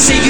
save you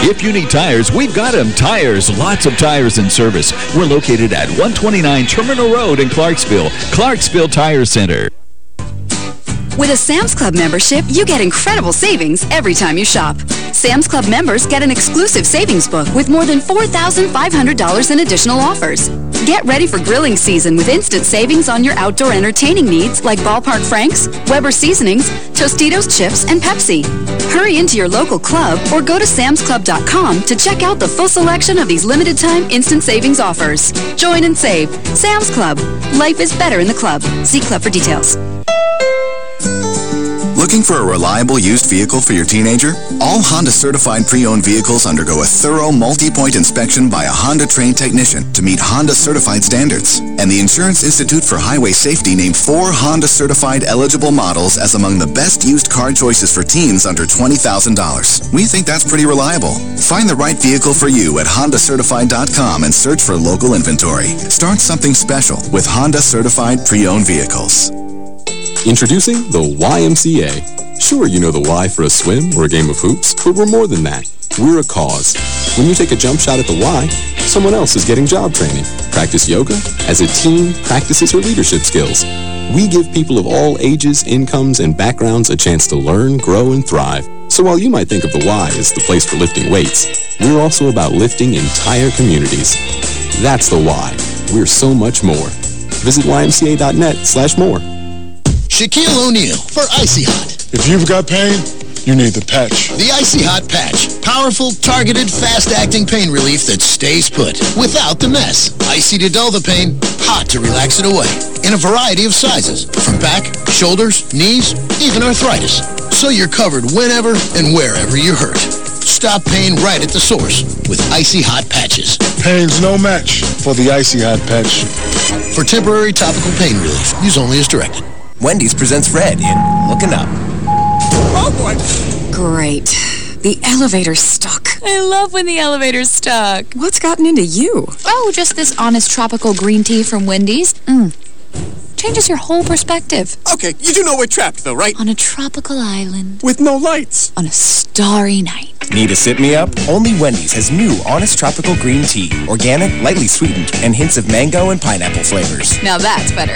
If you need tires, we've got them. Tires, lots of tires in service. We're located at 129 Terminal Road in Clarksville. Clarksville Tire Center. With a Sam's Club membership, you get incredible savings every time you shop. Sam's Club members get an exclusive savings book with more than $4,500 in additional offers. Get ready for grilling season with instant savings on your outdoor entertaining needs like Ballpark Franks, Weber Seasonings, Tostitos Chips, and Pepsi. Hurry into your local club or go to samsclub.com to check out the full selection of these limited-time instant savings offers. Join and save. Sam's Club. Life is better in the club. See Club for details. Looking for a reliable used vehicle for your teenager? All Honda certified pre-owned vehicles undergo a thorough multi-point inspection by a Honda trained technician to meet Honda certified standards. And the Insurance Institute for Highway Safety named four Honda certified eligible models as among the best used car choices for teens under $20,000. We think that's pretty reliable. Find the right vehicle for you at HondaCertified.com and search for local inventory. Start something special with Honda certified pre-owned vehicles. Introducing the YMCA. Sure, you know the Y for a swim or a game of hoops, but we're more than that. We're a cause. When you take a jump shot at the Y, someone else is getting job training. Practice yoga as a team practices her leadership skills. We give people of all ages, incomes, and backgrounds a chance to learn, grow, and thrive. So while you might think of the Y as the place for lifting weights, we're also about lifting entire communities. That's the Y. We're so much more. Visit ymca.net slash more. Shaquille O'Neal for Icy Hot. If you've got pain, you need the patch. The Icy Hot Patch. Powerful, targeted, fast-acting pain relief that stays put without the mess. Icy to dull the pain, hot to relax it away. In a variety of sizes, from back, shoulders, knees, even arthritis. So you're covered whenever and wherever you're hurt. Stop pain right at the source with Icy Hot Patches. Pain's no match for the Icy Hot Patch. For temporary topical pain relief, use only as directed. Wendy's presents Fred in Looking Up. Oh, boy. Great. The elevator's stuck. I love when the elevator's stuck. What's gotten into you? Oh, just this honest tropical green tea from Wendy's. Mm. Changes your whole perspective. Okay, you do know we're trapped, though, right? On a tropical island. With no lights. On a starry night. Need a sit-me-up? Only Wendy's has new Honest Tropical Green Tea. Organic, lightly sweetened, and hints of mango and pineapple flavors. Now that's better.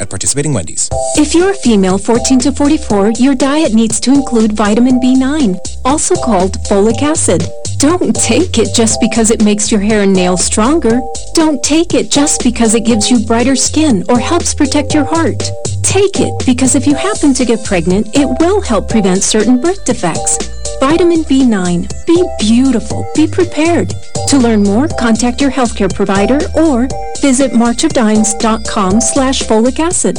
At participating Wendy's. If you're a female 14 to 44, your diet needs to include vitamin B9, also called folic acid. Don't take it just because it makes your hair and nails stronger. Don't take it just because it gives you brighter skin or helps protect your heart. Take it because if you happen to get pregnant, it will help prevent certain birth defects. Vitamin B9. Be beautiful. Be prepared. To learn more, contact your healthcare provider or visit marchofdimes.com slash folic acid.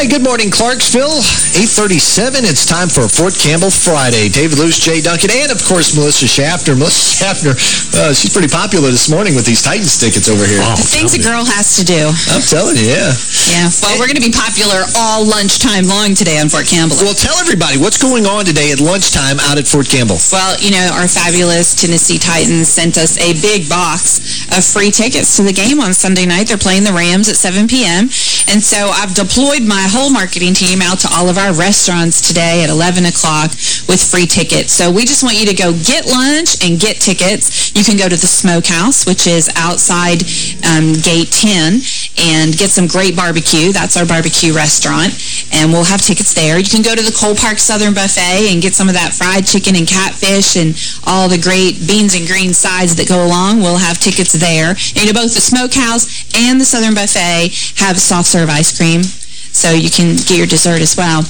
Hey good morning, Clarksville. 837, it's time for Fort Campbell Friday. David Luce, Jay Duncan, and, of course, Melissa Schaffner. Melissa Schaffner, uh, she's pretty popular this morning with these Titans tickets over here. The things a girl has to do. I'm telling you, yeah. Yeah, well, we're going to be popular all lunchtime long today on Fort Campbell. Well, tell everybody, what's going on today at lunchtime out at Fort Campbell? Well, you know, our fabulous Tennessee Titans sent us a big box of free tickets to the game on Sunday night. They're playing the Rams at 7 p.m. And so I've deployed my whole marketing team out to all of our restaurants today at 11 o'clock with free tickets. So we just want you to go get lunch and get tickets. You can go to the Smokehouse, which is outside um, Gate 10, and get some great barbecue. That's our barbecue restaurant. And we'll have tickets there. You can go to the Cole Park Southern Buffet and get some of that fried chicken and catfish and all the great beans and green sides that go along. We'll have tickets there. And, you know, both the Smokehouse and the Southern Buffet have soft serve ice cream, so you can get your dessert as well.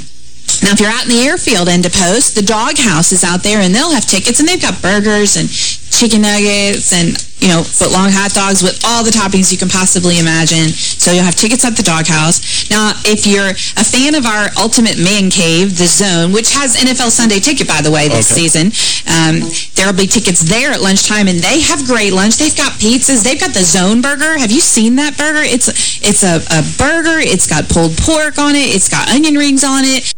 Now, if you're out in the airfield end of post, the dog house is out there, and they'll have tickets, and they've got burgers and chicken nuggets and, you know, foot-long hot dogs with all the toppings you can possibly imagine. So you'll have tickets at the dog house. Now, if you're a fan of our Ultimate Man Cave, The Zone, which has NFL Sunday Ticket, by the way, this Okay. season, um, there'll be tickets there at lunchtime, and they have great lunch. They've got pizzas. They've got the Zone Burger. Have you seen that burger? It's, it's a, a burger. It's got pulled pork on it. It's got onion rings on it.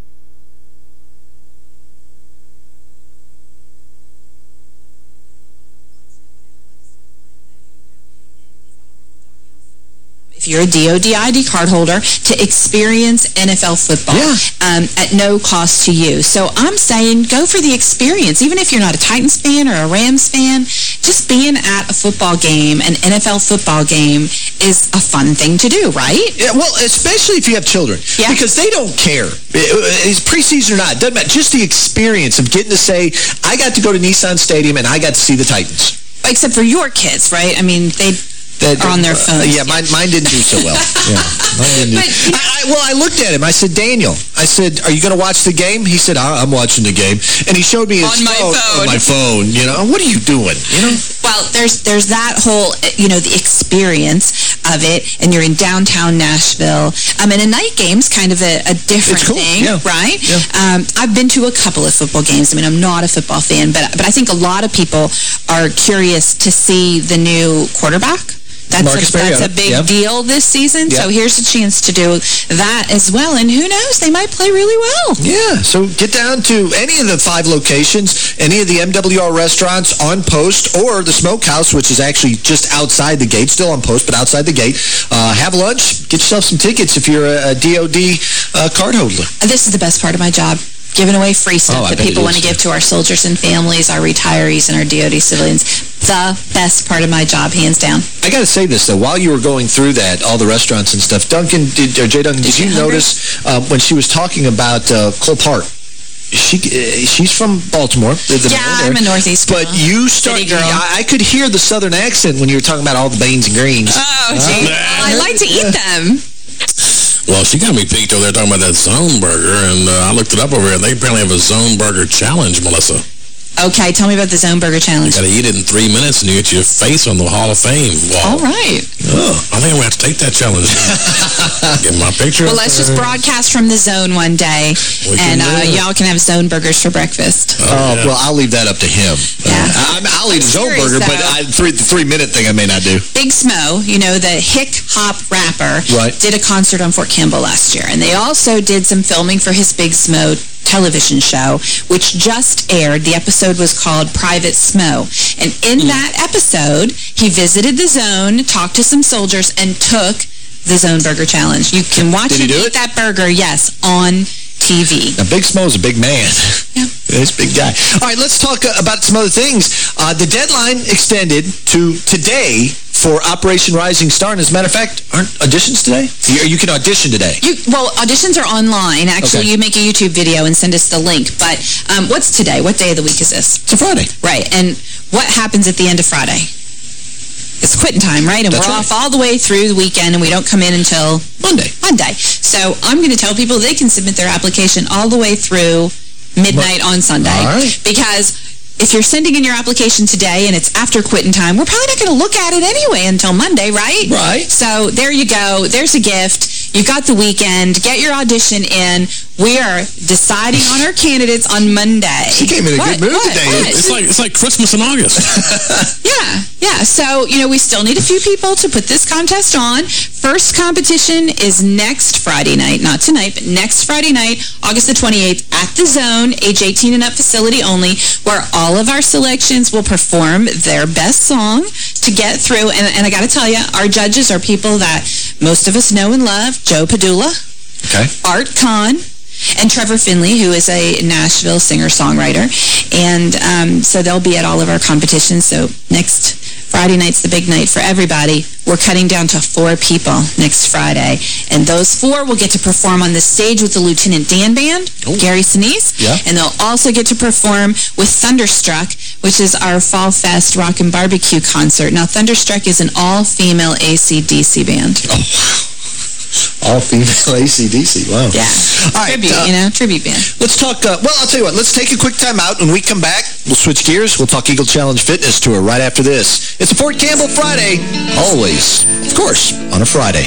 If you're a DOD ID card holder, to experience NFL football um, at no cost to you. So I'm saying go for the experience. Even if you're not a Titans fan or a Rams fan, just being at a football game, an NFL football game, is a fun thing to do, right? Yeah, well, especially if you have children. Yeah. Because they don't care. It's preseason or not. Doesn't matter. Just the experience of getting to say, I got to go to Nissan Stadium and I got to see the Titans. Except for your kids, right? I mean, they That, are on their uh, phones. yeah, mine, mine didn't do so well. yeah, mine didn't do. I, I, well, I looked at him. I said, Daniel, I said, are you going to watch the game? He said, I, I'm watching the game. And he showed me his On my phone. On my phone. You know, what are you doing? You know? Well, there's there's that whole, you know, the experience of it, and you're in downtown Nashville. I mean, a night game's kind of a, a different cool, thing, yeah. right? Um, I've been to a couple of football games. I mean, I'm not a football fan, but but I think a lot of people are curious to see the new quarterback. That's Marcus a, that's a big yeah. deal this season. So here's a chance to do that as well. And who knows, they might play really well. Yeah, so get down to any of the five locations, any of the MWR restaurants on post, or the smokehouse, which is actually just outside the gate, still on post, but outside the gate. Uh, have lunch, get yourself some tickets if you're a, a DOD uh, card holder. This is the best part of my job. Giving away free stuff Oh, that people want to give to our soldiers and families, our retirees, and our DOD civilians. The best part of my job, hands down. I got to say this, though. While you were going through that, all the restaurants and stuff, Duncan, did, or Jay Duncan, did, you you hungry? notice uh, when she was talking about uh, Cole Park, she uh, she's from Baltimore. Yeah, I'm a. Northeast But girl. you start. I, I could hear the southern accent when you were talking about all the beans and greens. Oh, gee. Well, I like to eat them. Well, she got me piqued over there talking about that Zone Burger, and uh, I looked it up over here. They apparently have a Zone Burger Challenge, Melissa. Okay, tell me about the Zone Burger Challenge. You got to eat it in three minutes, and you get your face on the Hall of Fame wall. All right. Oh, I think I'm going to have to take that challenge. Get my picture Well, up let's just broadcast from the Zone one day, We and uh, y'all can have Zone Burgers for breakfast. Oh, well, I'll leave that up to him. Yeah. I, I'm- I'll eat a Zone Serious, burger, but. I, three, the three-minute thing I may not do. Big Smo, you know, the Hick Hop rapper, Right. did a concert on Fort Campbell last year. And they also did some filming for his Big Smo television show, which just aired. The episode was called Private Smo. And in that episode, he visited the zone, talked to some soldiers, and took the Zone Burger Challenge. You can watch him eat it? that burger, yes, on TV. Now, Big Smo's a big man. Yeah. He's a big guy. All right, let's talk uh, about some other things. Uh, the deadline extended to today for Operation Rising Star. And as a matter of fact, aren't auditions today? You, you can audition today. You, well, auditions are online. Actually, Okay. you make a YouTube video and send us the link. But um, what's today? What day of the week is this? It's a Friday. Right. And what happens at the end of Friday? It's quitting time, right? And That's we're right. off all the way through the weekend, and we don't come in until Monday. Monday. So I'm going to tell people they can submit their application all the way through midnight on Sunday. All right. Because if you're sending in your application today and it's after quitting time, we're probably not going to look at it anyway until Monday, right? Right. So there you go. There's a gift. You've got the weekend. Get your audition in. We are deciding on our candidates on Monday. She came in a What? good mood What? today. What? It's like it's like Christmas in August. Yeah, yeah. So, you know, we still need a few people to put this contest on. First competition is next Friday night, not tonight, but next Friday night, August the 28th, at the Zone, age 18 and up facility only, where all of our selections will perform their best song to get through. And, and I got to tell you, our judges are people that most of us know and love. Joe Padula, Okay. Art Kahn, and Trevor Finley, who is a Nashville singer-songwriter. And um, so they'll be at all of our competitions. So next Friday night's the big night for everybody. We're cutting down to four people next Friday. And those four will get to perform on the stage with the Lieutenant Dan Band, Gary Sinise. Yeah. And they'll also get to perform with Thunderstruck, which is our Fall Fest Rock and Barbecue concert. Now, Thunderstruck is an all-female AC/DC band. All female ACDC. Wow. Yeah. All right. Tribute, uh, you know, tribute band. Let's talk, uh, well, I'll tell you what, let's take a quick time out. When we come back, we'll switch gears. We'll talk Eagle Challenge Fitness Tour right after this. It's a Fort Campbell Friday, always, of course, on a Friday.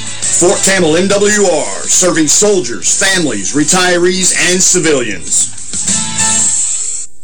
Fort Campbell MWR, serving soldiers, families, retirees, and civilians.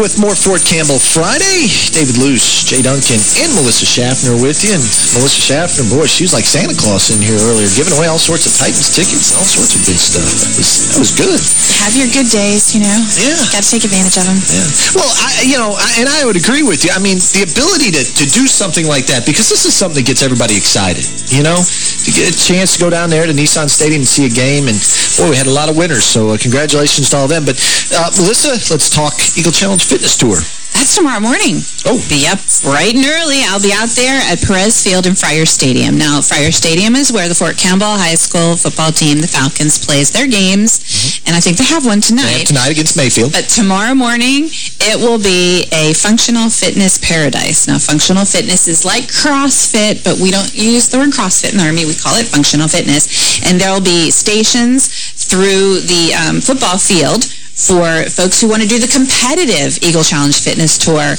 With more Fort Campbell Friday. David Luce, Jay Duncan, and Melissa Schaffner with you. And Melissa Schaffner, boy, she was like Santa Claus in here earlier, giving away all sorts of Titans tickets and all sorts of good stuff. That was, that was good. Have your good days, you know? Yeah. Got to take advantage of them. Yeah. Well, I, you know, I, and I would agree with you. I mean, the ability to, to do something like that, because this is something that gets everybody excited, you know? To get a chance to go down there to Nissan Stadium and see a game, and boy, we had a lot of winners, so uh, congratulations to all of them. But, uh, Melissa, let's talk Eagle Challenge Fitness Tour. That's tomorrow morning. Oh. Be up bright and early. I'll be out there at Perez Field and Fryar Stadium. Now, Fryar Stadium is where the Fort Campbell High School football team, the Falcons, plays their games. And I think they have one They tonight. have tonight against Mayfield. But tomorrow morning, it will be a functional fitness paradise. Now, functional fitness is like CrossFit, but we don't use the word CrossFit in the Army. We call it functional fitness. And there will be stations through the um, football field for folks who want to do the competitive Eagle Challenge Fitness Tour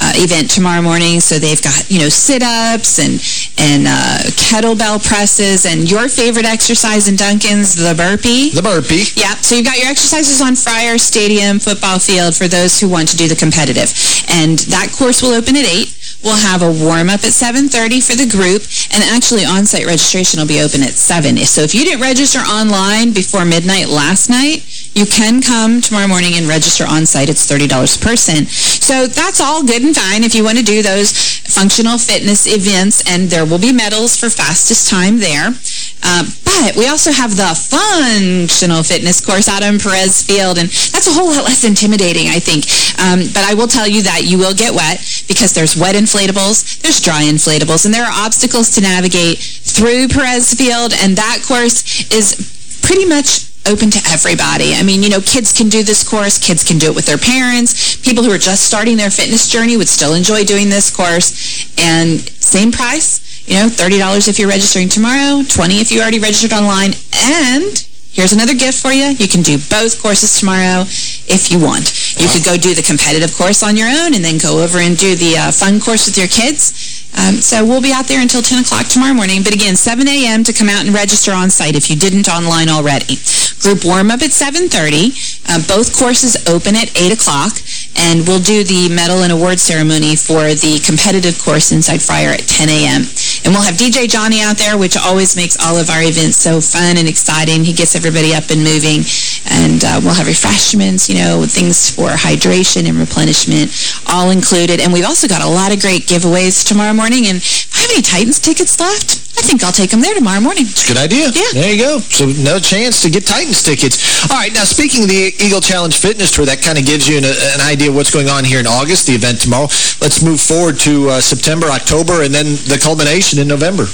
uh, event tomorrow morning. So they've got, you know, sit-ups and, and uh, kettlebell presses and your favorite exercise in Duncan's, the burpee. The burpee. Yeah, so you've got your exercises on Fryar Stadium football field for those who want to do the competitive. And that course will open at 8. We'll have a warm-up at 7.30 for the group, and actually on-site registration will be open at 7. So if you didn't register online before midnight last night, you can come tomorrow morning and register on-site. It's $30 a person. So that's all good and fine if you want to do those functional fitness events, and there will be medals for fastest time there. Uh, but we also have the functional fitness course out on Perez Field, and that's a whole lot less intimidating, I think. Um, but I will tell you that you will get wet because there's wet inflatables, there's dry inflatables, and there are obstacles to navigate through Perez Field, and that course is pretty much open to everybody. I mean, you know, kids can do this course. Kids can do it with their parents. People who are just starting their fitness journey would still enjoy doing this course. And same price, you know, $30 if you're registering tomorrow, 20 if you already registered online. And here's another gift for you. You can do both courses tomorrow if you want. You could go do the competitive course on your own and then go over and do the uh, fun course with your kids. Um, so we'll be out there until 10 o'clock tomorrow morning. But again, 7 a.m. to come out and register on site if you didn't online already. Group warm-up at 7.30. Uh, both courses open at 8 o'clock. And we'll do the medal and award ceremony for the competitive course inside Fryar at 10 a.m. And we'll have DJ Johnny out there, which always makes all of our events so fun and exciting. He gets everybody up and moving. And uh, we'll have refreshments, you know, things for hydration and replenishment, all included. And we've also got a lot of great giveaways tomorrow morning. And if I have any Titans tickets left, I think I'll take them there tomorrow morning. It's a good idea. Yeah. There you go. So no chance to get Titans tickets. All right, now speaking of the Eagle Challenge Fitness Tour, that kind of gives you an, an idea of what's going on here in August, the event tomorrow. Let's move forward to uh, September, October, and then the culmination in November.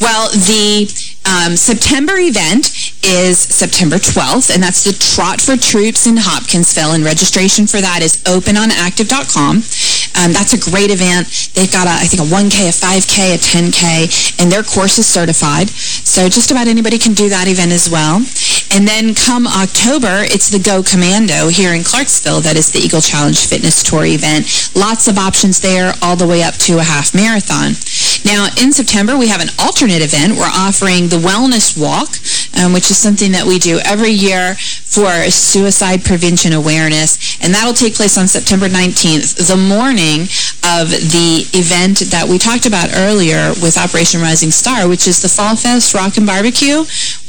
Well, the um, September event is September 12th, and that's the Trot for Troops in Hopkinsville, and registration for that is open on active.com. Um, that's a great event. They've got, a, I think, a 1K, a 5K, a 10K, and their course is certified. So just about anybody can do that event as well. And then come October, it's the Go Commando here in Clarksville. That is the Eagle Challenge Fitness Tour event. Lots of options there, all the way up to a half marathon. Now, in September, we have an alternate event. We're offering the Wellness Walk, um, which is something that we do every year for suicide prevention awareness. And that'll take place on September 19th, the morning of the event that we talked about earlier with Operation Rising Star, which is the Fall Fest Rock and Barbecue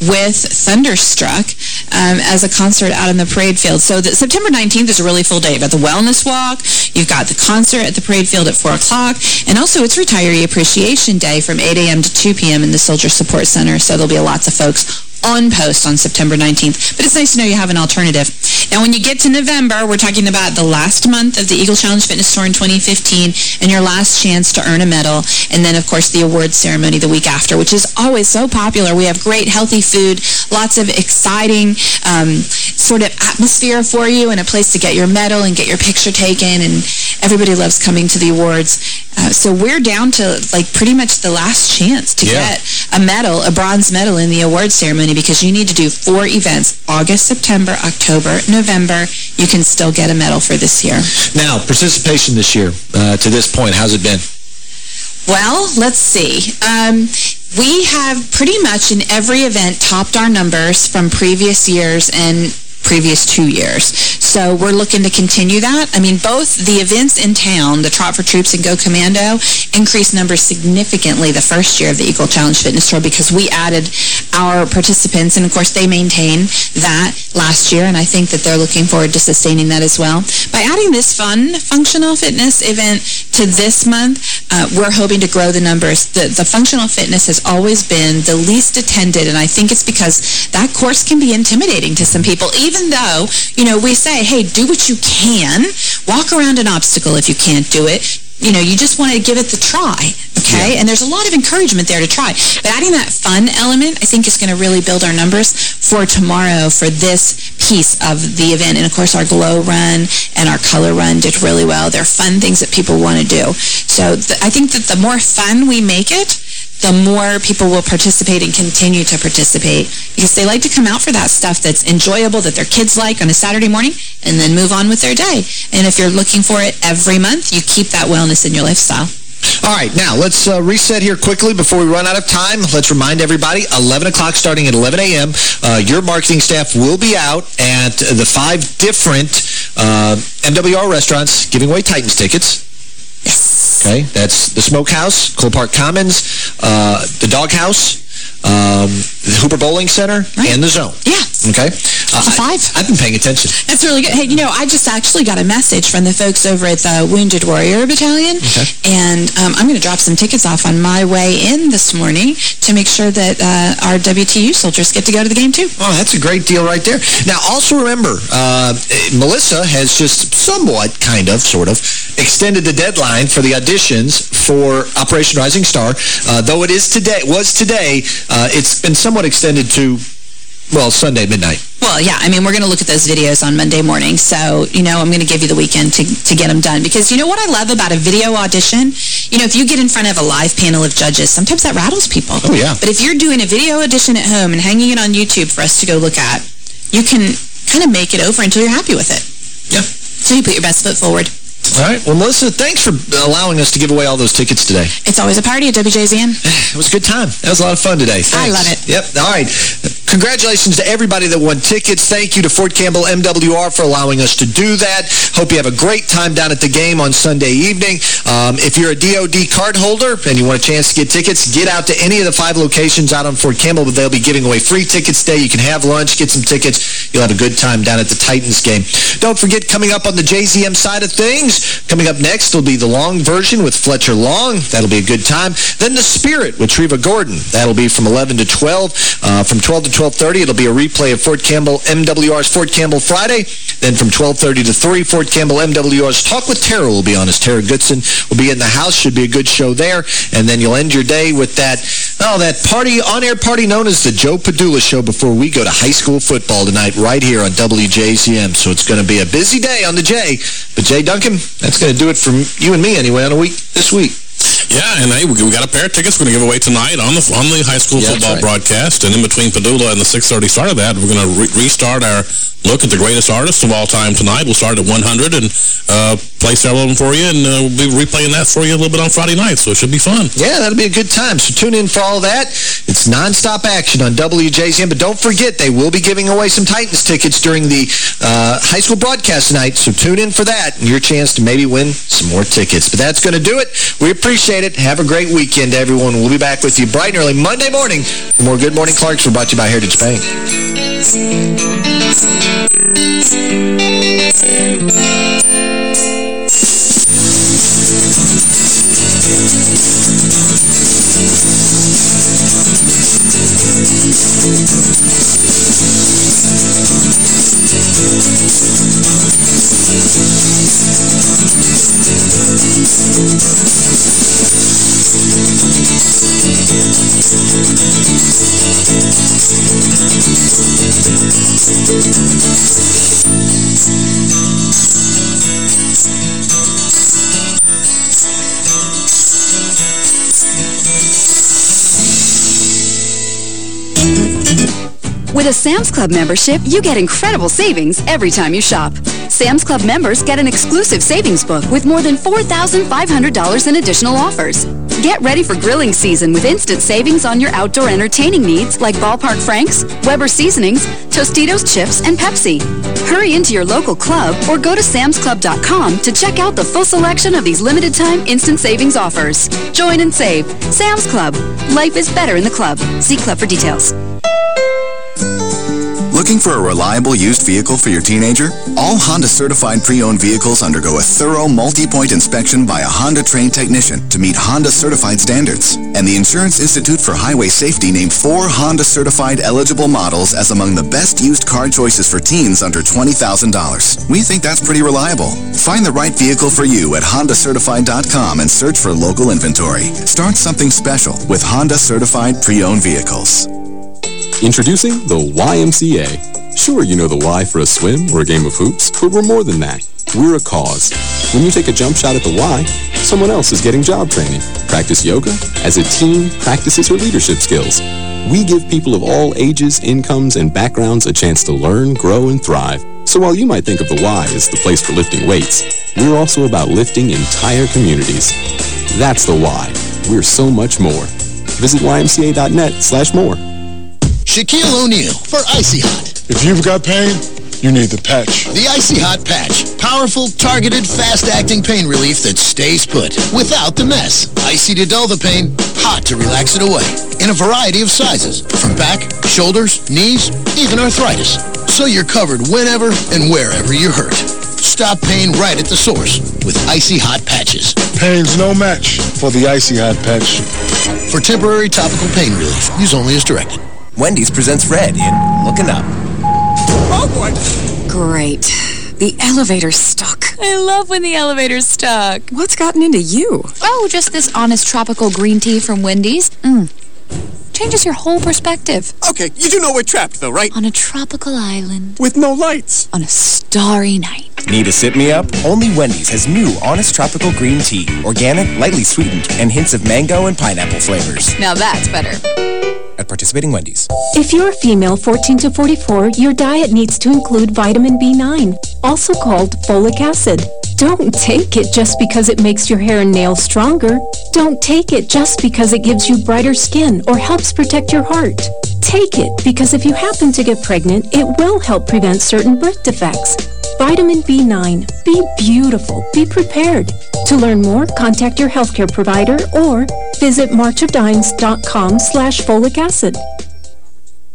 with Thunderstruck um, as a concert out in the parade field. So the, September 19th is a really full day. You've got the Wellness Walk, you've got the concert at the parade field at 4 o'clock, and also it's Retiree Appreciation Day from 8 a.m. to 2 p.m. in the Soldier Support Center. So there'll be lots of folks on post on September 19th. But it's nice to know you have an alternative. Now, when you get to November, we're talking about the last month of the Eagle Challenge Fitness Tour in 2015 and your last chance to earn a medal. And then, of course, the awards ceremony the week after, which is always so popular. We have great, healthy food, lots of exciting um, sort of atmosphere for you and a place to get your medal and get your picture taken. And everybody loves coming to the awards. Uh, so we're down to, like, pretty much the last chance to Yeah. get a medal, a bronze medal in the award ceremony because you need to do four events, August, September, October, November. You can still get a medal for this year. Now, participation this year, uh, to this point, how's it been? Well, let's see. Um, we have pretty much in every event topped our numbers from previous years and previous two years. So we're looking to continue that. I mean, both the events in town, the Trot for Troops and Go Commando, increased numbers significantly the first year of the Eagle Challenge Fitness Tour because we added our participants, and of course they maintain that last year, and I think that they're looking forward to sustaining that as well. By adding this fun functional fitness event to this month, uh, we're hoping to grow the numbers. The, the functional fitness has always been the least attended, and I think it's because that course can be intimidating to some people, even though, you know, we say, hey, do what you can. Walk around an obstacle if you can't do it. You know, you just want to give it the try, okay? And there's a lot of encouragement there to try. But adding that fun element, I think, is going to really build our numbers for tomorrow for this piece of the event. And, of course, our glow run and our color run did really well. They're fun things that people want to do. So th I think that the more fun we make it, the more people will participate and continue to participate because they like to come out for that stuff that's enjoyable, that their kids like on a Saturday morning, and then move on with their day. And if you're looking for it every month, you keep that wellness in your lifestyle. All right, now let's uh, reset here quickly before we run out of time. Let's remind everybody, 11 o'clock starting at 11 a.m., uh, your marketing staff will be out at the five different uh, MWR restaurants giving away Titans tickets. Okay, that's the Smokehouse, Cole Park Commons, uh, the Doghouse, um, the Hooper Bowling Center, and the Zone. Yeah. Okay? Uh, five. I, have been paying attention. That's really good. Hey, you know, I just actually got a message from the folks over at the Wounded Warrior Battalion, and um, I'm going to drop some tickets off on my way in this morning to make sure that uh, our WTU soldiers get to go to the game, too. Oh, that's a great deal right there. Now, also remember, uh, Melissa has just somewhat, kind of, sort of, extended the deadline for the auditions for Operation Rising Star. Uh, though it is today, was today, uh, it's been somewhat extended to, well, Sunday midnight. Well, yeah, I mean, we're going to look at those videos on Monday morning, so, you know, I'm going to give you the weekend to, to get them done. Because you know what I love about a video audition? You know, if you get in front of a live panel of judges, sometimes that rattles people. Oh, yeah. But if you're doing a video audition at home and hanging it on YouTube for us to go look at, you can kind of make it over until you're happy with it. Yeah. So you put your best foot forward. All right. Well, Melissa, thanks for allowing us to give away all those tickets today. It's always a party at WJZM. It was a good time. That was a lot of fun today. Thanks. I love it. Yep. All right. Congratulations to everybody that won tickets. Thank you to Fort Campbell MWR for allowing us to do that. Hope you have a great time down at the game on Sunday evening. Um, if you're a DOD card holder and you want a chance to get tickets, get out to any of the five locations out on Fort Campbell. They'll be giving away free tickets today. You can have lunch, get some tickets. You'll have a good time down at the Titans game. Don't forget, coming up on the JZM side of things, coming up next will be the long version with Fletcher Long. That'll be a good time. Then the Spirit with Treva Gordon. That'll be from 11 to 12. Uh, from 12 to 12.30, it'll be a replay of Fort Campbell, MWR's Fort Campbell Friday. Then from 12.30 to 3, Fort Campbell, MWR's Talk with Tara will be on as Tara Goodson will be in the house. Should be a good show there. And then you'll end your day with that, oh, that party, on-air party known as the Joe Padula Show before we go to high school football tonight right here on WJZM. So it's going to be a busy day on the J. But Jay Duncan, that's going to do it for you and me anyway on a week this week. Yeah, and hey, we we got a pair of tickets we're going to give away tonight on the on the high school Yeah, football right. broadcast. And in between Padula and the 6.30 start of that, we're going to re restart our look at the greatest artists of all time tonight. We'll start at 100 and uh, play several of them for you, and uh, we'll be replaying that for you a little bit on Friday night, so it should be fun. Yeah, that'll be a good time. So tune in for all that. It's nonstop action on WJZM. But don't forget, they will be giving away some Titans tickets during the uh, high school broadcast tonight. So tune in for that and your chance to maybe win some more tickets. But that's going to do it. We appreciate it. Have a great weekend, everyone. We'll be back with you bright and early Monday morning for more Good Morning Clarks. We're brought to you by Heritage Bank. With a Sam's Club membership, you get incredible savings every time you shop. Sam's Club members get an exclusive savings book with more than $4,500 in additional offers. Get ready for grilling season with instant savings on your outdoor entertaining needs like Ballpark Franks, Weber Seasonings, Tostitos Chips, and Pepsi. Hurry into your local club or go to samsclub.com to check out the full selection of these limited-time instant savings offers. Join and save. Sam's Club. Life is better in the club. See Club for details. Looking for a reliable used vehicle for your teenager? All Honda certified pre-owned vehicles undergo a thorough multi-point inspection by a Honda-trained technician to meet Honda certified standards. And the Insurance Institute for Highway Safety named four Honda certified eligible models as among the best used car choices for teens under $20,000. We think that's pretty reliable. Find the right vehicle for you at HondaCertified.com and search for local inventory. Start something special with Honda certified pre-owned vehicles. Introducing the YMCA. Sure, you know the Y for a swim or a game of hoops, but we're more than that. We're a cause. When you take a jump shot at the Y, someone else is getting job training. Practice yoga as a team practices her leadership skills. We give people of all ages, incomes, and backgrounds a chance to learn, grow, and thrive. So while you might think of the Y as the place for lifting weights, we're also about lifting entire communities. That's the Y. We're so much more. Visit ymca.net slash more. Shaquille O'Neal for Icy Hot. If you've got pain, you need the patch. The Icy Hot Patch. Powerful, targeted, fast-acting pain relief that stays put without the mess. Icy to dull the pain, hot to relax it away. In a variety of sizes. From back, shoulders, knees, even arthritis. So you're covered whenever and wherever you're hurt. Stop pain right at the source with Icy Hot Patches. Pain's no match for the Icy Hot Patch. For temporary topical pain relief, use only as directed. Wendy's presents Red in Looking Up. Oh, boy. Great. The elevator's stuck. I love when the elevator's stuck. What's gotten into you? Oh, just this honest tropical green tea from Wendy's. Mm. Changes your whole perspective. Okay, you do know we're trapped, though, right? On a tropical island. With no lights. On a starry night. Need a sit-me-up? Only Wendy's has new Honest Tropical Green Tea. Organic, lightly sweetened, and hints of mango and pineapple flavors. Now that's better. At participating Wendy's. If you're a female 14 to 44, your diet needs to include vitamin B9, also called folic acid. Don't take it just because it makes your hair and nails stronger. Don't take it just because it gives you brighter skin or helps protect your heart. Take it because if you happen to get pregnant, it will help prevent certain birth defects. Vitamin B9. Be beautiful. Be prepared. To learn more, contact your healthcare provider or visit marchofdimes.com slash folic acid.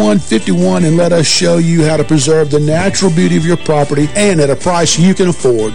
151 and let us show you how to preserve the natural beauty of your property and at a price you can afford.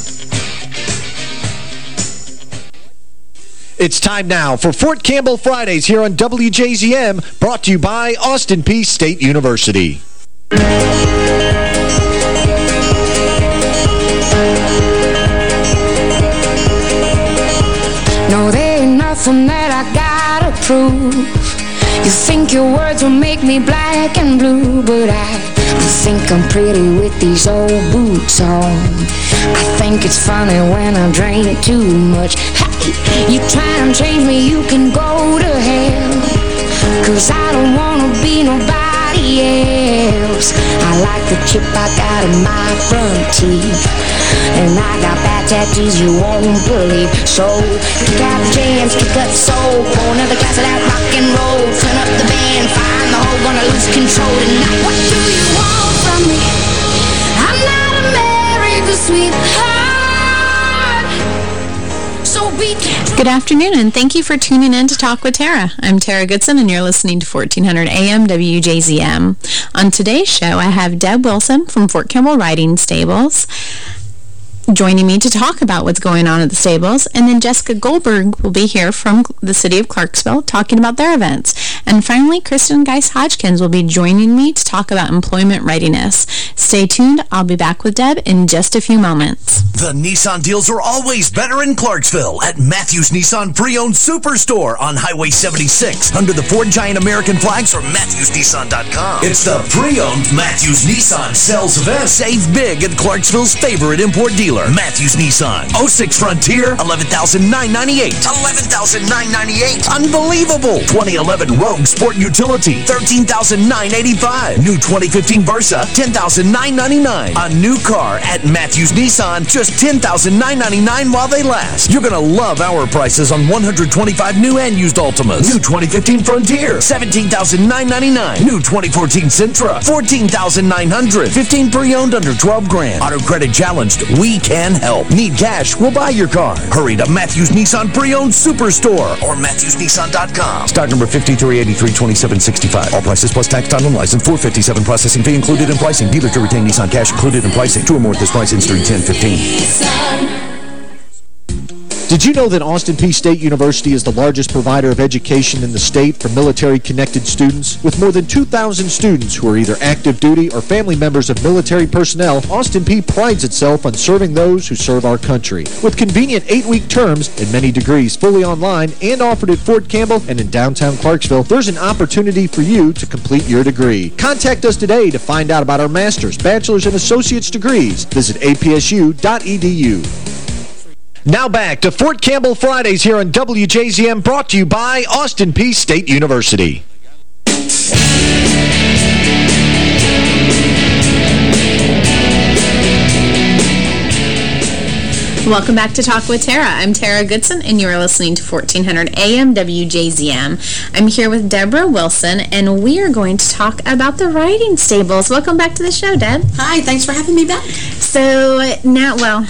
It's time now for Fort Campbell Fridays here on WJZM, brought to you by Austin Peay State University. No, there ain't nothing that I gotta prove. You think your words will make me black and blue But I, I think I'm pretty with these old boots on. I think it's funny when I drink too much. You try and change me, you can go to hell. Cause I don't wanna be nobody else. I like the chip I got in my front teeth. And I got bad tattoos you won't believe. So kick out the jams, kick up the soul. Pour another glass of that rock and roll. Turn up the band, find the hole, gonna lose control tonight. What do you want from me? I'm not a married to sweetheart. Good afternoon, and thank you for tuning in to Talk with Tara. I'm Tara Goodson, and you're listening to 1400 AM WJZM. On today's show, I have Deb Wilson from Fort Campbell Riding Stables joining me to talk about what's going on at the stables. And then Jessica Goldberg will be here from the city of Clarksville talking about their events. And finally, Kristen Geis-Hodgkins will be joining me to talk about employment readiness. Stay tuned. I'll be back with Deb in just a few moments. The Nissan deals are always better in Clarksville at Matthews Nissan Pre-Owned Superstore on Highway 76 under the Ford Giant American flags or MatthewsNissan.com. It's the Pre-Owned Matthews Nissan sales event. Save big at Clarksville's favorite import dealer, Matthews Nissan. 06 Frontier, 11998 11998 Unbelievable! 2011 Rogue Sport Utility, 13985 New 2015 Versa, 10999 A new car at Matthews Nissan, just $10,999 while they last. You're going to love our prices on 125 new and used Altimas. New 2015 Frontier, $17,999 New 2014 Sentra, 14,900 15 pre-owned under 12 grand. Auto credit challenged, we can help. Need cash, we'll buy your car. Hurry to Matthews Nissan Pre-Owned Superstore or MatthewsNissan.com. Stock number 53832765. All prices plus tax, time, and license. 457 processing fee included in pricing. Dealer to retain Nissan cash included in pricing. Two or more at this price, instead 1015. Did you know that Austin Peay State University is the largest provider of education in the state for military-connected students? With more than 2,000 students who are either active duty or family members of military personnel, Austin Peay prides itself on serving those who serve our country. With convenient eight-week terms and many degrees fully online and offered at Fort Campbell and in downtown Clarksville, there's an opportunity for you to complete your degree. Contact us today to find out about our master's, bachelor's, and associate's degrees. Visit apsu.edu. Now back to Fort Campbell Fridays here on WJZM, brought to you by Austin Peay State University. Welcome back to Talk with Tara. I'm Tara Goodson, and you are listening to 1400 AM WJZM. I'm here with Deborah Wilson, and we are going to talk about the riding stables. Welcome back to the show, Deb. Hi, thanks for having me back. So now, well,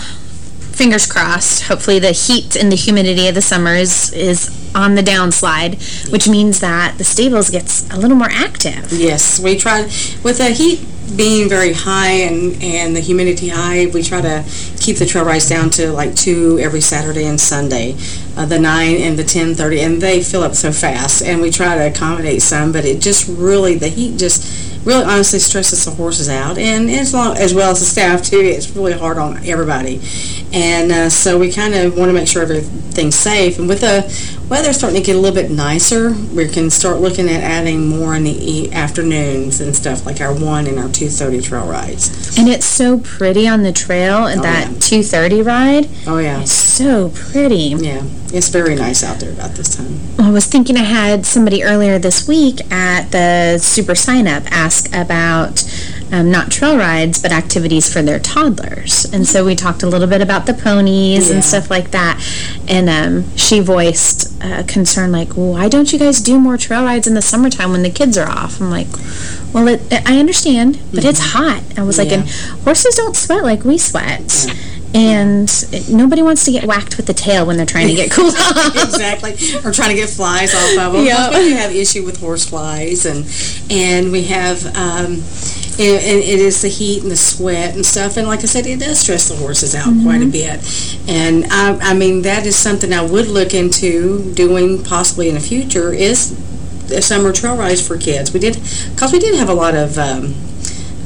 fingers crossed. Hopefully the heat and the humidity of the summer is, is on the downslide, which means that the stables gets a little more active. Yes, we try, with the heat being very high and, and the humidity high, we try to keep the trail rides down to like two every Saturday and Sunday, uh, the 9 and the 10.30, and they fill up so fast, and we try to accommodate some, but it just really, the heat just really honestly stresses the horses out, and as, long, as well as the staff too, it's really hard on everybody. And uh, so we kind of want to make sure everything's safe, and with the weather starting to get a little bit nicer, we can start looking at adding more in the afternoons and stuff, like our 1 and our 2.30 trail rides. And it's so pretty on the trail, and Oh, that yeah. 2.30 ride. Oh, yeah. It's so pretty. Yeah, it's very nice out there about this time. I was thinking I had somebody earlier this week at the Super Sign Up ask about um, not trail rides, but activities for their toddlers. And so we talked a little bit about the ponies Yeah. and stuff like that. And um, she voiced a concern like, why don't you guys do more trail rides in the summertime when the kids are off? I'm like, well, it, I understand, but it's mm-hmm. hot. I was like, and horses don't sweat like we sweat. And nobody wants to get whacked with the tail when they're trying to get cooled off. exactly. Or trying to get flies off of them. Yep. We have issue with horse flies, and and we have, um, and, and it is the heat and the sweat and stuff. And like I said, it does stress the horses out quite a bit. And I, I mean, that is something I would look into doing possibly in the future is the summer trail rides for kids. We did, because we did have a lot of um,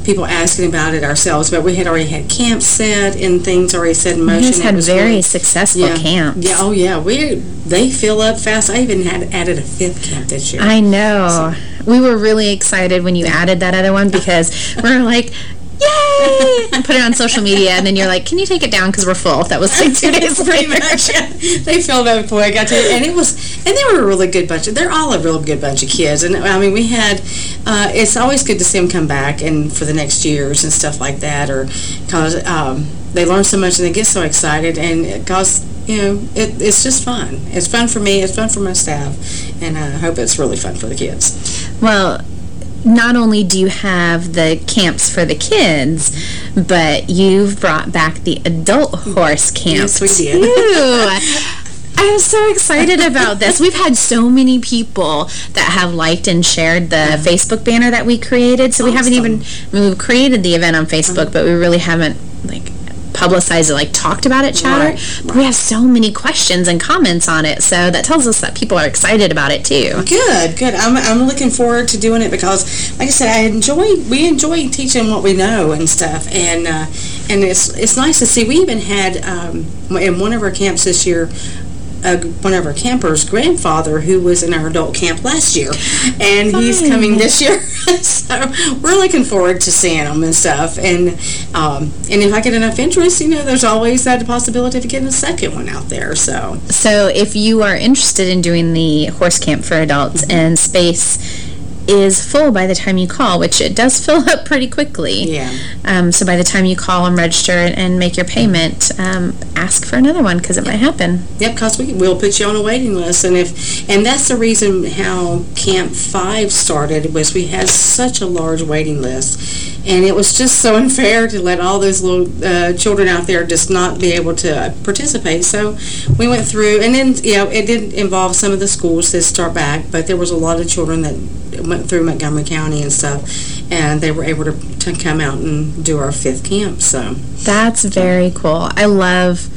people asking about it ourselves, but we had already had camps set and things already set in motion. Guys had very successful yeah. camps. Yeah, oh yeah, we they fill up fast. I even had added a fifth camp this year. I know. We were really excited when you added that other one because we're like, yay! And put it on social media, and then you're like, can you take it down because we're full? That was like two days Pretty later. much, yeah. They filled up before I got to it. And it was, and they were a really good bunch. Of, they're all a real good bunch of kids. And I mean, we had, uh, it's always good to see them come back and for the next years and stuff like that, or because um, they learn so much and they get so excited, and because you know, it, it's just fun. It's fun for me. It's fun for my staff, and I hope it's really fun for the kids. Well, not only do you have the camps for the kids, but you've brought back the adult horse camp Yes, we did. too. I'm so excited about this. We've had so many people that have liked and shared the Facebook banner that we created. So we haven't even, I mean, we've created the event on Facebook, mm-hmm. but we really haven't, like, publicized it, like, talked about it, Chatter. Right, But we have so many questions and comments on it, so that tells us that people are excited about it, too. Good, good. I'm, I'm looking forward to doing it because, like I said, I enjoy, we enjoy teaching what we know and stuff. And, uh, and it's, it's nice to see. We even had, um, in one of our camps this year, uh, one of our campers' grandfather who was in our adult camp last year, and he's coming this year. so we're looking forward to seeing him and stuff. And um, and if I get enough interest, you know, there's always that possibility of getting a second one out there. So So if you are interested in doing the horse camp for adults Mm-hmm. and space is full by the time you call, which it does fill up pretty quickly. Yeah. Um, so by the time you call and register and make your payment, um, ask for another one because it might happen. Yep, because we will put you on a waiting list, and if and that's the reason how Camp Five started was we had such a large waiting list, and it was just so unfair to let all those little uh, children out there just not be able to participate. So we went through, and then you know it did involve some of the schools that start back, but there was a lot of children that went through Montgomery County and stuff, and they were able to, to come out and do our fifth camp. So That's very cool. I love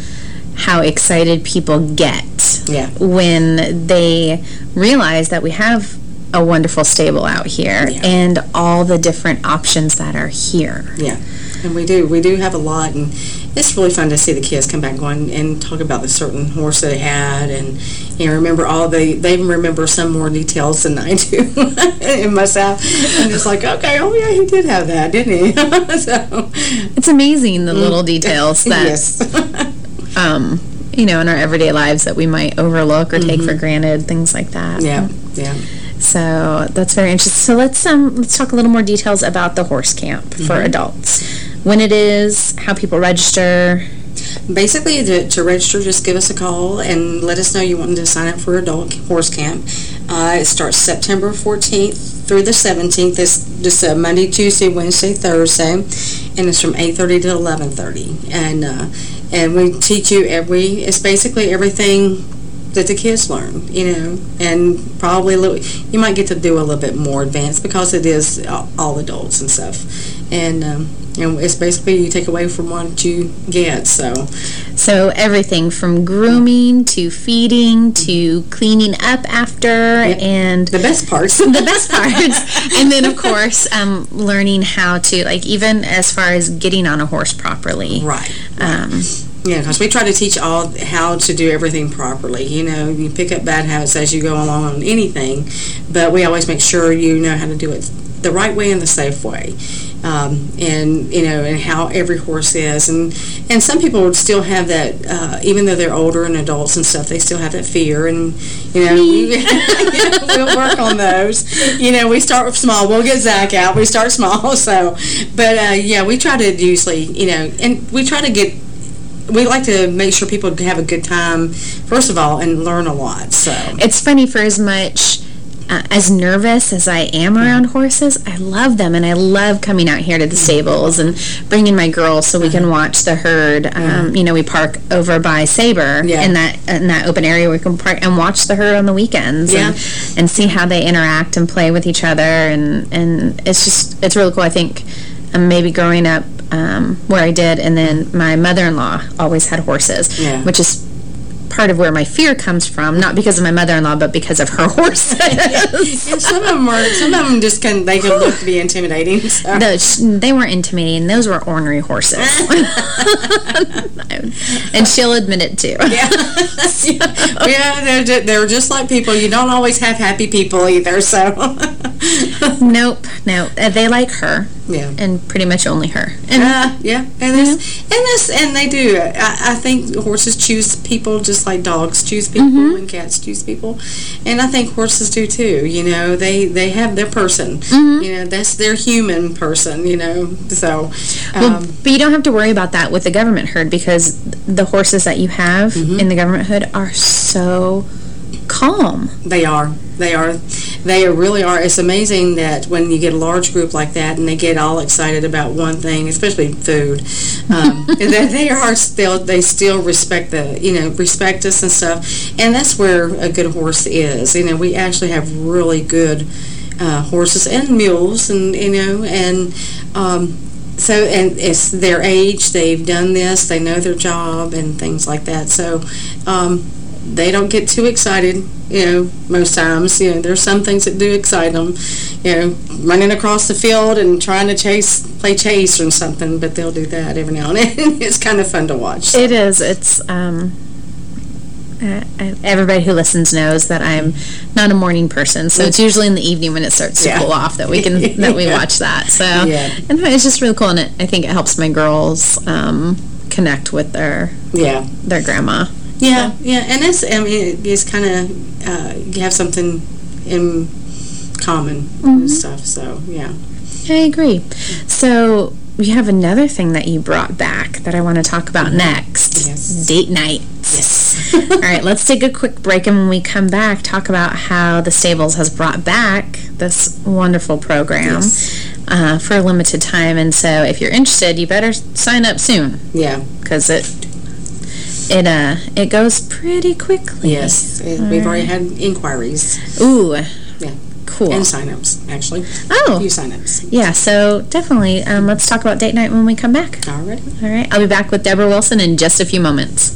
how excited people get Yeah. when they realize that we have a wonderful stable out here and all the different options that are here. Yeah, and we do. We do have a lot, and it's really fun to see the kids come back going and talk about the certain horse they had, and you know, remember all the. They remember some more details than I do in myself. And it's like, okay, oh yeah, he did have that, didn't he? so It's amazing the little details that, yes, um, you know, in our everyday lives that we might overlook or take for granted, things like that. yeah, yeah. So that's very interesting. So let's um let's talk a little more details about the horse camp for Mhm. adults. When it is, how people register. Basically, to, to register, just give us a call and let us know you want to sign up for adult horse camp. Uh, it starts September 14th through the 17th. This just Monday, Tuesday, Wednesday, Thursday, and it's from 8:30 to 11:30. And uh, and we teach you every. It's basically everything that the kids learn, you know, and probably little, you might get to do a little bit more advanced because it is all all adults and stuff. And, um, know, it's basically you take away from what you get, so. So everything from grooming to feeding to cleaning up after and the best parts. the best parts. and then of course um, learning how to like even as far as getting on a horse properly. Right. Um, Yeah, because we try to teach all how to do everything properly. You know, you pick up bad habits as you go along on anything, but we always make sure you know how to do it the right way and the safe way. Um, and, you know, and how every horse is. And, and some people would still have that, uh, even though they're older and adults and stuff, they still have that fear. And, you know, we, we'll work on those. You know, we start with small. We'll get Zach out. We start small. So, but, uh, yeah, we try to usually, you know, and we try to get we like to make sure people have a good time, first of all, and learn a lot. So it's funny for as much uh, as nervous as I am around horses, I love them and I love coming out here to the stables and bringing my girls so we can watch the herd. Um, you know, we park over by Sabre Yeah. in that in that open area where we can park and watch the herd on the weekends and, and see how they interact and play with each other and and it's just it's really cool. I think um, maybe growing up um, where I did and then my mother-in-law always had horses, Yeah. which is part of where my fear comes from, not because of my mother-in-law, but because of her horses. yeah, some of them are, some of them just can, they can look to be intimidating. So. They weren't intimidating. Those were ornery horses. and she'll admit it too. Yeah. yeah, they're, just, they're just like people. You don't always have happy people either, so. nope, no. Uh, they like her. Yeah. And pretty much only her. And uh, yeah. And this, and this, and they do. I, I, think horses choose people just like dogs choose people mm -hmm. and cats choose people. And I think horses do too. You know, they, they have their person. Mm -hmm. You know, that's their human person, you know. So. Um, well, but you don't have to worry about that with the government herd because the horses that you have mm -hmm. in the government herd are so calm. They are. They are. They really are. It's amazing that when you get a large group like that and they get all excited about one thing, especially food, um, that they are still, they still respect the, you know, respect us and stuff. And that's where a good horse is. You know, we actually have really good uh, horses and mules and, you know, and, um, so, and it's their age, they've done this, they know their job and things like that. So, um, they don't get too excited, you know, most times. You know, there's some things that do excite them, you know, running across the field and trying to chase, play chase or something, but they'll do that every now and then. it's kind of fun to watch. So. It is. It's, um, uh, everybody who listens knows that I'm not a morning person, so it's usually in the evening when it starts to yeah. cool off that we can that we yeah. watch that. So, yeah. and it's just really cool, and it, I think it helps my girls um, connect with their yeah their grandma. Yeah, yeah, and it's I mean it's kind of uh, you have something in common mm -hmm. and mm-hmm. stuff. So yeah, I agree. So we have another thing that you brought back that I want to talk about mm-hmm. next. Yes. Date night. Yes. All right, let's take a quick break, and when we come back, talk about how the Stables has brought back this wonderful program yes. uh, for a limited time. And so if you're interested, you better sign up soon. Yeah. Because it it uh it goes pretty quickly. Yes, it, we've already had inquiries. Ooh. Yeah. Cool. And sign-ups, actually. Oh. A few sign-ups. Yeah, so definitely um, let's talk about date night when we come back. All right. All right. I'll be back with Deborah Wilson in just a few moments.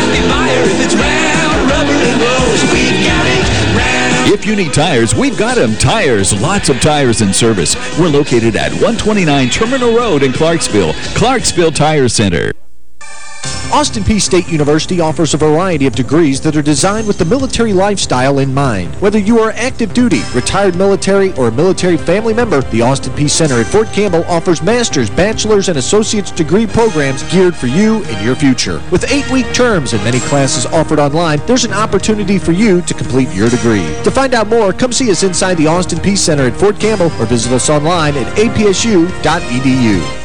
If you need tires, we've got them. Tires, lots of tires in service. We're located at 129 Terminal Road in Clarksville. Clarksville Tire Center. Austin Peay State University offers a variety of degrees that are designed with the military lifestyle in mind. Whether you are active duty, retired military, or a military family member, the Austin Peay Center at Fort Campbell offers master's, bachelor's, and associate's degree programs geared for you and your future. With eight-week terms and many classes offered online, there's an opportunity for you to complete your degree. To find out more, come see us inside the Austin Peay Center at Fort Campbell or visit us online at apsu.edu.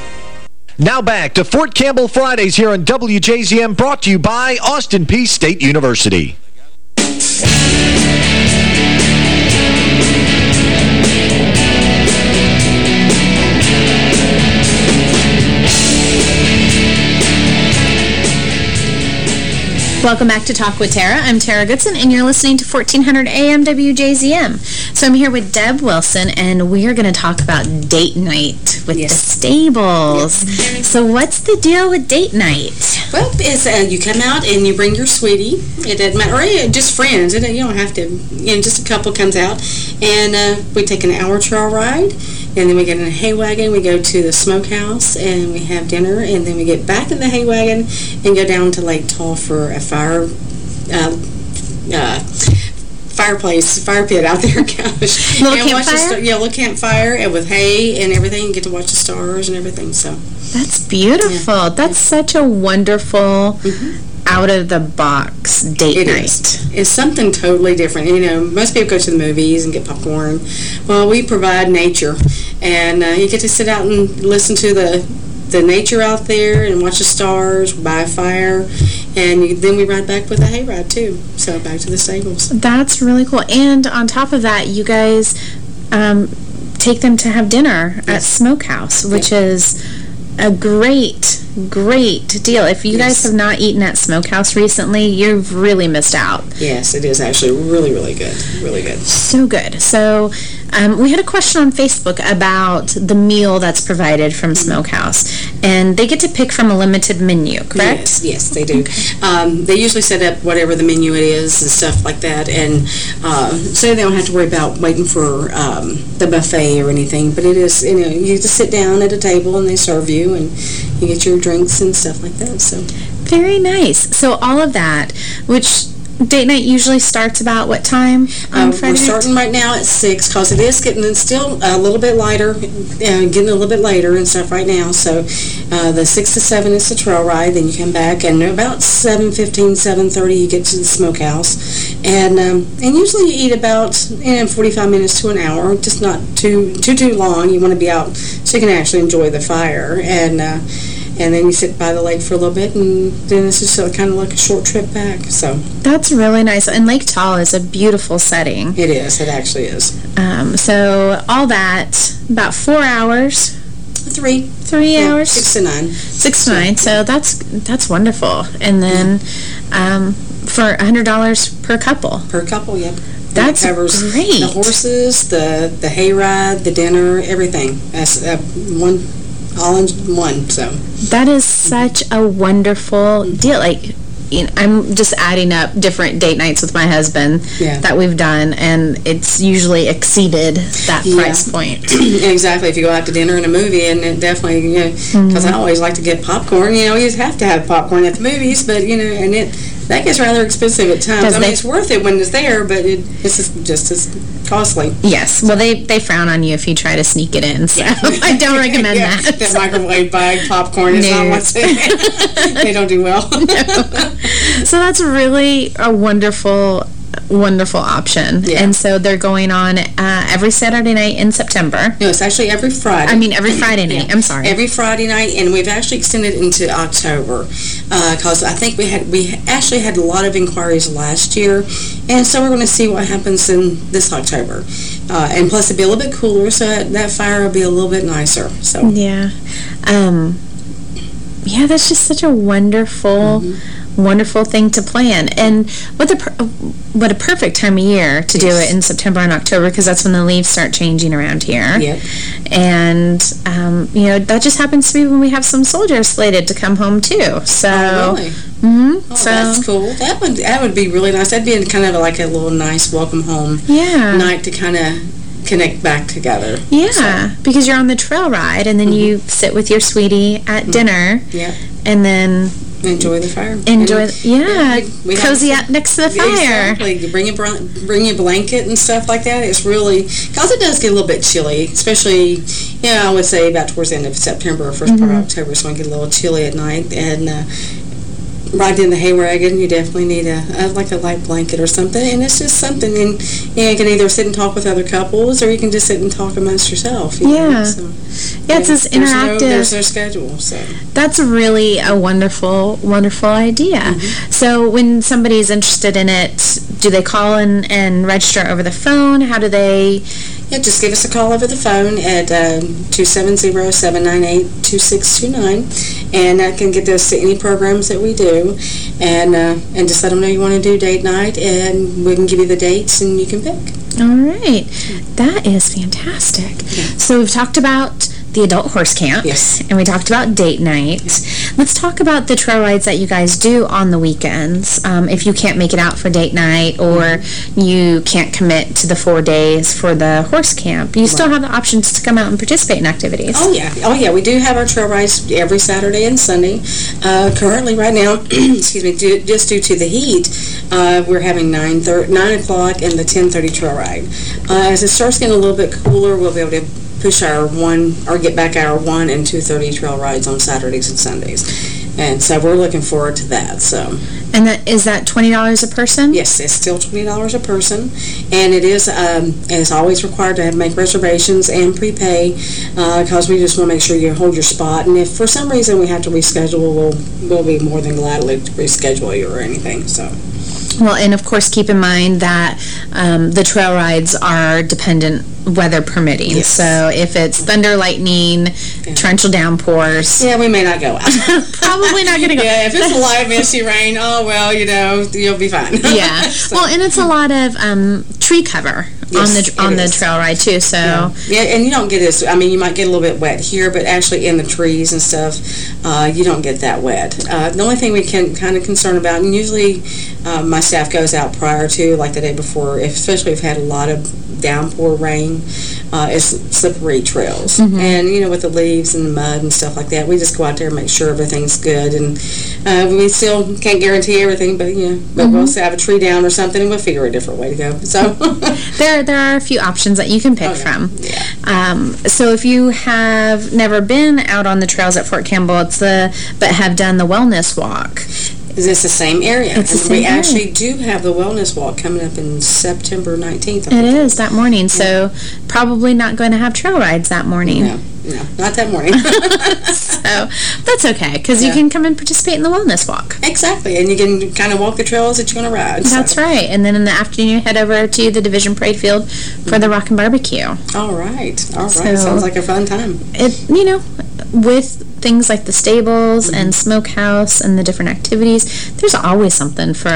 Now back to Fort Campbell Fridays here on WJZM, brought to you by Austin Peay State University. Welcome back to Talk with Tara. I'm Tara Goodson, and you're listening to 1400 AM WJZM. So I'm here with Deb Wilson, and we are going to talk about date night with the stables. So what's the deal with date night? Well, it's, uh, you come out and you bring your sweetie. It doesn't matter, or just friends. It, you don't have to. You know, just a couple comes out, and uh, we take an hour trail ride, and then we get in a hay wagon. We go to the smokehouse, and we have dinner, and then we get back in the hay wagon and go down to Lake Taal for a fire. Uh, uh, fireplace, fire pit out there, gosh. Little And watch the campfire? yeah, little campfire and with hay and everything. You get to watch the stars and everything. So That's beautiful. That's such a wonderful, out-of-the-box date It night. is. It's something totally different. You know, most people go to the movies and get popcorn. Well, we provide nature, and uh, you get to sit out and listen to the the nature out there and watch the stars by fire, and you, then we ride back with a hayride too. So back to the stables. That's really cool. And on top of that, you guys um, take them to have dinner at Smokehouse, which is a great, great deal. If you guys have not eaten at Smokehouse recently, you've really missed out. Yes, it is actually really, really good. Really good. So good. So um, we had a question on Facebook about the meal that's provided from Smokehouse. And they get to pick from a limited menu, correct? Yes, yes, they do. Um, they usually set up whatever the menu it is and stuff like that, and uh, so they don't have to worry about waiting for um, the buffet or anything. But it is, you know, you just sit down at a table and they serve you, and you get your drinks and stuff like that. So Very nice. So all of that, which date night usually starts about what time Um, Friday we're night? starting right now at 6 because it is getting still a little bit lighter, uh, getting a little bit later and stuff right now. So uh, the 6 to 7 is the trail ride. Then you come back and about 7.15, 7.30 you get to the smokehouse. And um, and usually you eat about you know, 45 minutes to an hour, just not too, too, too long. You want to be out so you can actually enjoy the fire. And uh, and then you sit by the lake for a little bit, and then it's just kind of like a short trip back. So That's really nice. And Lake Taal is a beautiful setting. it is. It actually is. Um, so all that, about four hours. Three. Three Yeah, hours? Six to nine. Six to nine. So that's that's wonderful. And then um, for $100 per couple. Per couple, yep. That's That covers great. the horses, the the hayride, the dinner, everything. That's uh, one, all in one. So That is such a wonderful deal. Like, you know, I'm just adding up different date nights with my husband Yeah. that we've done, and it's usually exceeded that Yeah. price point. exactly. If you go out to dinner and a movie, and it definitely, you know, because I mm-hmm. always like to get popcorn. You know, you just have to have popcorn at the movies, but you know, and it that gets rather expensive at times. I mean, it's worth it when it's there, but it, it's just, just as costly. Yes. Well, they, they frown on you if you try to sneak it in, so I don't recommend Yeah, that. That microwave bag popcorn is No. not what's They don't do well. So that's really a wonderful, wonderful option. Yeah. And so they're going on uh, every Saturday night in September. No, it's actually every Friday. I mean, every Friday night. Yeah. I'm sorry. Every Friday night, and we've actually extended into October because I think we had we actually had a lot of inquiries last year, and so we're going to see what happens in this October. Uh, and plus, it'll be a little bit cooler, so that, that fire will be a little bit nicer. So Yeah. Um, yeah, that's just such a wonderful, Mm-hmm. Wonderful thing to plan. And what a, per- what a perfect time of year to do it in September and October because that's when the leaves start changing around here. Yep. And, um, you know, that just happens to be when we have some soldiers slated to come home too. So, Oh, really? hmm Oh, so that's cool. That would that would be really nice. That'd be kind of like a little nice welcome home Yeah. night to kind of connect back together. Yeah, because you're on the trail ride and then you sit with your sweetie at dinner. Yeah. And then Enjoy the fire. Enjoy, And- the, yeah, we have cozy some- up next to the fire. Exactly. You bring a bring a blanket and stuff like that. It's really because it does get a little bit chilly, especially yeah. I would say about towards the end of September or 1st part Mhm. of October. It's going to get a little chilly at night, and uh, right in the hay wagon, you definitely need a, a like a light blanket or something. And it's just something, and you, know, you can either sit and talk with other couples, or you can just sit and talk amongst yourself. You know? Yeah. So, Yeah, it's this there's no- there's no schedule, so. That's really a wonderful, wonderful idea. Mm-hmm. So when somebody's interested in it, do they call in and register over the phone? How do they... Yeah, just give us a call over the phone at um, 270-798-2629, and that can get us to any programs that we do, and uh, and just let them know you want to do date night, and we can give you the dates, and you can pick. All right. That is fantastic. So we've talked about the adult horse camp. Yes. And we talked about date night. Let's talk about the trail rides that you guys do on the weekends. Um, if you can't make it out for date night or you can't commit to the four days for the horse camp, you still have the options to come out and participate in activities. Oh, yeah. Oh, yeah. We do have our trail rides every Saturday and Sunday. Uh, currently, right now, excuse me, due, just due to the heat, uh, we're having 9, 9 o'clock and the 10.30 trail ride. Uh, as it starts getting a little bit cooler, we'll be able to push our 1, or get back our 1 and 2.30 trail rides on Saturdays and Sundays. And so we're looking forward to that, so... And that, is that $20 a person? Yes, it's still $20 a person, and it is, um, it's always required to have, make reservations and prepay, because we just want to make sure you hold your spot, and if for some reason we have to reschedule, we'll, we'll be more than gladly to reschedule you or anything, so. Well, and of course, keep in mind that um, the trail rides are dependent weather permitting. So if it's thunder, lightning, torrential downpours. Yeah, we may not go out. Probably not going to go. Yeah, if it's a light, misty rain, oh, well, you know, you'll be fine. yeah. Well, and it's a lot of um, tree cover on the on the is. trail ride too. So Yeah. yeah, and you don't get this. I mean, you might get a little bit wet here, but actually in the trees and stuff, uh, you don't get that wet. Uh, the only thing we can kind of concern about, and usually uh, my staff goes out prior to, like the day before, if, especially if we've had a lot of downpour rain, uh, slippery trails. Mhm. And, you know, with the leaves and the mud and stuff like that, we just go out there and make sure everything's good. And uh, we still can't guarantee everything, but, you know, but we'll have a tree down or something, and we'll figure a different way to go. So, there there are a few options that you can pick from. Um, so if you have never been out on the trails at Fort Campbell, it's the but have done the wellness walk. Is this the same area? It's the And we area. actually do have the wellness walk coming up in September 19th. It is that morning, so probably not going to have trail rides that morning. No, no, not that morning. so that's okay, because you can come and participate in the wellness walk. exactly, and you can kind of walk the trails that you want to ride. so. That's right. And then in the afternoon, you head over to the Division Parade Field for the Rock and Barbecue. All right, all right. So- Sounds like a fun time. It, you know, with things like the stables Mm-hmm. and smokehouse and the different activities, there's always something for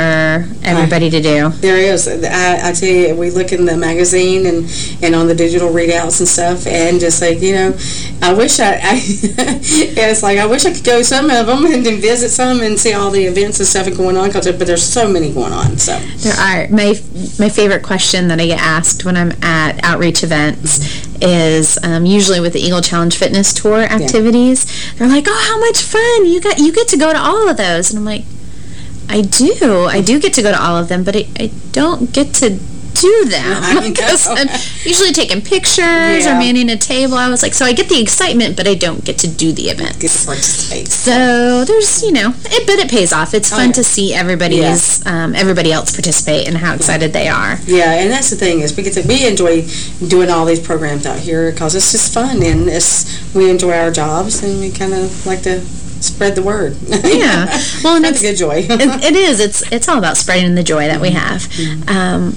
everybody to do. There is. I, I tell you, we look in the magazine and, and on the digital readouts and stuff, and just like, you know, I wish I, I it's like, I wish I could go some of them and then visit some and see all the events and stuff going on, but there's so many going on, so. There are. My, my favorite question that I get asked when I'm at outreach events is um, usually with the Eagle Challenge Fitness Tour activities. They're like, oh, how much fun. You got you get to go to all of those. And I'm like, I do. I do get to go to all of them, but I, I don't get to do them because. I'm usually taking pictures Yeah. or manning a table. I was like, so I get the excitement, but I don't get to do the event. Get to participate. So there's, you know, it, but it pays off. It's Oh, fun yeah. to see everybody's, um, everybody else participate and how excited they are. Yeah, and that's the thing is we get to, we enjoy doing all these programs out here because it's just fun and it's we enjoy our jobs and we kind of like to spread the word. Yeah. Well, and That's it's a good joy. it, it is. It's it's all about spreading the joy that we have. Um,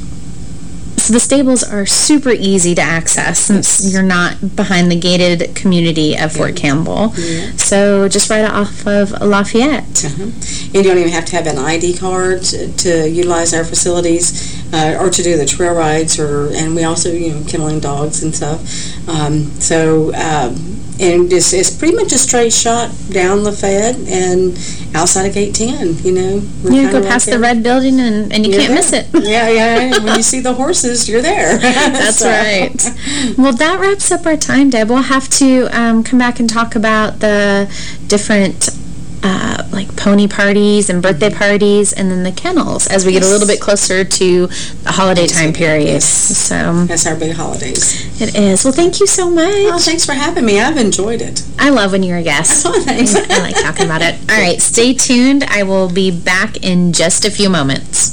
so the stables are super easy to access since you're not behind the gated community of Fort Campbell. So just right off of Lafayette. Uh-huh. You don't even have to have an ID card to, to utilize our facilities uh, or to do the trail rides or and we also you know kenneling dogs and stuff. Um, so um, and it's, it's pretty much a straight shot down Lafayette and outside of Gate 10. You know, You go right past the red building and, and you You're can't miss it. Yeah, yeah. When you see the you're there. That's So- right. Well, that wraps up our time, Deb. We'll have to um, come back and talk about the different uh, like pony parties and birthday parties and then the kennels as we get a little bit closer to the holiday time period. So That's our big holidays. It is. Well, thank you so much. Oh, thanks for having me. I've enjoyed it. I love when you're a guest. Oh, thanks. I like talking about it. All right, stay tuned. I will be back in just a few moments.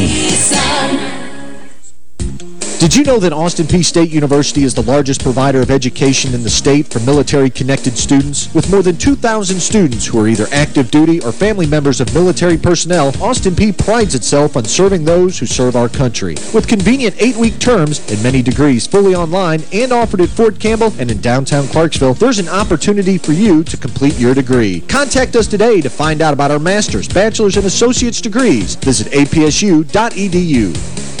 King. Did you know that Austin Peay State University is the largest provider of education in the state for military-connected students? With more than 2,000 students who are either active duty or family members of military personnel, Austin Peay prides itself on serving those who serve our country. With convenient eight-week terms and many degrees fully online and offered at Fort Campbell and in downtown Clarksville, there's an opportunity for you to complete your degree. Contact us today to find out about our master's, bachelor's, and associate's degrees. Visit apsu.edu.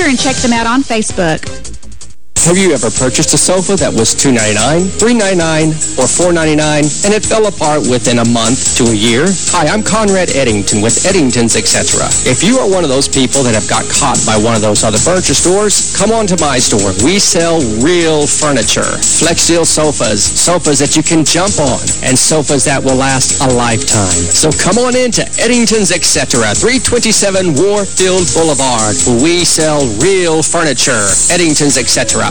and check them out on Facebook. Have you ever purchased a sofa that was 299, 399, or 499 and it fell apart within a month to a year? Hi, I'm Conrad Eddington with Eddington's Etc. If you are one of those people that have got caught by one of those other furniture stores, come on to my store. We sell real furniture. Flexsteel sofas, sofas that you can jump on, and sofas that will last a lifetime. So come on in to Eddington's Etc. 327 Warfield Boulevard, we sell real furniture. Eddington's Etc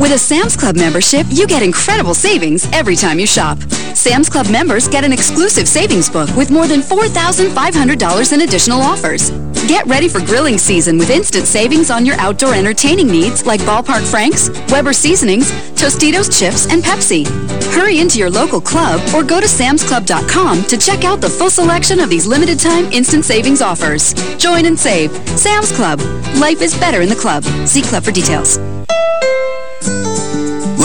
With a Sam's Club membership, you get incredible savings every time you shop. Sam's Club members get an exclusive savings book with more than $4,500 in additional offers. Get ready for grilling season with instant savings on your outdoor entertaining needs like Ballpark Franks, Weber Seasonings, Tostitos Chips, and Pepsi. Hurry into your local club or go to samsclub.com to check out the full selection of these limited-time instant savings offers. Join and save. Sam's Club. Life is better in the club. See Club for details.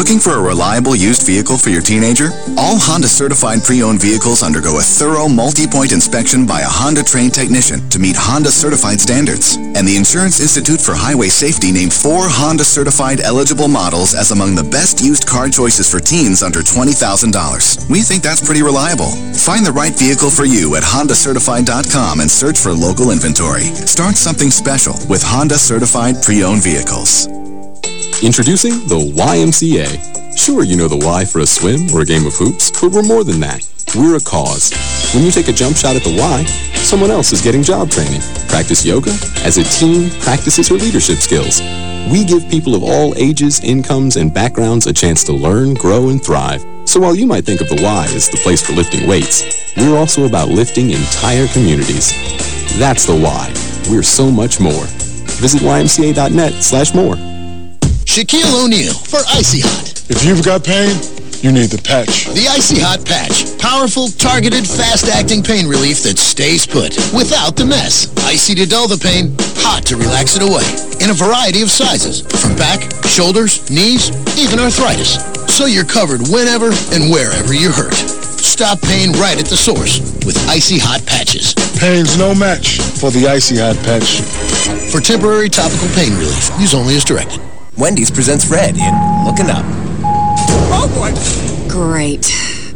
Looking for a reliable used vehicle for your teenager? All Honda certified pre-owned vehicles undergo a thorough multi-point inspection by a Honda trained technician to meet Honda certified standards. And the Insurance Institute for Highway Safety named four Honda certified eligible models as among the best used car choices for teens under $20,000. We think that's pretty reliable. Find the right vehicle for you at HondaCertified.com and search for local inventory. Start something special with Honda certified pre-owned vehicles. Introducing the YMCA. Sure, you know the Y for a swim or a game of hoops, but we're more than that. We're a cause. When you take a jump shot at the Y, someone else is getting job training. Practice yoga as a team practices her leadership skills. We give people of all ages, incomes, and backgrounds a chance to learn, grow, and thrive. So while you might think of the Y as the place for lifting weights, we're also about lifting entire communities. That's the Y. We're so much more. Visit ymca.net slash more. Shaquille O'Neal for Icy Hot. If you've got pain, you need the patch. The Icy Hot Patch. Powerful, targeted, fast-acting pain relief that stays put without the mess. Icy to dull the pain, hot to relax it away. In a variety of sizes, from back, shoulders, knees, even arthritis. So you're covered whenever and wherever you're hurt. Stop pain right at the source with Icy Hot Patches. Pain's no match for the Icy Hot Patch. For temporary topical pain relief, use only as directed. Wendy's presents Red in Looking Up. Oh, boy! Great.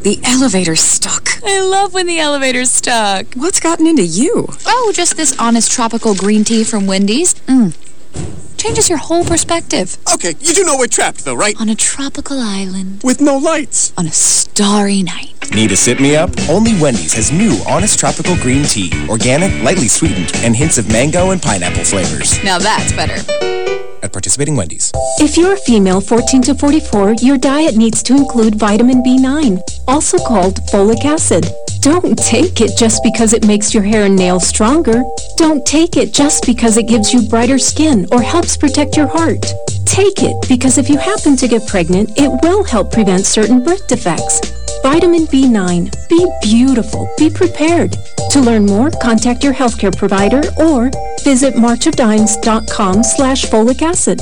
The elevator's stuck. I love when the elevator's stuck. What's gotten into you? Oh, just this honest tropical green tea from Wendy's. Mm. Changes your whole perspective. Okay, you do know we're trapped, though, right? On a tropical island. With no lights. On a starry night. Need a sit-me-up? Only Wendy's has new Honest Tropical Green Tea. Organic, lightly sweetened, and hints of mango and pineapple flavors. Now that's better. At participating Wendy's. If you're a female 14 to 44, your diet needs to include vitamin B9, also called folic acid. Don't take it just because it makes your hair and nails stronger. Don't take it just because it gives you brighter skin or helps protect your heart. Take it because if you happen to get pregnant, it will help prevent certain birth defects. Vitamin B9. Be beautiful. Be prepared. To learn more, contact your healthcare provider or visit marchofdimes.com slash folic acid.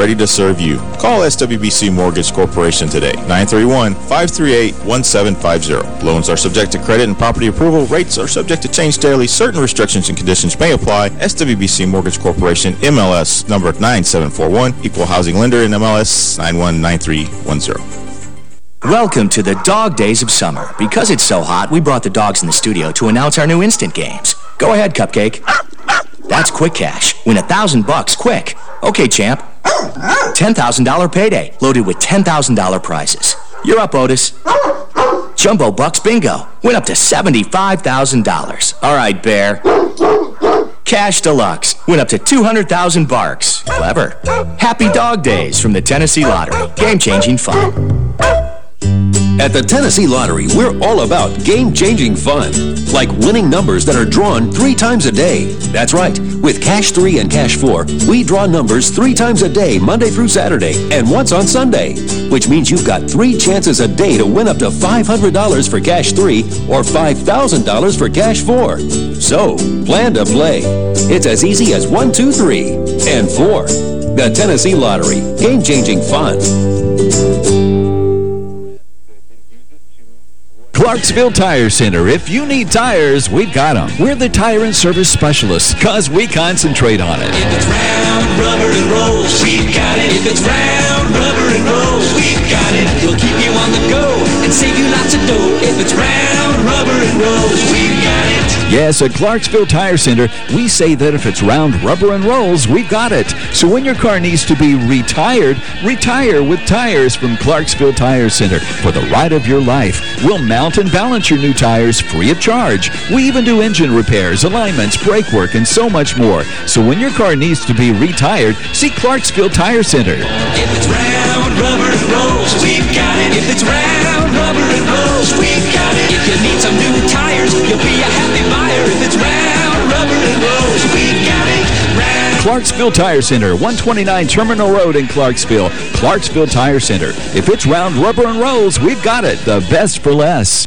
ready to serve you. Call SWBC Mortgage Corporation today, 931-538-1750. Loans are subject to credit and property approval. Rates are subject to change daily. Certain restrictions and conditions may apply. SWBC Mortgage Corporation, MLS number 9741, Equal Housing Lender in MLS 919310. Welcome to the dog days of summer. Because it's so hot, we brought the dogs in the studio to announce our new instant games. Go ahead, Cupcake. That's quick cash. Win a thousand bucks quick. Okay, champ. $10,000 payday, loaded with $10,000 prizes. You're up, Otis. Jumbo Bucks Bingo. Win up to $75,000. All right, Bear. Cash Deluxe. Win up to 200,000 barks. Clever. Happy Dog Days from the Tennessee Lottery. Game-changing fun. At the Tennessee Lottery, we're all about game-changing fun, like winning numbers that are drawn three times a day. That's right. With Cash 3 and Cash 4, we draw numbers three times a day, Monday through Saturday, and once on Sunday, which means you've got three chances a day to win up to $500 for Cash 3 or $5,000 for Cash 4. So, plan to play. It's as easy as one, two, three, and 4. The Tennessee Lottery. Game-changing fun. Clarksville Tire Center. If you need tires, we've got them. We're the tire and service specialists because we concentrate on it. If it's round, rubber, and rolls, we've got it. If it's round, rubber, and rolls, we've got it. We'll keep you on the go and save you lots of dough. If it's round, rubber, and rolls, we've got it. Yes, at Clarksville Tire Center, we say that if it's round, rubber, and rolls, we've got it. So when your car needs to be retired, retire with tires from Clarksville Tire Center for the ride of your life. We'll mount and balance your new tires free of charge. We even do engine repairs, alignments, brake work, and so much more. So when your car needs to be retired, see Clarksville Tire Center. If it's round, rubber, and rolls, we've got it. If it's round, Clarksville Tire Center, 129 Terminal Road in Clarksville. Clarksville Tire Center. If it's round, rubber, and rolls, we've got it. The best for less.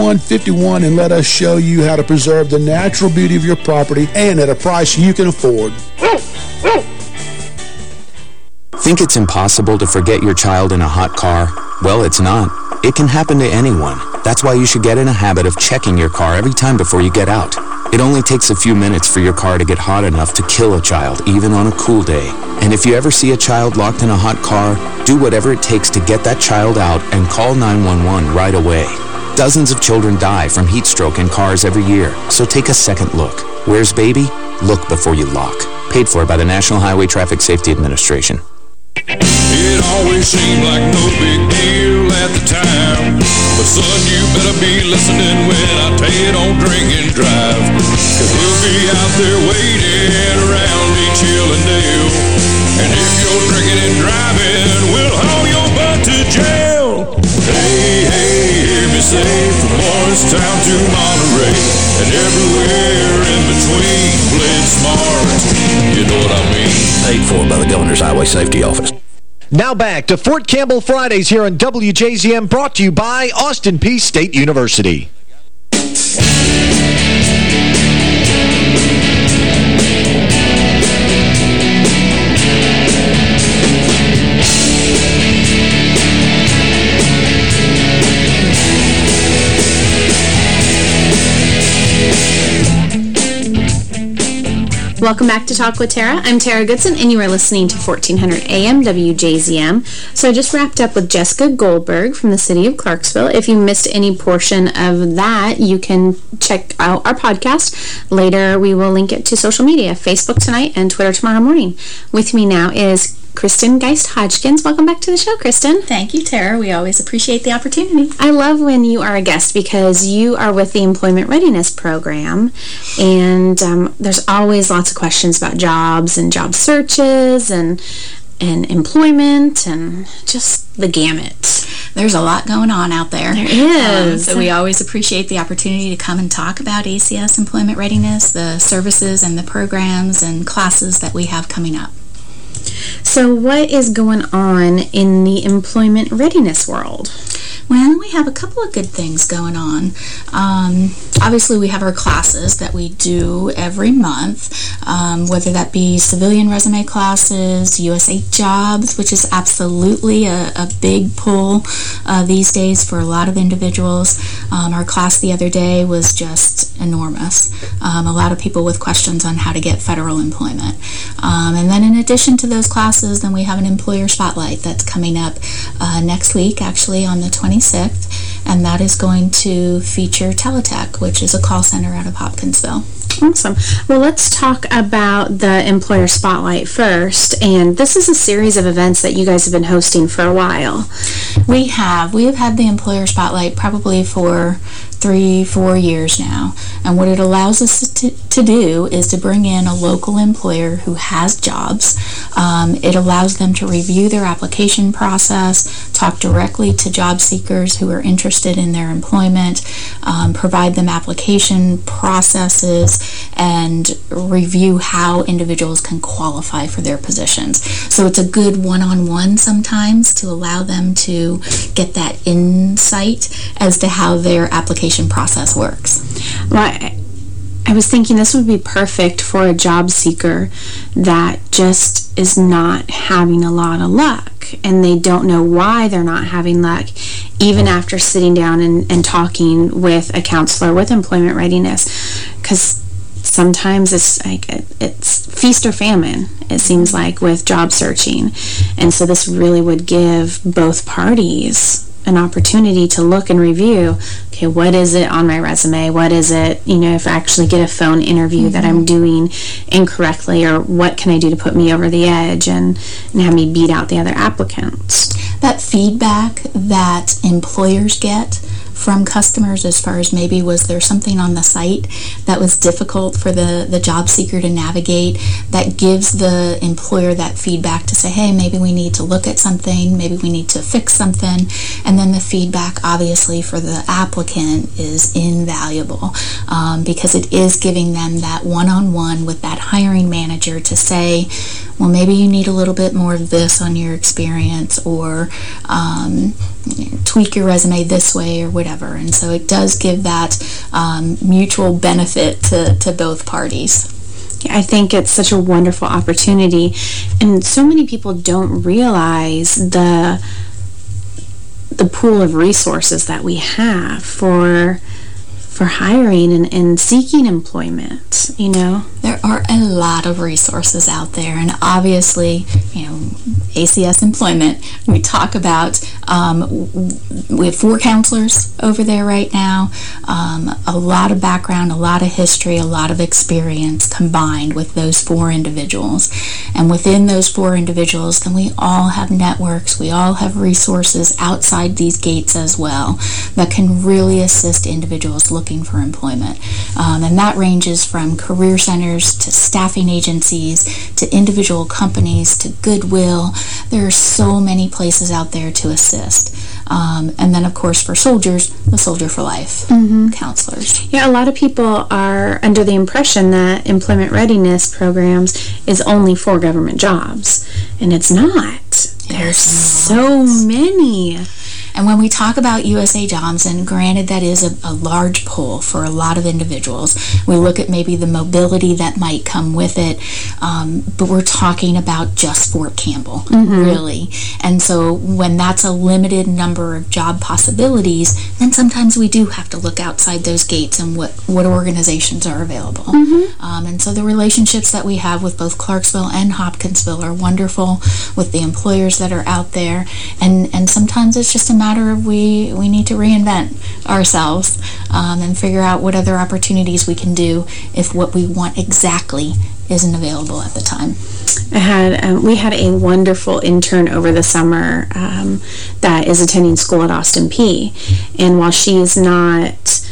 278-7151 and let us show you how to preserve the natural beauty of your property and at a price you can afford. Think it's impossible to forget your child in a hot car? Well, it's not. It can happen to anyone. That's why you should get in a habit of checking your car every time before you get out. It only takes a few minutes for your car to get hot enough to kill a child, even on a cool day. And if you ever see a child locked in a hot car, do whatever it takes to get that child out and call 911 right away. Dozens of children die from heat stroke in cars every year, so take a second look. Where's baby? Look before you lock. Paid for by the National Highway Traffic Safety Administration. It always seemed like no big deal at the time. But son, you better be listening when I tell you don't drink and drive. Cause we'll be out there waiting around dale. And if you're drinking and driving, hear say from Morristown to Monterey. And everywhere in between, play smart. You know what I mean? Paid for by the Governor's Highway Safety Office. Now back to Fort Campbell Fridays here on WJZM, brought to you by Austin Peay State University. Welcome back to Talk with Tara. I'm Tara Goodson, and you are listening to 1400 AM WJZM. So I just wrapped up with Jessica Goldberg from the city of Clarksville. If you missed any portion of that, you can check out our podcast. Later, we will link it to social media, Facebook tonight and Twitter tomorrow morning. With me now is Kristen Geist-Hodgkins. Welcome back to the show, Kristen. Thank you, Tara. We always appreciate the opportunity. I love when you are a guest because you are with the Employment Readiness Program, and um, there's always lots of questions about jobs and job searches and and employment and just the gamut. There's a lot going on out there. There is. Um, so we always appreciate the opportunity to come and talk about ACS employment readiness, the services and the programs and classes that we have coming up. So what is going on in the employment readiness world? Well, we have a couple of good things going on. Um, obviously, we have our classes that we do every month, um, whether that be civilian resume classes, USA Jobs, which is absolutely a, a big pull uh, these days for a lot of individuals. Um, our class the other day was just enormous. Um, a lot of people with questions on how to get federal employment. Um, and then in addition to those classes, then we have an employer spotlight that's coming up uh, next week, actually on the 26th, and that is going to feature Teletech, which is a call center out of Hopkinsville. Awesome. Well, let's talk about the Employer Spotlight first. And this is a series of events that you guys have been hosting for a while. We have. We have had the Employer Spotlight probably for three, four years now. And what it allows us to, to do is to bring in a local employer who has jobs. Um, it allows them to review their application process, talk directly to job seekers who are interested in their employment, um, provide them application processes, and review how individuals can qualify for their positions. So it's a good one-on-one -on -one sometimes to allow them to get that insight as to how their application process works. Right. I was thinking this would be perfect for a job seeker that just is not having a lot of luck and they don't know why they're not having luck even mm-hmm. after sitting down and, and talking with a counselor with employment readiness because sometimes it's like it's feast or famine it seems mm-hmm. like with job searching and so this really would give both parties an opportunity to look and review, okay, what is it on my resume? What is it, you know, if I actually get a phone interview mm -hmm. that I'm Mm-hmm. doing incorrectly or what can I do to put me over the edge and, and have me beat out the other applicants? That feedback that employers get from customers as far as maybe was there something on the site that was difficult for the, the job seeker to navigate that gives the employer that feedback to say, hey, maybe we need to look at something, maybe we need to fix something, and then the feedback obviously for the applicant is invaluable um, because it is giving them that one-on-one -on -one with that hiring manager to say, well, maybe you need a little bit more of this on your experience or um, tweak your resume this way or whatever. And so it does give that um, mutual benefit to, to both parties. I think it's such a wonderful opportunity. And so many people don't realize the the pool of resources that we have for for hiring and, and seeking employment, you know? There are a lot of resources out there, and obviously, you know, ACS employment, we talk about Um, we have four counselors over there right now. Um, a lot of background, a lot of history, a lot of experience combined with those four individuals. And within those four individuals, then we all have networks, we all have resources outside these gates as well that can really assist individuals looking for employment. Um, and that ranges from career centers to staffing agencies to individual companies to Goodwill. There are so many places out there to assist. Um, and then, of course, for soldiers, the Soldier for Life counselors. Yeah, a lot of people are under the impression that employment readiness programs is only for government jobs, and it's not. There's so many. And when we talk about USA Jobs, and granted that is a, a, large pull for a lot of individuals, we look at maybe the mobility that might come with it, um, but we're talking about just Fort Campbell, Mm-hmm. Mhm. really. And so when that's a limited number of job possibilities, then sometimes we do have to look outside those gates and what, what organizations are available. Mm-hmm. Um, and so the relationships that we have with both Clarksville and Hopkinsville are wonderful with the employers that are out there. And, and sometimes it's just a matter of we, we need to reinvent ourselves um, and figure out what other opportunities we can do if what we want exactly isn't available at the time. I had um, we had a wonderful intern over the summer um, that is attending school at Austin Peay. And while she is not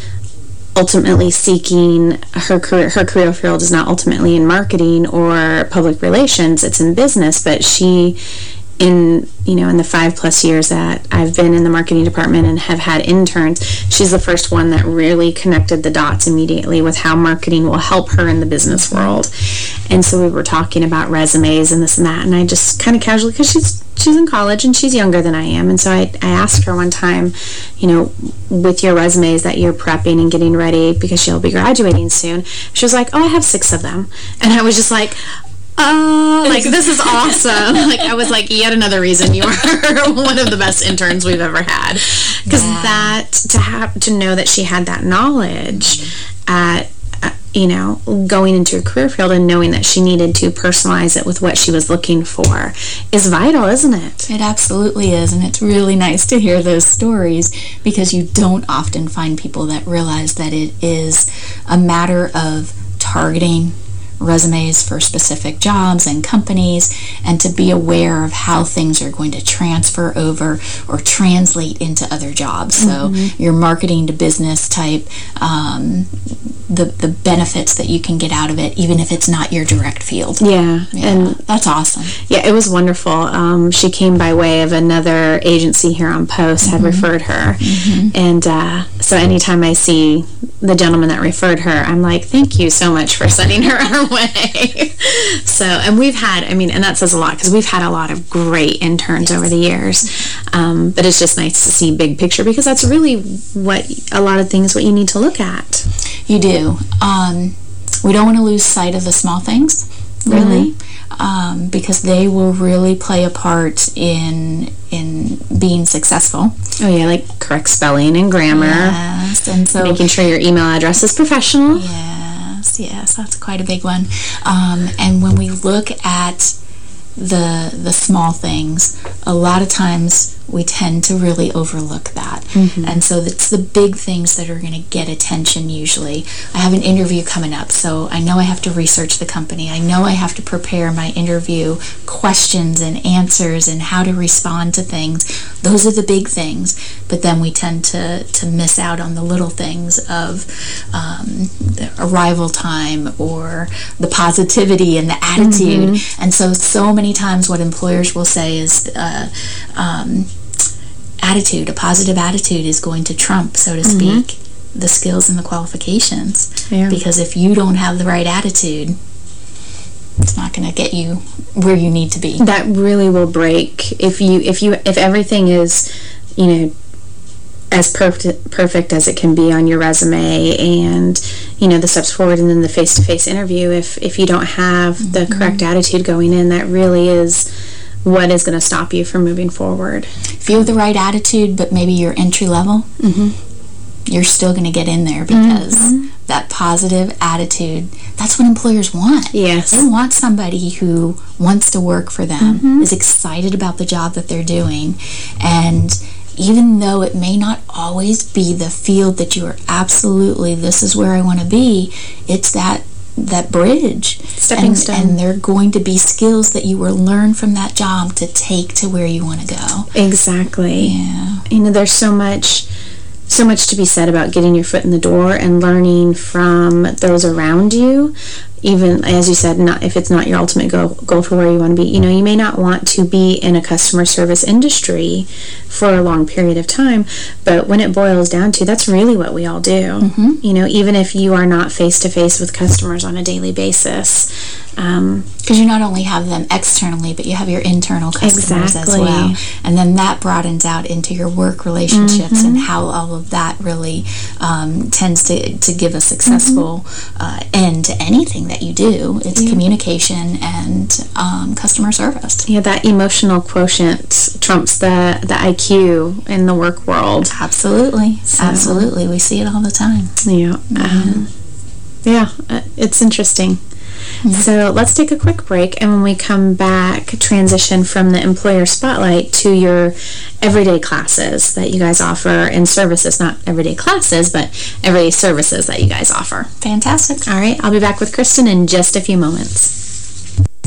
ultimately seeking her career, her career field is not ultimately in marketing or public relations, it's in business, but she in you know in the five plus years that I've been in the marketing department and have had interns she's the first one that really connected the dots immediately with how marketing will help her in the business world. And so we were talking about resumes and this and that and I just kind of casually because she's she's in college and she's younger than I am. And so I, I asked her one time you know with your resumes that you're prepping and getting ready because she'll be graduating soon she was like oh I have six of them. And I was just like uh, like this is awesome. like I was like, yet another reason you are one of the best interns we've ever had. Because that to have to know that she had that knowledge at uh, you know going into a career field and knowing that she needed to personalize it with what she was looking for is vital, isn't it? It absolutely is, and it's really nice to hear those stories because you don't often find people that realize that it is a matter of targeting resumes for specific jobs and companies and to be aware of how things are going to transfer over or translate into other jobs. So Mhm. your marketing to business type, um, the, the benefits that you can get out of it, even if it's not your direct field. Yeah, and that's awesome. Yeah, it was wonderful. Um, she came by way of another agency here on post, had Mhm. referred her. Mhm. And uh, so anytime I see the gentleman that referred her, I'm like, thank you so much for sending her our way. so, and we've had, I mean, and that says a lot because we've had a lot of great interns over the years. Um, but it's just nice to see big picture because that's really what a lot of things what you need to look at. You do. Um, we don't want to lose sight of the small things, really, um, because they will really play a part in in being successful. Oh yeah, like correct spelling and grammar. Yes, and so making sure your email address is professional. Yes, yes, that's quite a big one. Um, and when we look at the the small things, a lot of times we tend to really overlook that. Mhm. And so it's the big things that are going to get attention usually. I have an interview coming up, so I know I have to research the company. I know I have to prepare my interview questions and answers and how to respond to things. Those are the big things. But then we tend to, to miss out on the little things of um, the arrival time or the positivity and the attitude. Mhm. And so, so many times what employers will say is, uh, um, attitude, a positive attitude is going to trump, so to Mhm. speak, the skills and the qualifications. Yeah. Because if you don't have the right attitude, it's not going to get you where you need to be. that really will break if you if you if everything is you know as perfect perfect as it can be on your resume and you know the steps forward and then the face-to-face interview if if you don't have the correct attitude going in that really is what is going to stop you from moving forward If you have the right attitude, but maybe you're entry level, you're still going to get in there because that positive attitude, that's what employers want. Yes. They want somebody who wants to work for them, Mhm. is excited about the job that they're doing, and even though it may not always be the field that you are absolutely, this is where I want to be, it's that that bridge. Stepping and, stone. And there are going to be skills that you will learn from that job to take to where you want to go. Exactly. Yeah. You know, there's so much so much to be said about getting your foot in the door and learning from those around you. Even as you said, not if it's not your ultimate goal, goal for where you want to be. You know, you may not want to be in a customer service industry for a long period of time, but when it boils down to, that's really what we all do. You know, even if you are not face to face with customers on a daily basis. Um, Because you not only have them externally, but you have your internal customers Exactly. as well. And then that broadens out into your work relationships and how all of that really um, tends to, to give a successful uh, end to anything that you do. It's Yeah. communication and um, customer service. Yeah, that emotional quotient trumps the, the IQ in the work world. Absolutely. Absolutely. We see it all the time. Yeah. Um, yeah, uh, it's interesting. Mm-hmm. So let's take a quick break, and when we come back, transition from the employer spotlight to your everyday classes that you guys offer and services. Not everyday classes, but everyday services that you guys offer. Fantastic. All right, I'll be back with Kristen in just a few moments.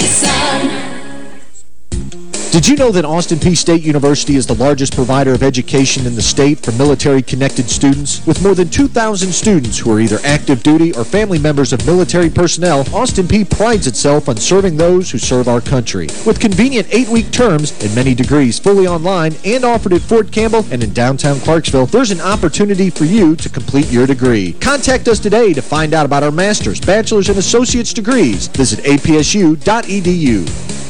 Nissan. Did you know that Austin Peay State University is the largest provider of education in the state for military-connected students? With more than 2,000 students who are either active duty or family members of military personnel, Austin Peay prides itself on serving those who serve our country. With convenient eight-week terms and many degrees fully online and offered at Fort Campbell and in downtown Clarksville, there's an opportunity for you to complete your degree. Contact us today to find out about our master's, bachelor's, and associate's degrees. Visit apsu.edu.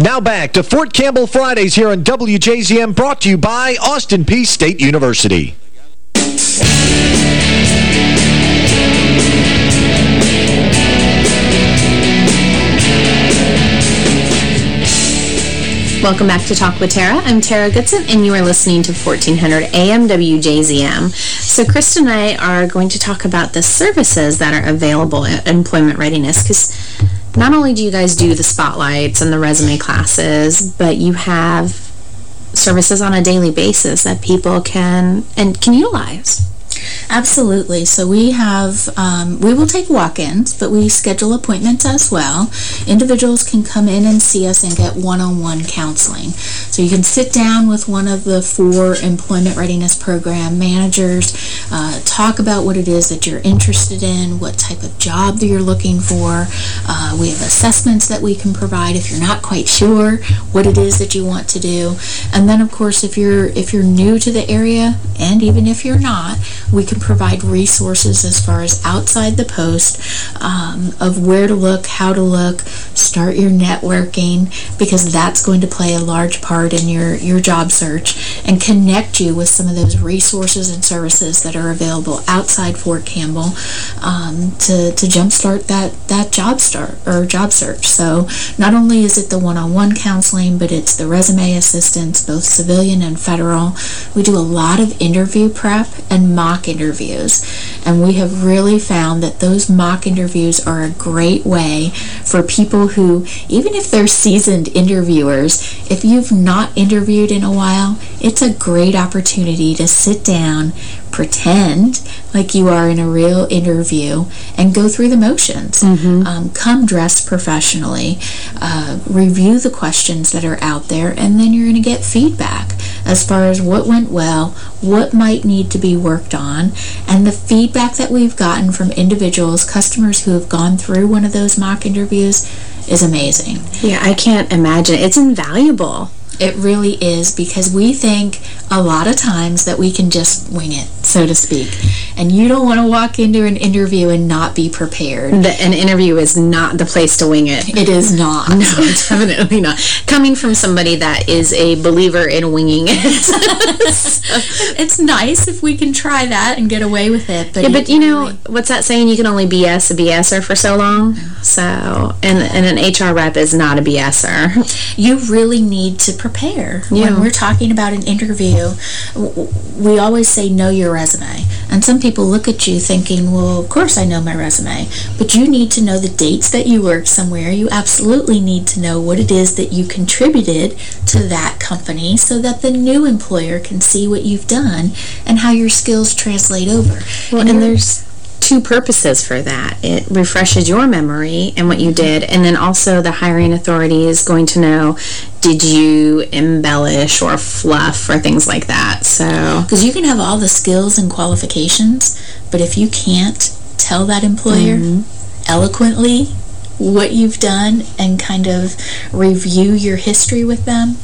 Now back to Fort Campbell Fridays here on WJZM, brought to you by Austin Peay State University. Welcome back to Talk with Tara. I'm Tara Goodson, and you are listening to 1400 AM WJZM. So Kristen and I are going to talk about the services that are available at Employment Readiness, because not only do you guys do the spotlights and the resume classes, but you have services on a daily basis that people can and can utilize. Absolutely. So we have, um, we will take walk-ins, but we schedule appointments as well. Individuals can come in and see us and get one-on-one counseling. So you can sit down with one of the four Employment Readiness Program managers, uh, talk about what it is that you're interested in, what type of job that you're looking for. Uh, we have assessments that we can provide if you're not quite sure what it is that you want to do. And then, of course, if you're if you're new to the area, and even if you're not, we can provide resources as far as outside the post um, of where to look, how to look, start your networking, because that's going to play a large part in your, your job search, and connect you with some of those resources and services that are available outside Fort Campbell um, to, to jumpstart that, that job start or job search. So not only is it the one-on-one -on -one counseling, but it's the resume assistance, both civilian and federal. We do a lot of interview prep and mock interviews. And we have really found that those mock interviews are a great way for people who, even if they're seasoned interviewers, if you've not interviewed in a while, it's a great opportunity to sit down, pretend like you are in a real interview and go through the motions. Mm -hmm. um, come dressed professionally, uh, review the questions that are out there, and then you're going to get feedback as far as what went well, what might need to be worked on, and the feedback that we've gotten from individuals, customers who have gone through one of those mock interviews is amazing. Yeah, I can't imagine. It's invaluable. It really is because we think a lot of times that we can just wing it, so to speak. And you don't want to walk into an interview and not be prepared. The, an interview is not the place to wing it. It is not. No, definitely not. Coming from somebody that is a believer in winging it. so. It's nice if we can try that and get away with it. But yeah, but you know, what's that saying? You can only BS a BSer for so long. So, and, and an HR rep is not a BSer. You really need to prepare. Yeah. When we're talking about an interview, we always say know your resume. And some people look at you thinking, well, of course I know my resume. But you need to know the dates that you worked somewhere. You absolutely need to know what it is that you contributed to that company so that the new employer can see what you've done and how your skills translate over. Well, and, and there's two purposes for that. It refreshes your memory and what you did, and then also the hiring authority is going to know, did you embellish or fluff or things like that. So, Because you can have all the skills and qualifications, but if you can't tell that employer mm -hmm. eloquently what you've done and kind of review your history with them,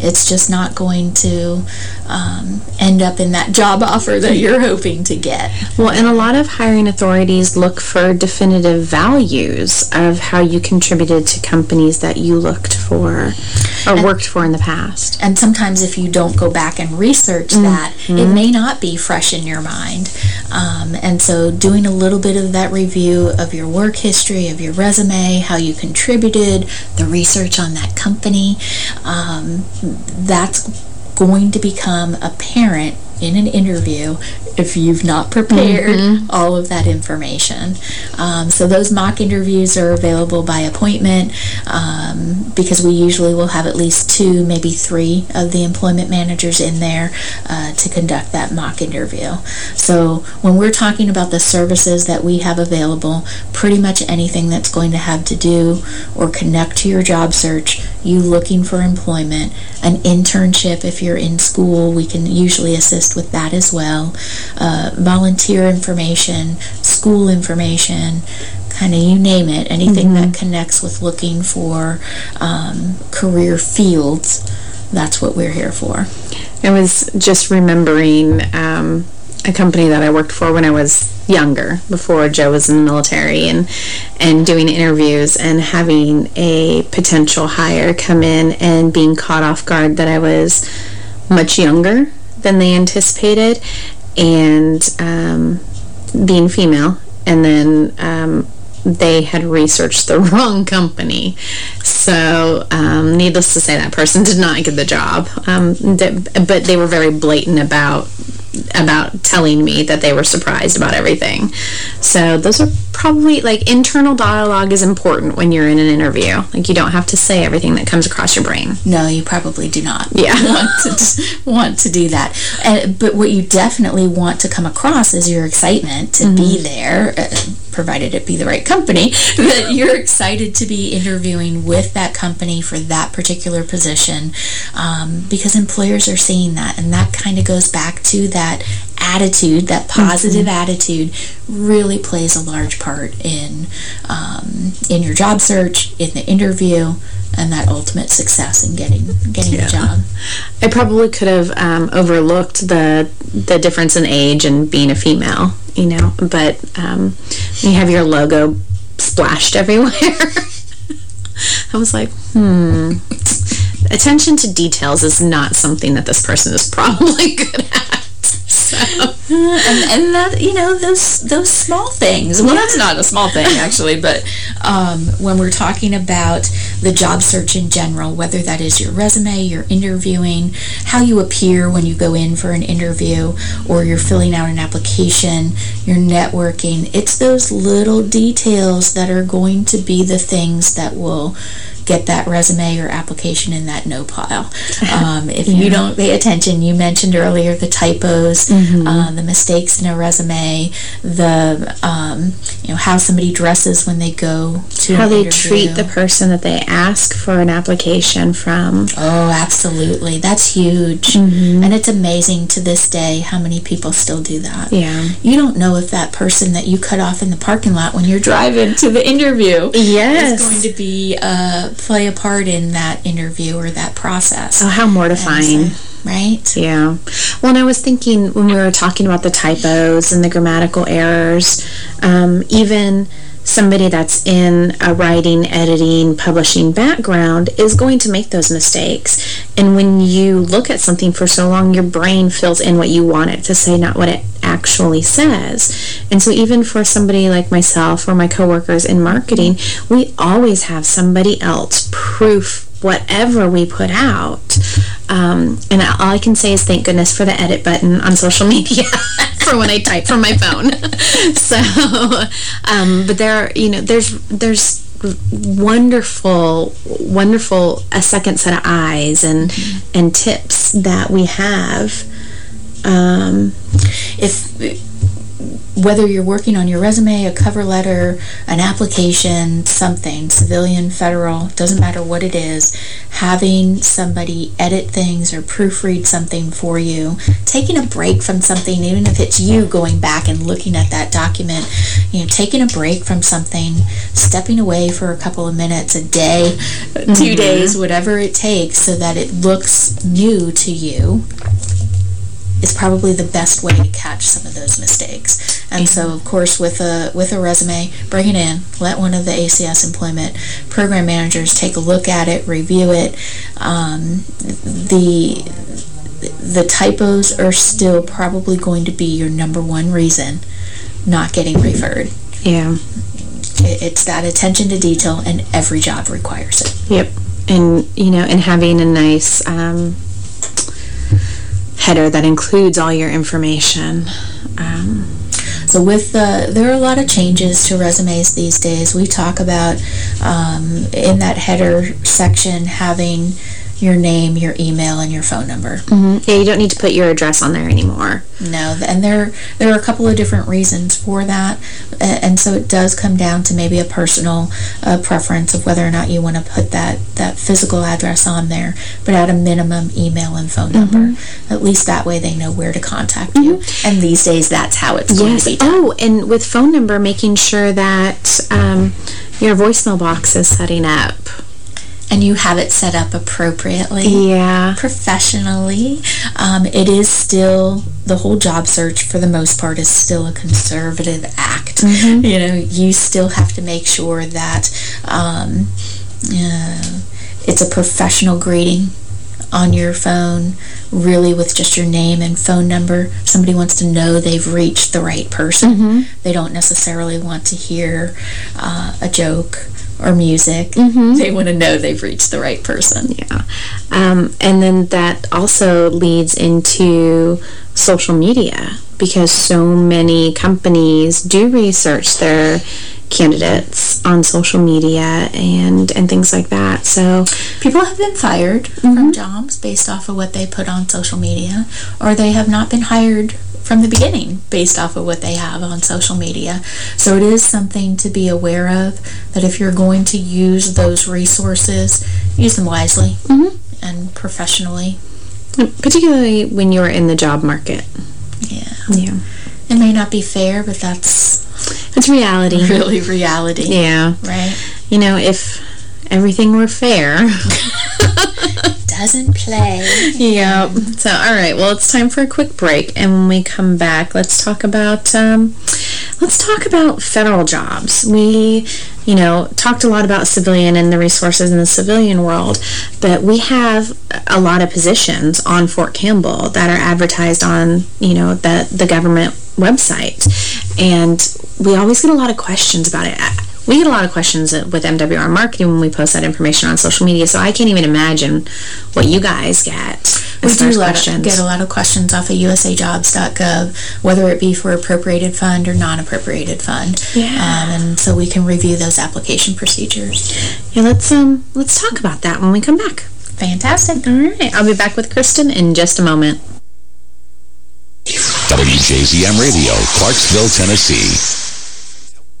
it's just not going to um, end up in that job offer that you're hoping to get. Well, and a lot of hiring authorities look for definitive values of how you contributed to companies that you looked for or and, worked for in the past. And sometimes if you don't go back and research mm -hmm. that, it mm-hmm. may not be fresh in your mind. Um, and so doing a little bit of that review of your work history, of your resume, how you contributed, the research on that company, um, that's going to become apparent in an interview if you've not prepared mm -hmm. all of that information. Um, so those mock interviews are available by appointment um, because we usually will have at least two, maybe three of the employment managers in there uh, to conduct that mock interview. So when we're talking about the services that we have available, pretty much anything that's going to have to do or connect to your job search, you looking for employment, an internship if you're in school, we can usually assist assist with that as well. Uh, volunteer information, school information, kind of you name it, anything mm -hmm. that connects with looking for um, career fields, that's what we're here for. I was just remembering um, a company that I worked for when I was younger, before Joe was in the military, and and doing interviews and having a potential hire come in and being caught off guard that I was much younger than they anticipated and um, being female. And then um, they had researched the wrong company. So, um, needless to say, that person did not get the job. Um, but they were very blatant about about telling me that they were surprised about everything. So those are probably, like, internal dialogue is important when you're in an interview. Like, you don't have to say everything that comes across your brain. No, you probably do not Yeah. want, to, want to do that. And, but what you definitely want to come across is your excitement to be there, uh, provided it be the right company, that you're excited to be interviewing with that company for that particular position um, because employers are seeing that. And that kind of goes back to that attitude, that positive attitude really plays a large part in um, in your job search, in the interview, and that ultimate success in getting getting the job. I probably could have um, overlooked the the difference in age and being a female, you know, but um, you have your logo splashed everywhere, I was like, hmm. Attention to details is not something that this person is probably good at. So. and, and that you know those those small things well that's not a small thing actually but um, when we're talking about the job search in general whether that is your resume your interviewing how you appear when you go in for an interview or you're filling out an application you're networking it's those little details that are going to be the things that will get that resume or application in that no pile. Um, if Yeah. you don't pay attention, you mentioned earlier the typos, Mhm. uh, the mistakes in a resume, the um, you know how somebody dresses when they go to How they interview. treat the person that they ask for an application from. Oh, absolutely. That's huge. And it's amazing to this day how many people still do that. Yeah. You don't know if that person that you cut off in the parking lot when you're driving to the interview Yes. is going to be uh, play a part in that interview or that process. Oh, how mortifying. right? Yeah. Well, and I was thinking when we were talking about the typos and the grammatical errors, um, even somebody that's in a writing, editing, publishing background is going to make those mistakes. And when you look at something for so long, your brain fills in what you want it to say, not what it actually says. And so even for somebody like myself or my coworkers in marketing, we always have somebody else proof whatever we put out. Um, and all I can say is thank goodness for the edit button on social media for when I type from my phone. so, um, but there are, you know, there's, there's wonderful, wonderful, a second set of eyes and, and tips that we have. Um, if whether you're working on your resume, a cover letter, an application, something, civilian, federal, doesn't matter what it is, having somebody edit things or proofread something for you, taking a break from something, even if it's you going back and looking at that document, you know, taking a break from something, stepping away for a couple of minutes, a day, two Mhm. days, whatever it takes so that it looks new to you is probably the best way to catch some of those mistakes. And so, of course, with a with a resume, bring it in. Let one of the ACS employment program managers take a look at it, review it. Um, the the typos are still probably going to be your number one reason not getting referred. Yeah. It, it's that attention to detail, and every job requires it. Yep. And, you know, and having a nice um, header that includes all your information. Um, So with the, there are a lot of changes to resumes these days. We talk about um, in that header section having your name, your email, and your phone number. mhm. Yeah, you don't need to put your address on there anymore. No, and there there are a couple of different reasons for that, and so it does come down to maybe a personal uh, preference of whether or not you want to put that that physical address on there, but at a minimum, email and phone number. At least that way they know where to contact you. And these days, that's how it's going Yes. to be done. Oh, and with phone number, making sure that um, your voicemail box is setting up. And you have it set up appropriately. Yeah. Professionally. Um, it is still, the whole job search for the most part is still a conservative act. Mhm. You know, you still have to make sure that um, uh, it's a professional greeting on your phone, really with just your name and phone number. Somebody wants to know they've reached the right person. They don't necessarily want to hear uh, a joke or music, they want to know they've reached the right person. Yeah. Um, and then that also leads into social media because so many companies do research their candidates on social media and and things like that. So people have been fired from jobs based off of what they put on social media, or they have not been hired from the beginning based off of what they have on social media. So it is something to be aware of that if you're going to use those resources, use them wisely mm-hmm. and professionally. particularly when you're in the job market. Yeah. Yeah. It may not be fair, but that's It's reality. really reality. Yeah. Right. You know, if everything were fair. Doesn't play. Yep. So, all right. Well, it's time for a quick break, and when we come back, let's talk about um, let's talk about federal jobs. We, you know, talked a lot about civilian and the resources in the civilian world, but we have a lot of positions on Fort Campbell that are advertised on, you know, the the government website, and we always get a lot of questions about it. We get a lot of questions with MWR Marketing when we post that information on social media, so I can't even imagine what you guys get We do far questions. get a lot of questions off of usajobs.gov, whether it be for appropriated fund or non-appropriated fund. Yeah. Um, and so we can review those application procedures. Yeah, let's um let's talk about that when we come back. Fantastic. All right, I'll be back with Kristen in just a moment. WJZM Radio, Clarksville, Tennessee.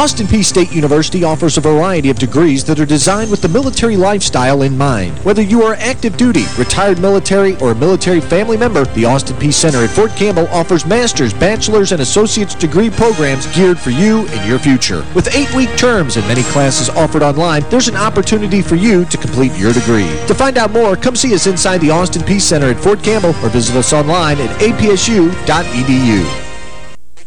Austin Peay State University offers a variety of degrees that are designed with the military lifestyle in mind. Whether you are active duty, retired military, or a military family member, the Austin Peay Center at Fort Campbell offers master's, bachelor's, and associate's degree programs geared for you and your future. With eight-week terms and many classes offered online, there's an opportunity for you to complete your degree. To find out more, come see us inside the Austin Peay Center at Fort Campbell or visit us online at apsu.edu.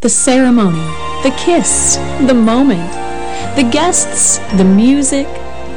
The ceremony, the kiss, the moment, the guests, the music,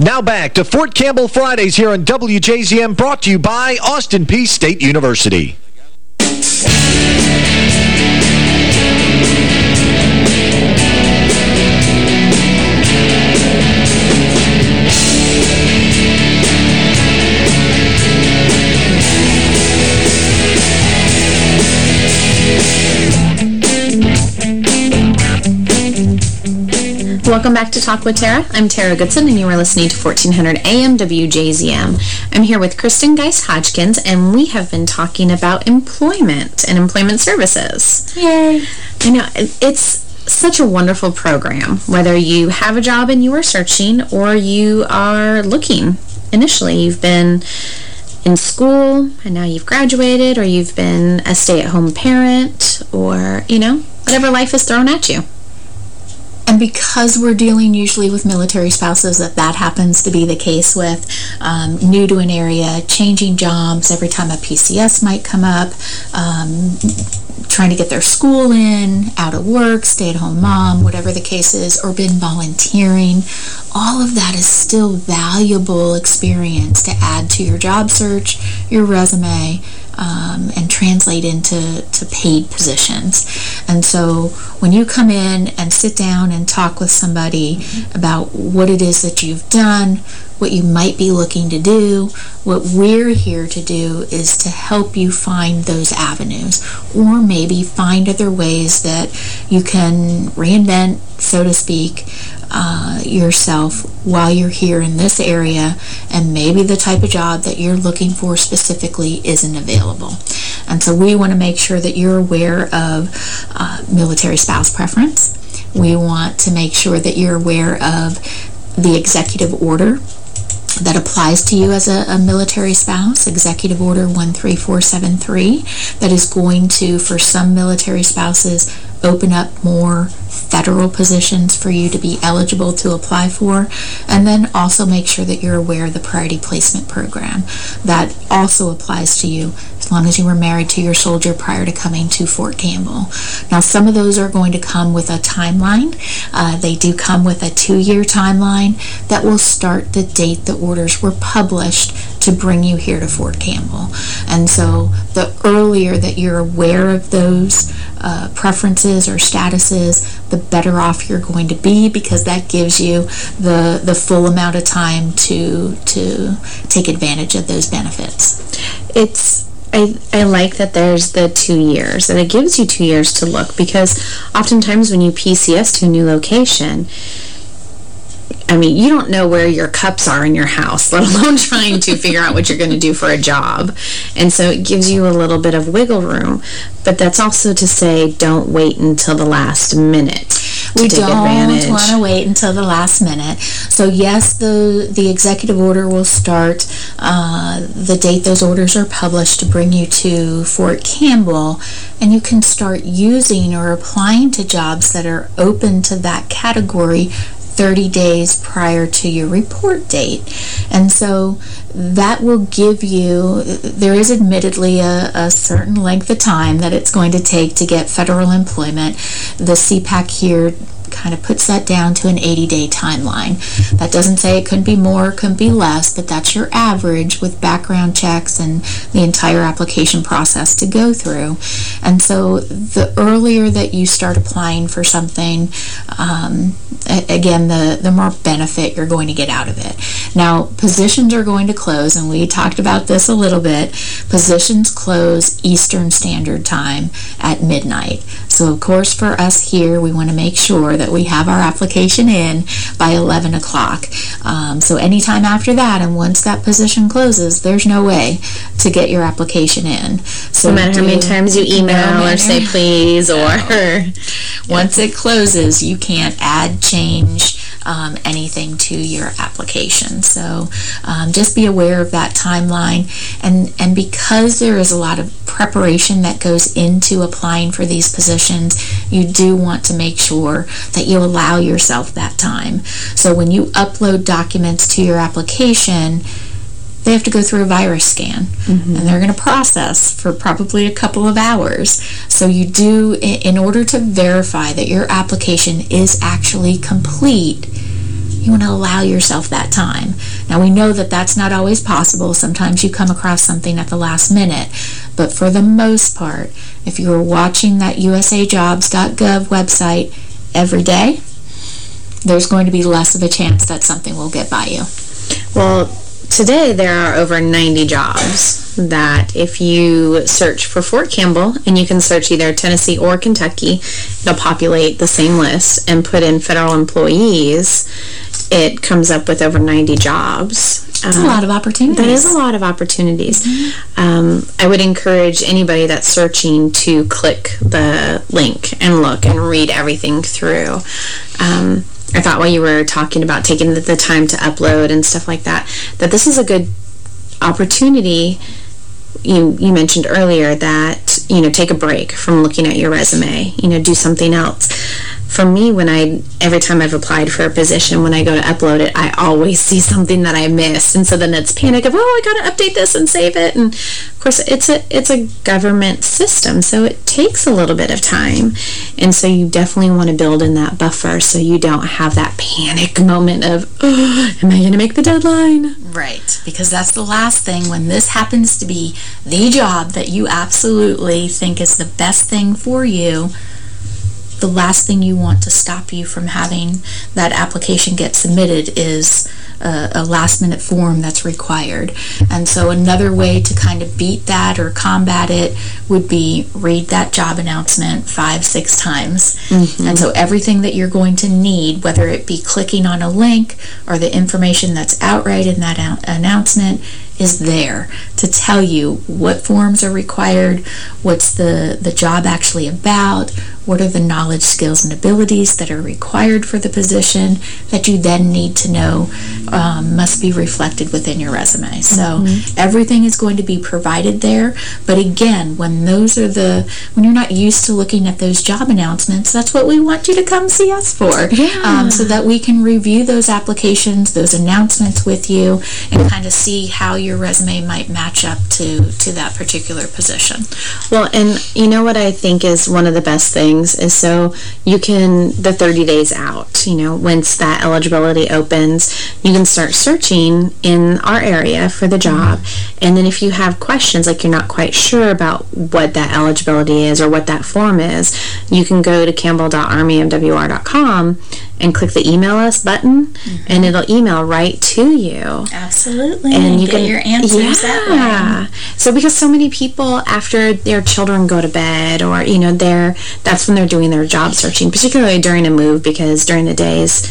Now back to Fort Campbell Fridays here on WJZM, brought to you by Austin Peay State University. Welcome back to Talk with Tara. I'm Tara Goodson, and you are listening to 1400 AM WJZM. I'm here with Kristen Geist-Hodgkins, and we have been talking about employment and employment services. Yay! I know, it's such a wonderful program, whether you have a job and you are searching or you are looking initially. You've been in school and now you've graduated or you've been a stay-at-home parent or, you know, whatever life is thrown at you. And because we're dealing usually with military spouses that that happens to be the case with, um, new to an area, changing jobs every time a PCS might come up, um, trying to get their school in, out of work, stay-at-home mom, whatever the case is, or been volunteering, all of that is still valuable experience to add to your job search, your resume, um, and translate into to paid positions. And so when you come in and sit down and talk with somebody about what it is that you've done, what you might be looking to do, what we're here to do is to help you find those avenues or maybe find other ways that you can reinvent, so to speak, uh, yourself while you're here in this area and maybe the type of job that you're looking for specifically isn't available. And so we want to make sure that you're aware of uh, military spouse preference. We want to make sure that you're aware of the executive order that applies to you as a, a, military spouse, Executive Order 13473, that is going to, for some military spouses, open up more federal positions for you to be eligible to apply for, and then also make sure that you're aware of the Priority Placement Program. That also applies to you as long as you were married to your soldier prior to coming to Fort Campbell. Now, some of those are going to come with a timeline. Uh, they do come with a two-year timeline that will start the date the orders were published to bring you here to Fort Campbell. And so the earlier that you're aware of those uh, preferences or statuses, the better off you're going to be because that gives you the the full amount of time to to take advantage of those benefits. It's I, I like that there's the two years, and it gives you two years to look, because oftentimes when you PCS to a new location, I mean, you don't know where your cups are in your house, let alone trying to figure out what you're going to do for a job. And so it gives you a little bit of wiggle room. But that's also to say, don't wait until the last minute we don't want to wait until the last minute. So yes, the the executive order will start uh, the date those orders are published to bring you to Fort Campbell, and you can start using or applying to jobs that are open to that category 30 days prior to your report date. And so that will give you, there is admittedly a, a, certain length of time that it's going to take to get federal employment. The CPAC here kind of puts that down to an 80-day timeline. That doesn't say it couldn't be more, couldn't be less, but that's your average with background checks and the entire application process to go through. And so the earlier that you start applying for something, um, again, the, the more benefit you're going to get out of it. Now, positions are going to close, and we talked about this a little bit. Positions close Eastern Standard Time at midnight. So, of course, for us here, we want to make sure that we have our application in by 11 o'clock. Um, so anytime after that, and once that position closes, there's no way to get your application in. So no matter how many times you email no or say please or... Once it closes, you can't add, change, um, anything to your application. So um, just be aware of that timeline. And, and because there is a lot of preparation that goes into applying for these positions, you do want to make sure that you allow yourself that time. So when you upload documents to your application, they have to go through a virus scan. Mm -hmm. And they're going to process for probably a couple of hours. So you do, in order to verify that your application is actually complete, you want to allow yourself that time. Now, we know that that's not always possible. Sometimes you come across something at the last minute. But for the most part, if you are watching that usajobs.gov website every day, there's going to be less of a chance that something will get by you. Well, today there are over 90 jobs that if you search for Fort Campbell, and you can search either Tennessee or Kentucky, it'll populate the same list and put in federal employees, it comes up with over 90 jobs. That's a lot of opportunities. That is a lot of opportunities. Um, I would encourage anybody that's searching to click the link and look and read everything through. Um, I thought while you were talking about taking the, time to upload and stuff like that, that this is a good opportunity. You you mentioned earlier that you know take a break from looking at your resume you know do something else for me when I every time I've applied for a position when I go to upload it I always see something that I missed. And so then it's panic of oh I got to update this and save it. And of course it's a it's a government system so it takes a little bit of time. And so you definitely want to build in that buffer so you don't have that panic moment of oh, am I going to make the deadline? Right because that's the last thing when this happens to be the job that you absolutely think is the best thing for you, the last thing you want to stop you from having that application get submitted is a, a last minute form that's required. And so another way to kind of beat that or combat it would be read that job announcement five, six times. Mm -hmm. And so everything that you're going to need, whether it be clicking on a link or the information that's outright in that announcement, is there to tell you what forms are required, what's the, the job actually about, what are the knowledge, skills, and abilities that are required for the position that you then need to know um, must be reflected within your resume. So mm -hmm. everything is going to be provided there. But again, when those are the, when you're not used to looking at those job announcements, that's what we want you to come see us for. Yeah. Um, so that we can review those applications, those announcements with you, and kind of see how your resume might match up to, to that particular position. Well, and you know what I think is one of the best things things is so you can, the 30 days out, you know, once that eligibility opens, you can start searching in our area for the job. Mm -hmm. And then if you have questions, like you're not quite sure about what that eligibility is or what that form is, you can go to campbell.armymwr.com and click the email us button mm -hmm. and it'll email right to you. Absolutely. And, and you get can, your answers yeah. that way. So because so many people after their children go to bed or, you know, they're that's when they're doing their job searching, particularly during a move because during the days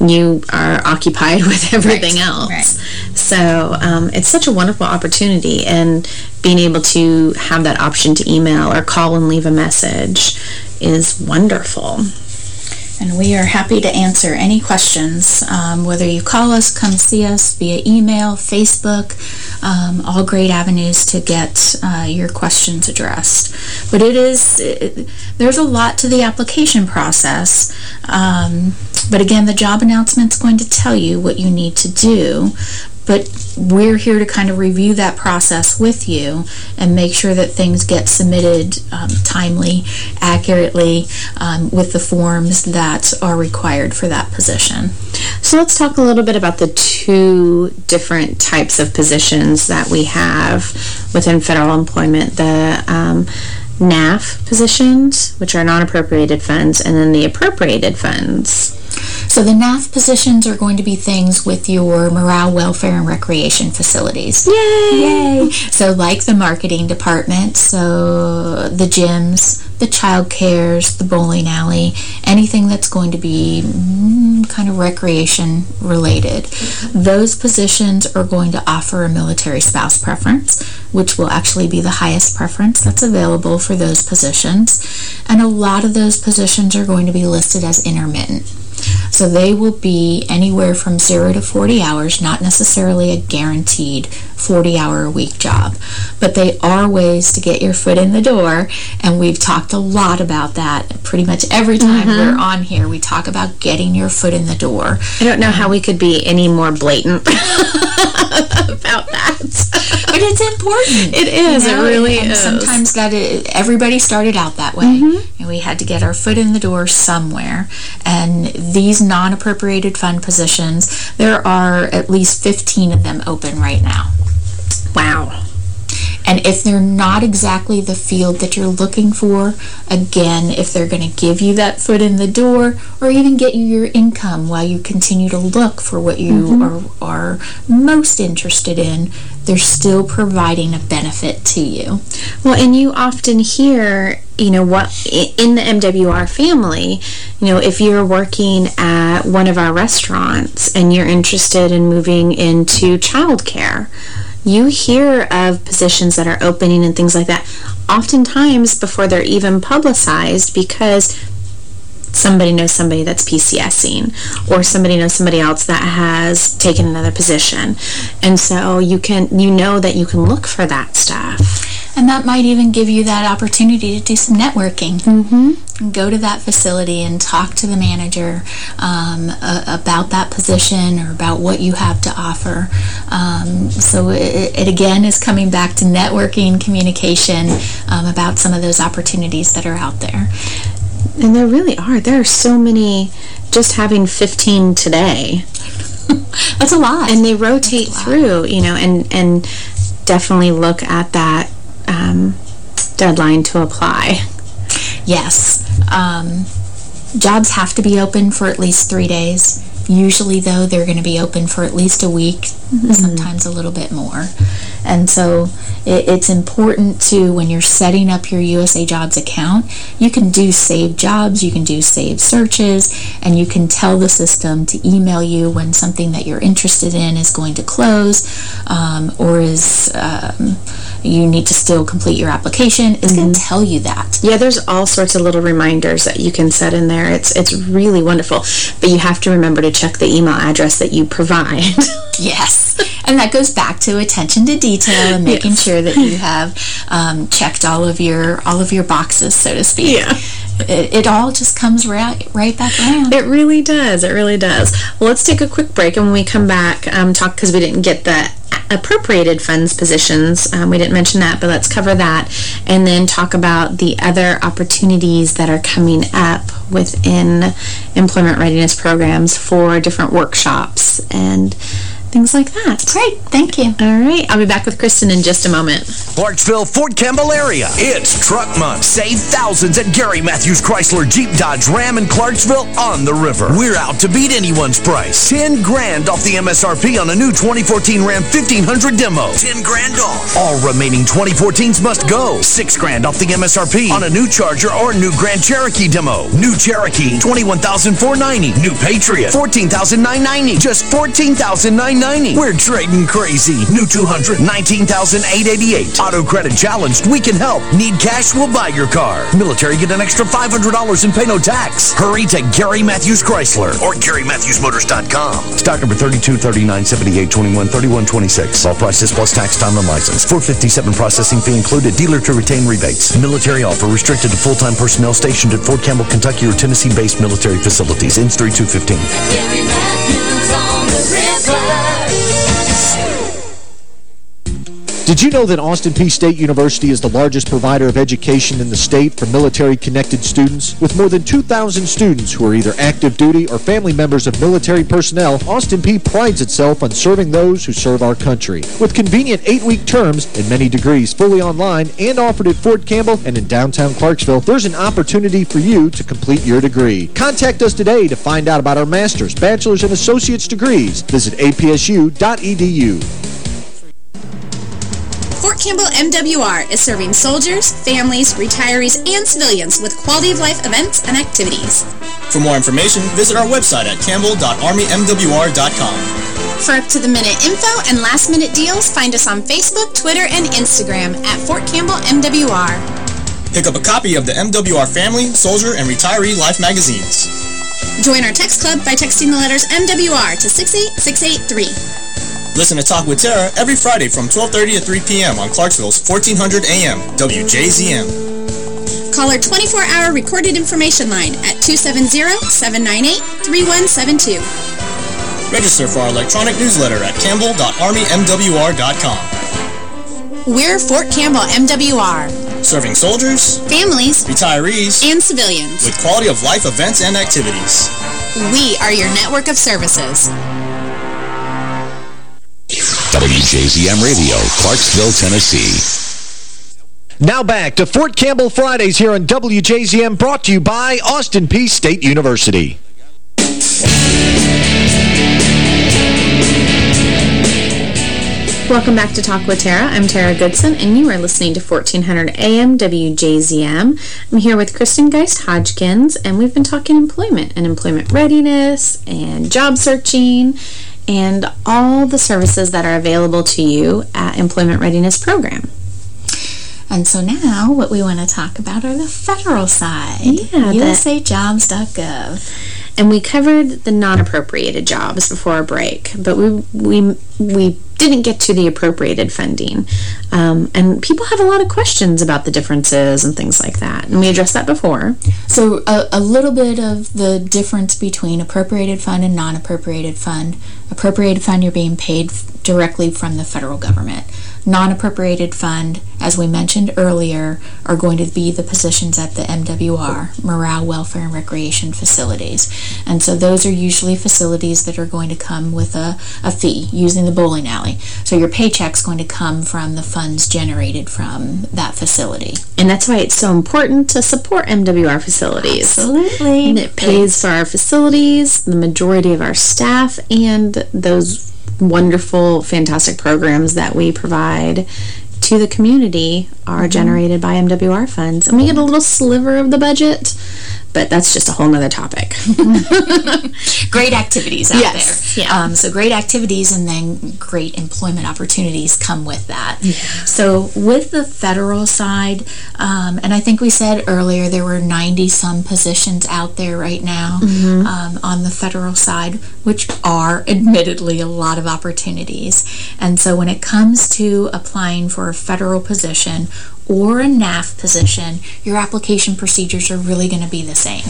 you are occupied with everything right. else. Right. So um, it's such a wonderful opportunity and being able to have that option to email or call and leave a message is wonderful. And we are happy to answer any questions, um, whether you call us, come see us via email, Facebook, um, all great avenues to get uh, your questions addressed. But it is, it, there's a lot to the application process. Um, but again, the job announcement is going to tell you what you need to do but we're here to kind of review that process with you and make sure that things get submitted um, timely, accurately, um, with the forms that are required for that position. So let's talk a little bit about the two different types of positions that we have within federal employment. The um, NAF positions, which are non-appropriated funds, and then the appropriated funds. So the NAF positions are going to be things with your morale, welfare, and recreation facilities. Yay! Yay! So like the marketing department, so the gyms, the child cares, the bowling alley, anything that's going to be mm, kind of recreation related. Those positions are going to offer a military spouse preference, which will actually be the highest preference that's available for those positions. And a lot of those positions are going to be listed as intermittent. So they will be anywhere from 0 to 40 hours, not necessarily a guaranteed 40-hour a week job. But they are ways to get your foot in the door, and we've talked a lot about that pretty much every time mm -hmm. we're on here. We talk about getting your foot in the door. I don't know how we could be any more blatant about that. but it's important. It is. You know? It really and, and is. Sometimes that is, everybody started out that way, mm -hmm. and we had to get our foot in the door somewhere. And these non-appropriated fund positions, there are at least 15 of them open right now. Wow. And if they're not exactly the field that you're looking for, again, if they're going to give you that foot in the door or even get you your income while you continue to look for what you mm -hmm. are, are most interested in, they're still providing a benefit to you. Well, and you often hear, you know, what in the MWR family, you know, if you're working at one of our restaurants and you're interested in moving into childcare, you hear of positions that are opening and things like that oftentimes before they're even publicized because somebody knows somebody that's PCSing or somebody knows somebody else that has taken another position. And so you can you know that you can look for that stuff. And that might even give you that opportunity to do some networking. Mm -hmm. Go to that facility and talk to the manager um, about that position or about what you have to offer. Um, so it, it, again is coming back to networking, communication um, about some of those opportunities that are out there. And there really are. There are so many, just having 15 today. That's a lot. And they rotate through, you know, and, and definitely look at that um, deadline to apply. Yes. Um, jobs have to be open for at least three days. Usually, though, they're going to be open for at least a week, mm -hmm. sometimes a little bit more. And so it, it's important to, when you're setting up your USA Jobs account, you can do save jobs, you can do save searches, and you can tell the system to email you when something that you're interested in is going to close um, or is um, you need to still complete your application. It's mm -hmm. going to tell you that. Yeah, there's all sorts of little reminders that you can set in there. It's, it's really wonderful. But you have to remember to check the email address that you provide. yes. And that goes back to attention to detail and making yes. sure that you have um, checked all of your all of your boxes, so to speak. Yeah. It, it, all just comes right right back around. It really does. It really does. Well, let's take a quick break, and when we come back, um, talk because we didn't get the appropriated funds positions. Um, we didn't mention that, but let's cover that. And then talk about the other opportunities that are coming up within employment readiness programs for different workshops and things like that. Great, thank you. All right, I'll be back with Kristen in just a moment. Clarksville, Fort Campbell area. It's Truck Month. Save thousands at Gary Matthews Chrysler Jeep Dodge Ram in Clarksville on the river. We're out to beat anyone's price. 10 grand off the MSRP on a new 2014 Ram 1500 demo. 10 grand off. All remaining 2014s must go. 6 grand off the MSRP on a new Charger or new Grand Cherokee demo. New Cherokee, 21490 New Patriot, 14990 Just 14990 we're trading crazy. New 200, 19,888. Auto credit challenged, we can help. Need cash, we'll buy your car. Military, get an extra $500 and pay no tax. Hurry to Gary Matthews Chrysler or GaryMatthewsMotors.com. Stock number 32, 39, 78, 21, 31, 26. All prices plus tax, time, and license. 457 processing fee included. Dealer to retain rebates. Military offer restricted to full-time personnel stationed at Fort Campbell, Kentucky or Tennessee-based military facilities. In Street 215. Peace. Did you know that Austin Peay State University is the largest provider of education in the state for military-connected students? With more than 2,000 students who are either active duty or family members of military personnel, Austin Peay prides itself on serving those who serve our country. With convenient eight-week terms and many degrees fully online and offered at Fort Campbell and in downtown Clarksville, there's an opportunity for you to complete your degree. Contact us today to find out about our master's, bachelor's, and associate's degrees. Visit apsu.edu. Fort Campbell MWR is serving soldiers, families, retirees, and civilians with quality of life events and activities. For more information, visit our website at campbell.armymwr.com. For up-to-the-minute info and last-minute deals, find us on Facebook, Twitter, and Instagram at Fort Campbell MWR. Pick up a copy of the MWR Family, Soldier, and Retiree Life magazines. Join our text club by texting the letters MWR to 68683. Listen to Talk with Tara every Friday from 12.30 to 3 p.m. on Clarksville's 1400 AM, WJZM. Call our 24-hour recorded information line at 270-798-3172. Register for our electronic newsletter at campbell.armymwr.com. We're Fort Campbell MWR. Serving soldiers, families, retirees, and civilians with quality of life events and activities. We are your network of services. WJZM Radio, Clarksville, Tennessee. Now back to Fort Campbell Fridays here on WJZM, brought to you by Austin Peay State University. Welcome back to Talk with Tara. I'm Tara Goodson, and you are listening to 1400 AM WJZM. I'm here with Kristen Geist Hodgkins, and we've been talking employment and employment readiness and job searching and all the services that are available to you at Employment Readiness Program. And so now what we want to talk about are the federal side. Yeah, USAJobs.gov. And we covered the non-appropriated jobs before our break, but we we we didn't get to the appropriated funding. Um, and people have a lot of questions about the differences and things like that. And we addressed that before. So a, a little bit of the difference between appropriated fund and non-appropriated fund. Appropriated fund, you're being paid directly from the federal government non-appropriated fund, as we mentioned earlier, are going to be the positions at the MWR, Morale, Welfare, and Recreation Facilities. And so those are usually facilities that are going to come with a, a fee, using the bowling alley. So your paycheck's going to come from the funds generated from that facility. And that's why it's so important to support MWR facilities. Absolutely. And it pays for our facilities, the majority of our staff, and those wonderful, fantastic programs that we provide to the community are mm -hmm. generated by MWR funds. And we get a little sliver of the budget, but that's just a whole nother topic. great activities out yes, there. Yeah. Um, so great activities and then great employment opportunities come with that. Yeah. So with the federal side, um, and I think we said earlier there were 90 some positions out there right now mm -hmm. um, on the federal side, which are admittedly a lot of opportunities. And so when it comes to applying for a federal position or a NAF position, your application procedures are really going to be the same.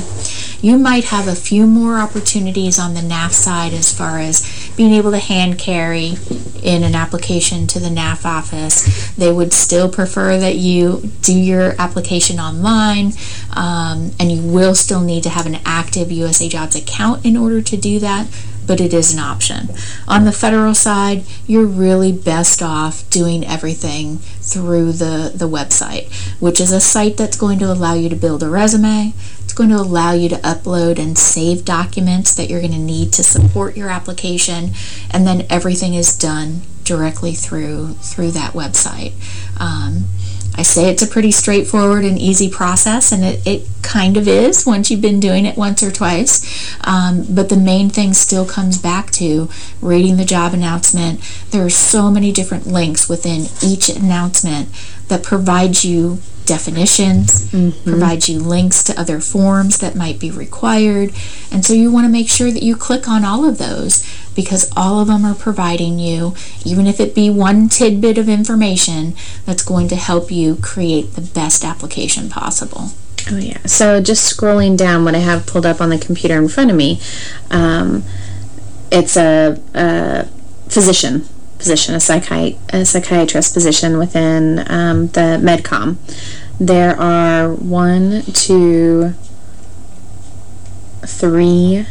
You might have a few more opportunities on the NAF side as far as being able to hand carry in an application to the NAF office. They would still prefer that you do your application online, um, and you will still need to have an active USA Jobs account in order to do that but it is an option. On the federal side, you're really best off doing everything through the, the website, which is a site that's going to allow you to build a resume. It's going to allow you to upload and save documents that you're going to need to support your application, and then everything is done directly through through that website. Um, I say it's a pretty straightforward and easy process, and it, it kind of is once you've been doing it once or twice. Um, but the main thing still comes back to reading the job announcement. There are so many different links within each announcement that provides you definitions, mm -hmm. provide you links to other forms that might be required. And so you want to make sure that you click on all of those because all of them are providing you, even if it be one tidbit of information, that's going to help you create the best application possible. Oh, yeah. So just scrolling down what I have pulled up on the computer in front of me, um, it's a, a physician position, a, psychi a psychiatrist position within um, the MedCom. There are one, two, three,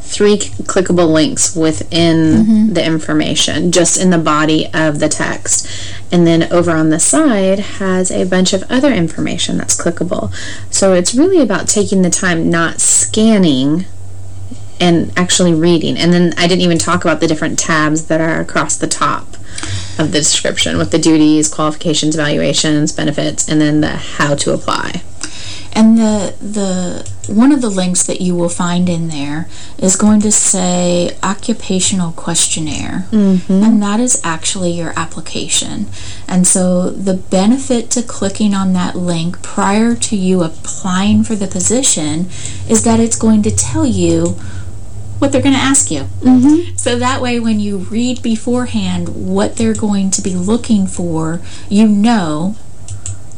three clickable links within mm -hmm. the information, just in the body of the text. And then over on the side has a bunch of other information that's clickable. So it's really about taking the time, not scanning and actually reading. And then I didn't even talk about the different tabs that are across the top of the description with the duties, qualifications, evaluations, benefits, and then the how to apply. And the the one of the links that you will find in there is going to say occupational questionnaire. Mm -hmm. And that is actually your application. And so the benefit to clicking on that link prior to you applying for the position is that it's going to tell you what they're going to ask you. Mm -hmm. So that way when you read beforehand what they're going to be looking for, you know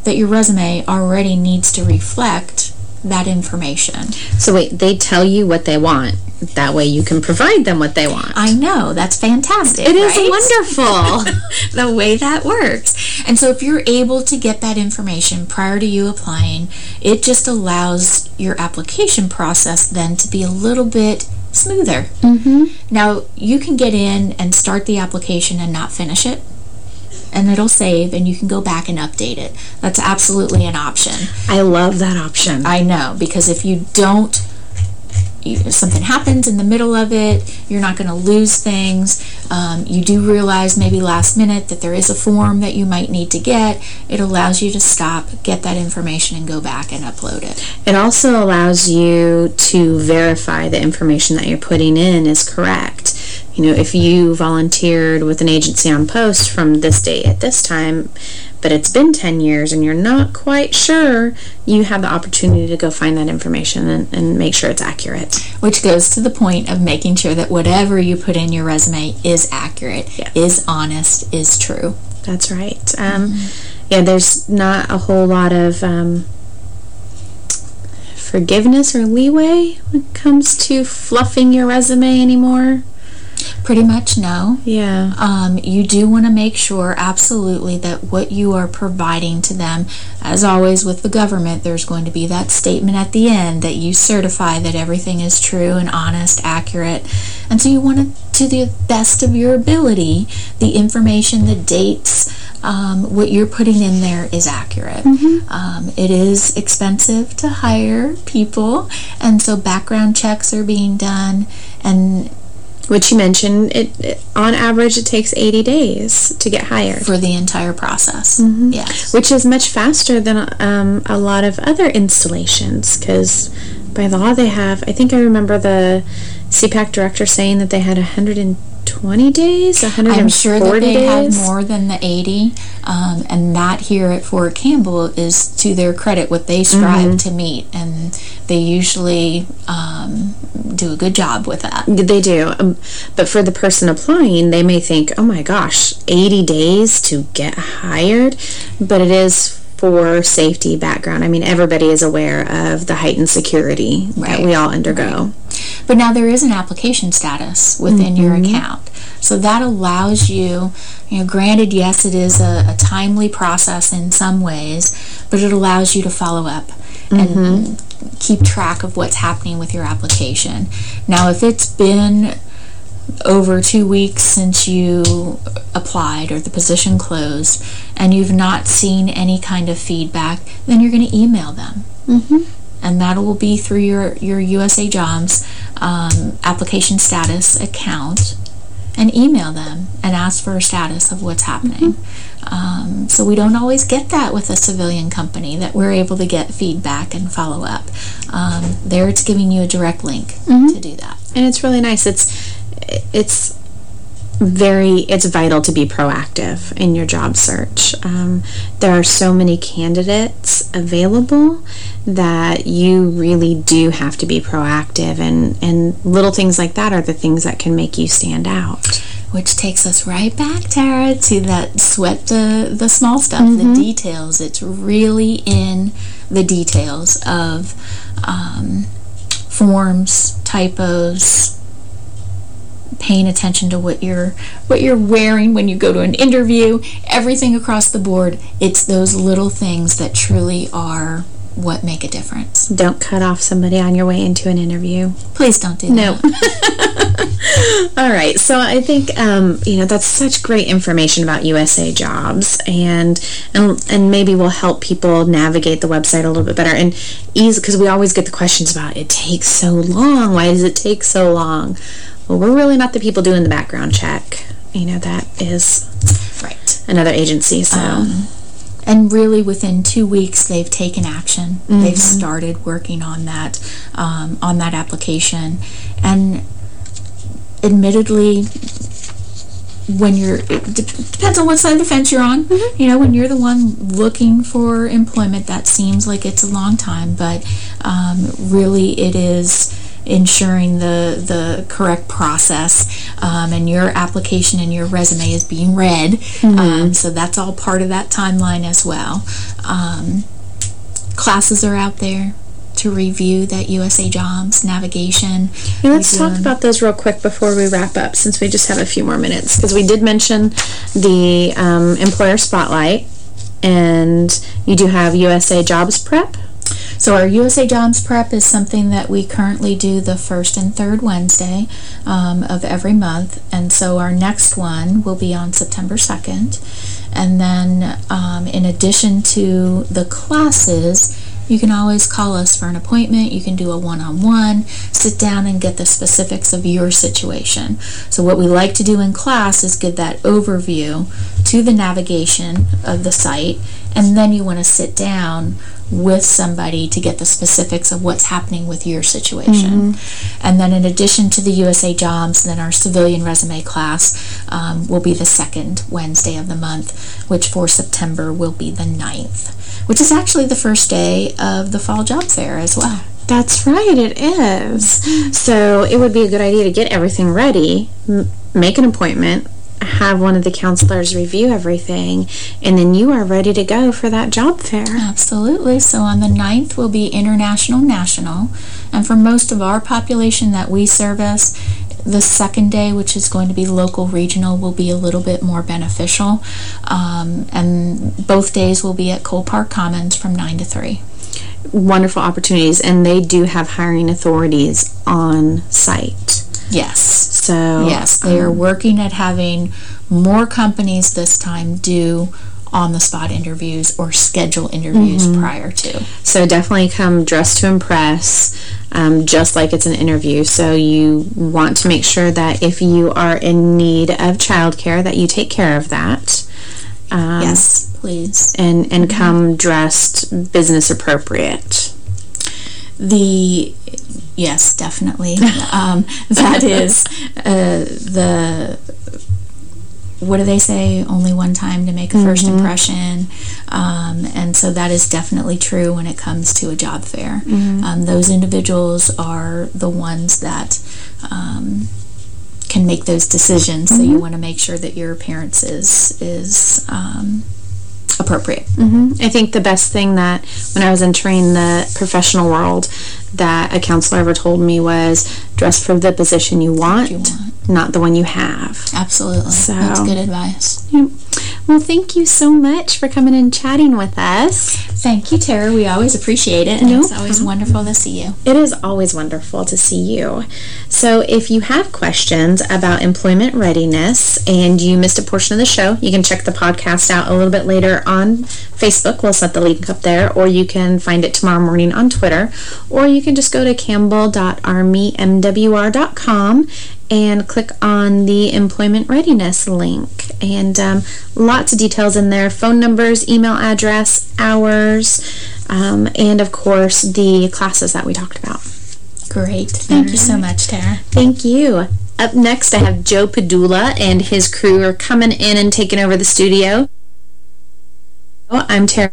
that your resume already needs to reflect that information. So wait, they tell you what they want. That way you can provide them what they want. I know. That's fantastic, It right? is wonderful. the way that works. And so if you're able to get that information prior to you applying, it just allows your application process then to be a little bit smoother. Mm -hmm. Now, you can get in and start the application and not finish it. and it'll save and you can go back and update it. That's absolutely an option. I love that option. I know, because if you don't if something happens in the middle of it, you're not going to lose things. Um, you do realize maybe last minute that there is a form that you might need to get. It allows you to stop, get that information, and go back and upload it. It also allows you to verify the information that you're putting in is correct. You know, if you volunteered with an agency on post from this date at this time, but it's been 10 years and you're not quite sure, you have the opportunity to go find that information and, and make sure it's accurate. Which goes to the point of making sure that whatever you put in your resume is accurate, yeah. is honest, is true. That's right. Um, mm -hmm. Yeah, there's not a whole lot of um, forgiveness or leeway when it comes to fluffing your resume anymore. Pretty much no. Yeah. Um, you do want to make sure absolutely that what you are providing to them, as always with the government, there's going to be that statement at the end that you certify that everything is true and honest, accurate. And so you want to, to the best of your ability, the information, the dates, um, what you're putting in there is accurate. Mm -hmm. um, it is expensive to hire people, and so background checks are being done, and which you mentioned, it, it, on average, it takes 80 days to get hired. For the entire process, mm -hmm. yes. Which is much faster than um, a lot of other installations, because by law they have, I think I remember the CPAC director saying that they had 120 20 days, 140 I'm sure that they days. have more than the 80, um, and that here at Fort Campbell is to their credit what they strive mm -hmm. to meet, and they usually um, do a good job with that. They do, um, but for the person applying, they may think, oh my gosh, 80 days to get hired, but it is for safety background. I mean, everybody is aware of the heightened security right. that we all undergo. Right. But now there is an application status within mm -hmm. your mm-hmm. account. So that allows you, you know, granted, yes, it is a, a timely process in some ways, but it allows you to follow up mm -hmm. and keep track of what's happening with your application. Now, if it's been over two weeks since you applied or the position closed and you've not seen any kind of feedback, then you're going to email them. Mm -hmm and that will be through your, your USA Jobs um, application status account and email them and ask for a status of what's happening. Mm -hmm. um, so we don't always get that with a civilian company, that we're able to get feedback and follow up. Um, there it's giving you a direct link mm -hmm. to do that. And it's really nice. It's it's very, it's vital to be proactive in your job search. Um, there are so many candidates available that you really do have to be proactive and, and little things like that are the things that can make you stand out. Which takes us right back, Tara, to that sweat the, the small stuff, mm -hmm. the mm-hmm. details. It's really in the details of um, forms, typos, paying attention to what you're what you're wearing when you go to an interview, everything across the board. It's those little things that truly are what make a difference. Don't cut off somebody on your way into an interview. Please don't do no. that. No. All right. So I think, um, you know, that's such great information about USA Jobs and, and, and maybe will help people navigate the website a little bit better and ease, because we always get the questions about it takes so long. Why does it take so long? Well, we're really not the people doing the background check. You know, that is right another agency. So, um, and really within two weeks, they've taken action. Mm -hmm. They've started working on that um, on that application, and admittedly, when you're it depends on what side of the fence you're on. Mm -hmm. You know, when you're the one looking for employment, that seems like it's a long time, but um, really it is ensuring the, the correct process um, and your application and your resume is being read. Mm -hmm. um, so that's all part of that timeline as well. Um, classes are out there to review that USA Jobs navigation. Yeah, let's talk about those real quick before we wrap up since we just have a few more minutes because we did mention the um, employer spotlight and you do have USA Jobs Prep So our USA Jobs Prep is something that we currently do the first and third Wednesday um, of every month. And so our next one will be on September 2nd. And then um, in addition to the classes, you can always call us for an appointment. You can do a one-on-one, -on -one, sit down and get the specifics of your situation. So what we like to do in class is give that overview to the navigation of the site, and then you want to sit down with somebody to get the specifics of what's happening with your situation. Mm -hmm. And then in addition to the USA Jobs, then our civilian resume class um, will be the second Wednesday of the month, which for September will be the 9th which is actually the first day of the fall job fair as well. That's right, it is. So it would be a good idea to get everything ready, make an appointment, have one of the counselors review everything, and then you are ready to go for that job fair. Absolutely. So on the 9th will be International National, and for most of our population that we service, the second day, which is going to be local regional, will be a little bit more beneficial. Um, and both days will be at Cole Park Commons from 9 to 3 wonderful opportunities and they do have hiring authorities on site. Yes. So yes, they um, are working at having more companies this time do on-the-spot interviews or schedule interviews mm -hmm. prior to. So definitely come dressed to impress, um, just like it's an interview. So you want to make sure that if you are in need of childcare, that you take care of that. Um, yes, please. And, and mm -hmm. come dressed business appropriate. The yes, definitely. um, that is uh, the what do they say? Only one time to make a first mm -hmm. impression. Um, and so that is definitely true when it comes to a job fair. Mm -hmm. um, those individuals are the ones that um, can make those decisions. So you mm-hmm. want to make sure that your appearance is, is um, appropriate. Mm -hmm. I think the best thing that when I was entering the professional world that a counselor ever told me was dress for the position you want, you want. not the one you have. Absolutely. So, That's good advice. Yep. Well, thank you so much for coming and chatting with us. Thank you, Tara. We always appreciate it, and it's always wonderful to see you. It is always wonderful to see you. So if you have questions about employment readiness and you missed a portion of the show, you can check the podcast out a little bit later on Facebook. We'll set the link up there, or you can find it tomorrow morning on Twitter, or you can just go to campbell.armymwr.com and click on the employment readiness link. And um, lots of details in there, phone numbers, email address, hours, um, and of course the classes that we talked about. Great. Thank you so much, Tara. Thank you. Up next, I have Joe Padula and his crew are coming in and taking over the studio. Oh, I'm Tara.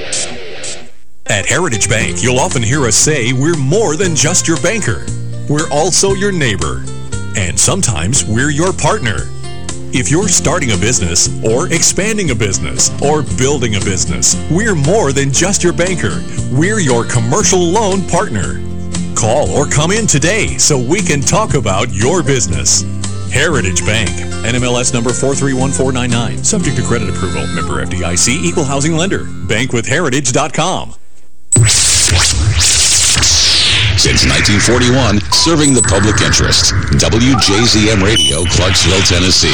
At Heritage Bank, you'll often hear us say we're more than just your banker. We're also your neighbor. And sometimes we're your partner. If you're starting a business, or expanding a business, or building a business, we're more than just your banker. We're your commercial loan partner. Call or come in today so we can talk about your business. Heritage Bank, NMLS number 431499, subject to credit approval, member FDIC, equal housing lender, bankwithheritage.com. Since 1941, serving the public interest. WJZM Radio, Clarksville, Tennessee.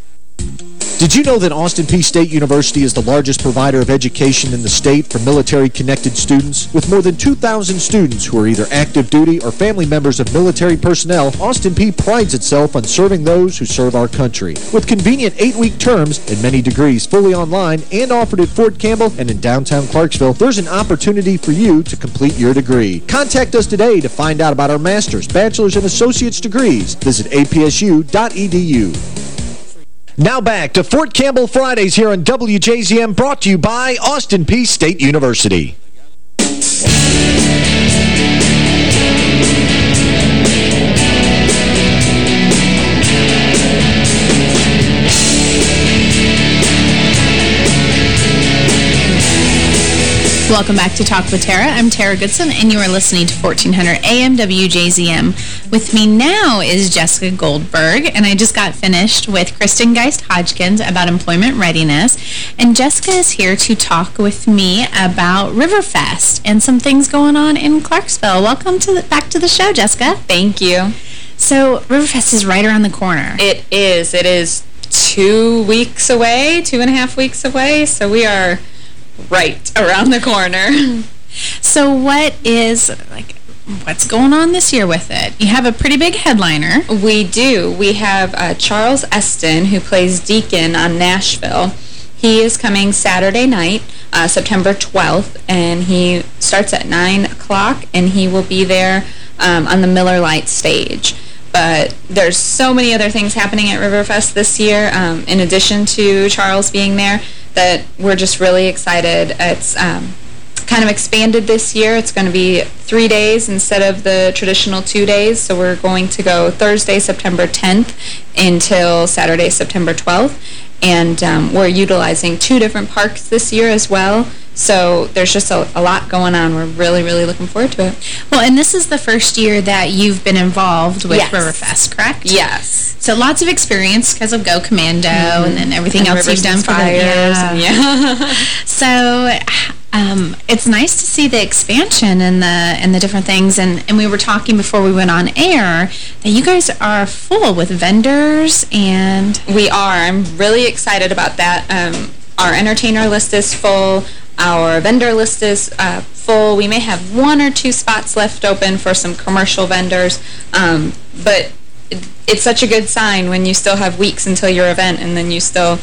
Did you know that Austin Peay State University is the largest provider of education in the state for military-connected students? With more than 2,000 students who are either active duty or family members of military personnel, Austin Peay prides itself on serving those who serve our country. With convenient eight-week terms and many degrees fully online and offered at Fort Campbell and in downtown Clarksville, there's an opportunity for you to complete your degree. Contact us today to find out about our master's, bachelor's, and associate's degrees. Visit apsu.edu. Now back to Fort Campbell Fridays here on WJZM, brought to you by Austin Peay State University. Welcome back to Talk with Tara. I'm Tara Goodson, and you are listening to 1400 AM WJZM. With me now is Jessica Goldberg, and I just got finished with Kristen Geist-Hodgkins about employment readiness. And Jessica is here to talk with me about Riverfest and some things going on in Clarksville. Welcome to the, back to the show, Jessica. Thank you. So Riverfest is right around the corner. It is. It is two weeks away, two and a half weeks away, so we are right around the corner. So what is, like, what's going on this year with it? You have a pretty big headliner. We do. We have uh, Charles Esten, who plays Deacon on Nashville. He is coming Saturday night, uh, September 12th, and he starts at 9 o'clock, and he will be there um, on the Miller Lite stage. But there's so many other things happening at Riverfest this year, um, in addition to Charles being there that we're just really excited. It's um, kind of expanded this year. It's going to be three days instead of the traditional two days. So we're going to go Thursday, September 10th until Saturday, September 12th. And um, we're utilizing two different parks this year as well. So there's just a, a, lot going on. We're really, really looking forward to it. Well, and this is the first year that you've been involved with yes. Riverfest, correct? Yes. So lots of experience because of Go Commando mm -hmm. and then everything and else you've done for the years. Yeah. so um, it's nice to see the expansion and the and the different things. And, and we were talking before we went on air that you guys are full with vendors and... We are. I'm really excited about that. Um, our entertainer list is full. Our vendor list is uh, full. We may have one or two spots left open for some commercial vendors, um, but it, it's such a good sign when you still have weeks until your event and then you still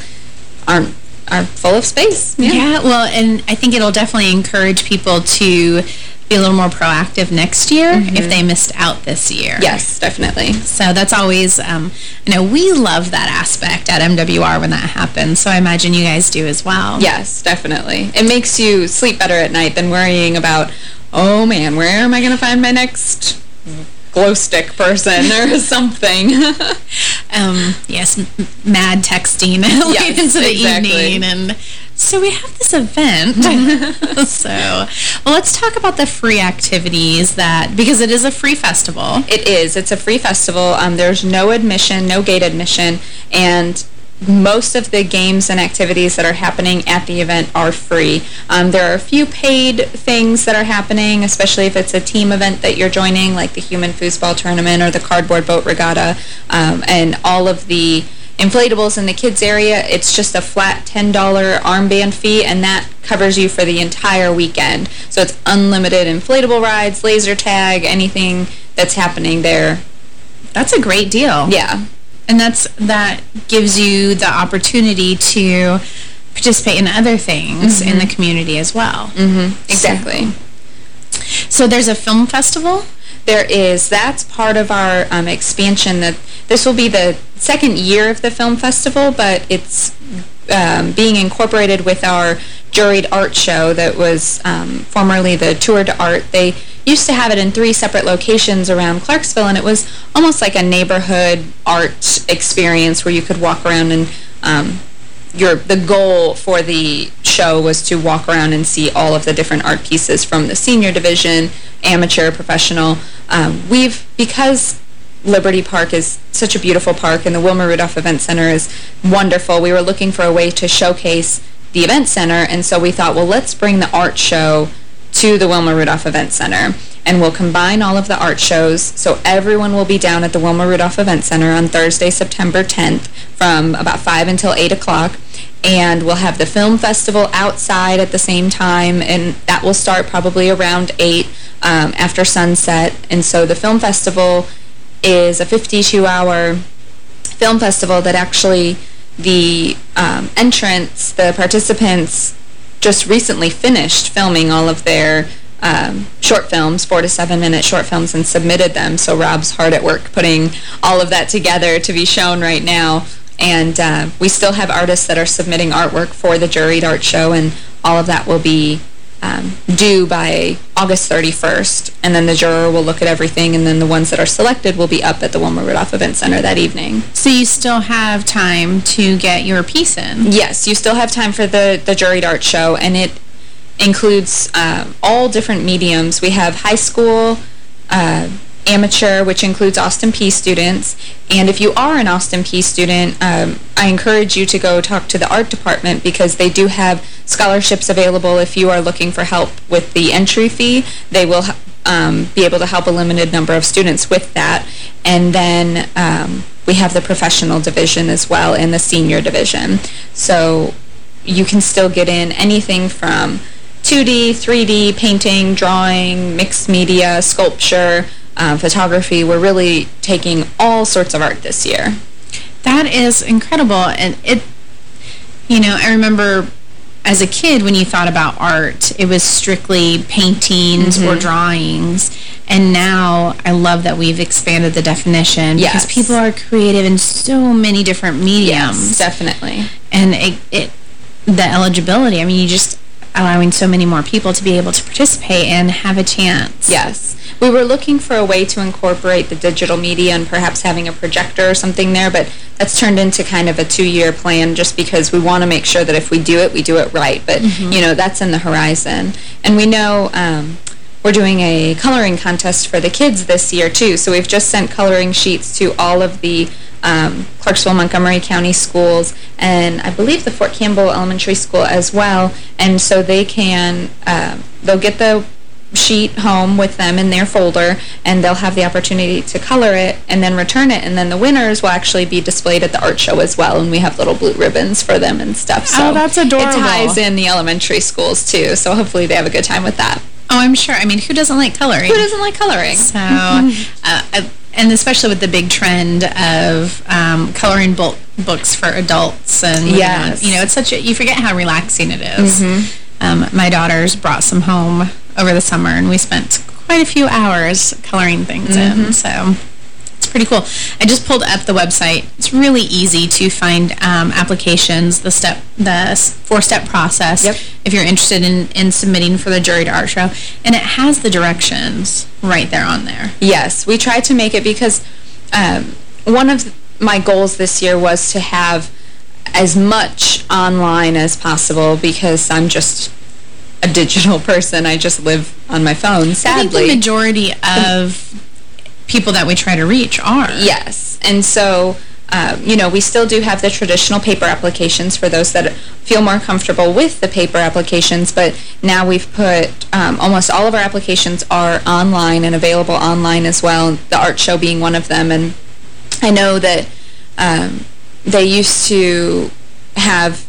aren't are full of space. Yeah. yeah, well, and I think it'll definitely encourage people to be a little more proactive next year mm -hmm. if they missed out this year. Yes, definitely. So that's always, um, you know, we love that aspect at MWR when that happens. So I imagine you guys do as well. Yes, definitely. It makes you sleep better at night than worrying about, oh man, where am I going to find my next glow stick person or something. um, yes, mad texting yes, late into the exactly. evening and so we have this event. so, well, let's talk about the free activities that, because it is a free festival. It is. It's a free festival. Um, there's no admission, no gate admission, and most of the games and activities that are happening at the event are free. Um, there are a few paid things that are happening, especially if it's a team event that you're joining, like the Human Foosball Tournament or the Cardboard Boat Regatta, um, and all of the inflatables in the kids area, it's just a flat $10 armband fee, and that covers you for the entire weekend. So it's unlimited inflatable rides, laser tag, anything that's happening there. That's a great deal. Yeah. And that's that gives you the opportunity to participate in other things mm -hmm. in the mm-hmm. community as well. Mm -hmm. Exactly. So, so there's a film festival? There is. That's part of our um, expansion that this will be the second year of the film festival, but it's um, being incorporated with our juried art show that was um, formerly the Tour de Art. They used to have it in three separate locations around Clarksville, and it was almost like a neighborhood art experience where you could walk around and um, your the goal for the show was to walk around and see all of the different art pieces from the senior division, amateur, professional. Um, we've, because Liberty Park is such a beautiful park and the Wilma Rudolph Event Center is wonderful. We were looking for a way to showcase the event center and so we thought, well, let's bring the art show to the Wilma Rudolph Event Center. And we'll combine all of the art shows, so everyone will be down at the Wilma Rudolph Event Center on Thursday, September 10th from about 5 until 8 o'clock. And we'll have the film festival outside at the same time, and that will start probably around 8 um, after sunset. And so the film festival is a 52-hour film festival that actually the um, entrance, the participants just recently finished filming all of their um, short films, four to seven minute short films, and submitted them. So Rob's hard at work putting all of that together to be shown right now. And uh, we still have artists that are submitting artwork for the juried art show, and all of that will be um, due by August 31st. And then the juror will look at everything, and then the ones that are selected will be up at the Wilma Rudolph Event Center that evening. So you still have time to get your piece in? Yes, you still have time for the, the juried art show, and it includes um, all different mediums. We have high school, uh, amateur, which includes Austin Peay students. And if you are an Austin Peay student, um, I encourage you to go talk to the art department because they do have scholarships available if you are looking for help with the entry fee. They will um, be able to help a limited number of students with that. And then um, we have the professional division as well and the senior division. So you can still get in anything from 2D, 3D, painting, drawing, mixed media, sculpture, uh, photography. We're really taking all sorts of art this year. That is incredible. And it, you know, I remember as a kid when you thought about art, it was strictly paintings mm -hmm. or mm-hmm. drawings. And now I love that we've expanded the definition yes. because people are creative in so many different mediums. Yes, definitely. And it, it the eligibility, I mean, you just allowing so many more people to be able to participate and have a chance. Yes. We were looking for a way to incorporate the digital media and perhaps having a projector or something there, but that's turned into kind of a two-year plan just because we want to make sure that if we do it, we do it right. But, mm -hmm. you know, that's in the horizon. And we know... Um, we're doing a coloring contest for the kids this year, too. So we've just sent coloring sheets to all of the um, Clarksville, Montgomery County schools, and I believe the Fort Campbell Elementary School as well. And so they can, uh, they'll get the sheet home with them in their folder and they'll have the opportunity to color it and then return it. And then the winners will actually be displayed at the art show as well. And we have little blue ribbons for them and stuff. So oh that's adorable. it ties in the elementary schools too. So hopefully they have a good time with that oh I'm sure I mean who doesn't like coloring who doesn't like coloring so uh, and especially with the big trend of um, coloring book books for adults and yes. you know it's such a you forget how relaxing it is. Mm -hmm. um, my daughters brought some home over the summer and we spent quite a few hours coloring things mm -hmm. in mm-hmm. so pretty cool. I just pulled up the website. It's really easy to find um, applications, the step, the four-step process. Yep. If you're interested in, in submitting for the juried art show. And it has the directions right there on there. Yes. We tried to make it because um, one of my goals this year was to have as much online as possible because I'm just a digital person. I just live on my phone, sadly. I think the majority of people that we try to reach are. Yes. And so, uh, you know, we still do have the traditional paper applications for those that feel more comfortable with the paper applications, but now we've put um, almost all of our applications are online and available online as well, the art show being one of them. And I know that um, they used to have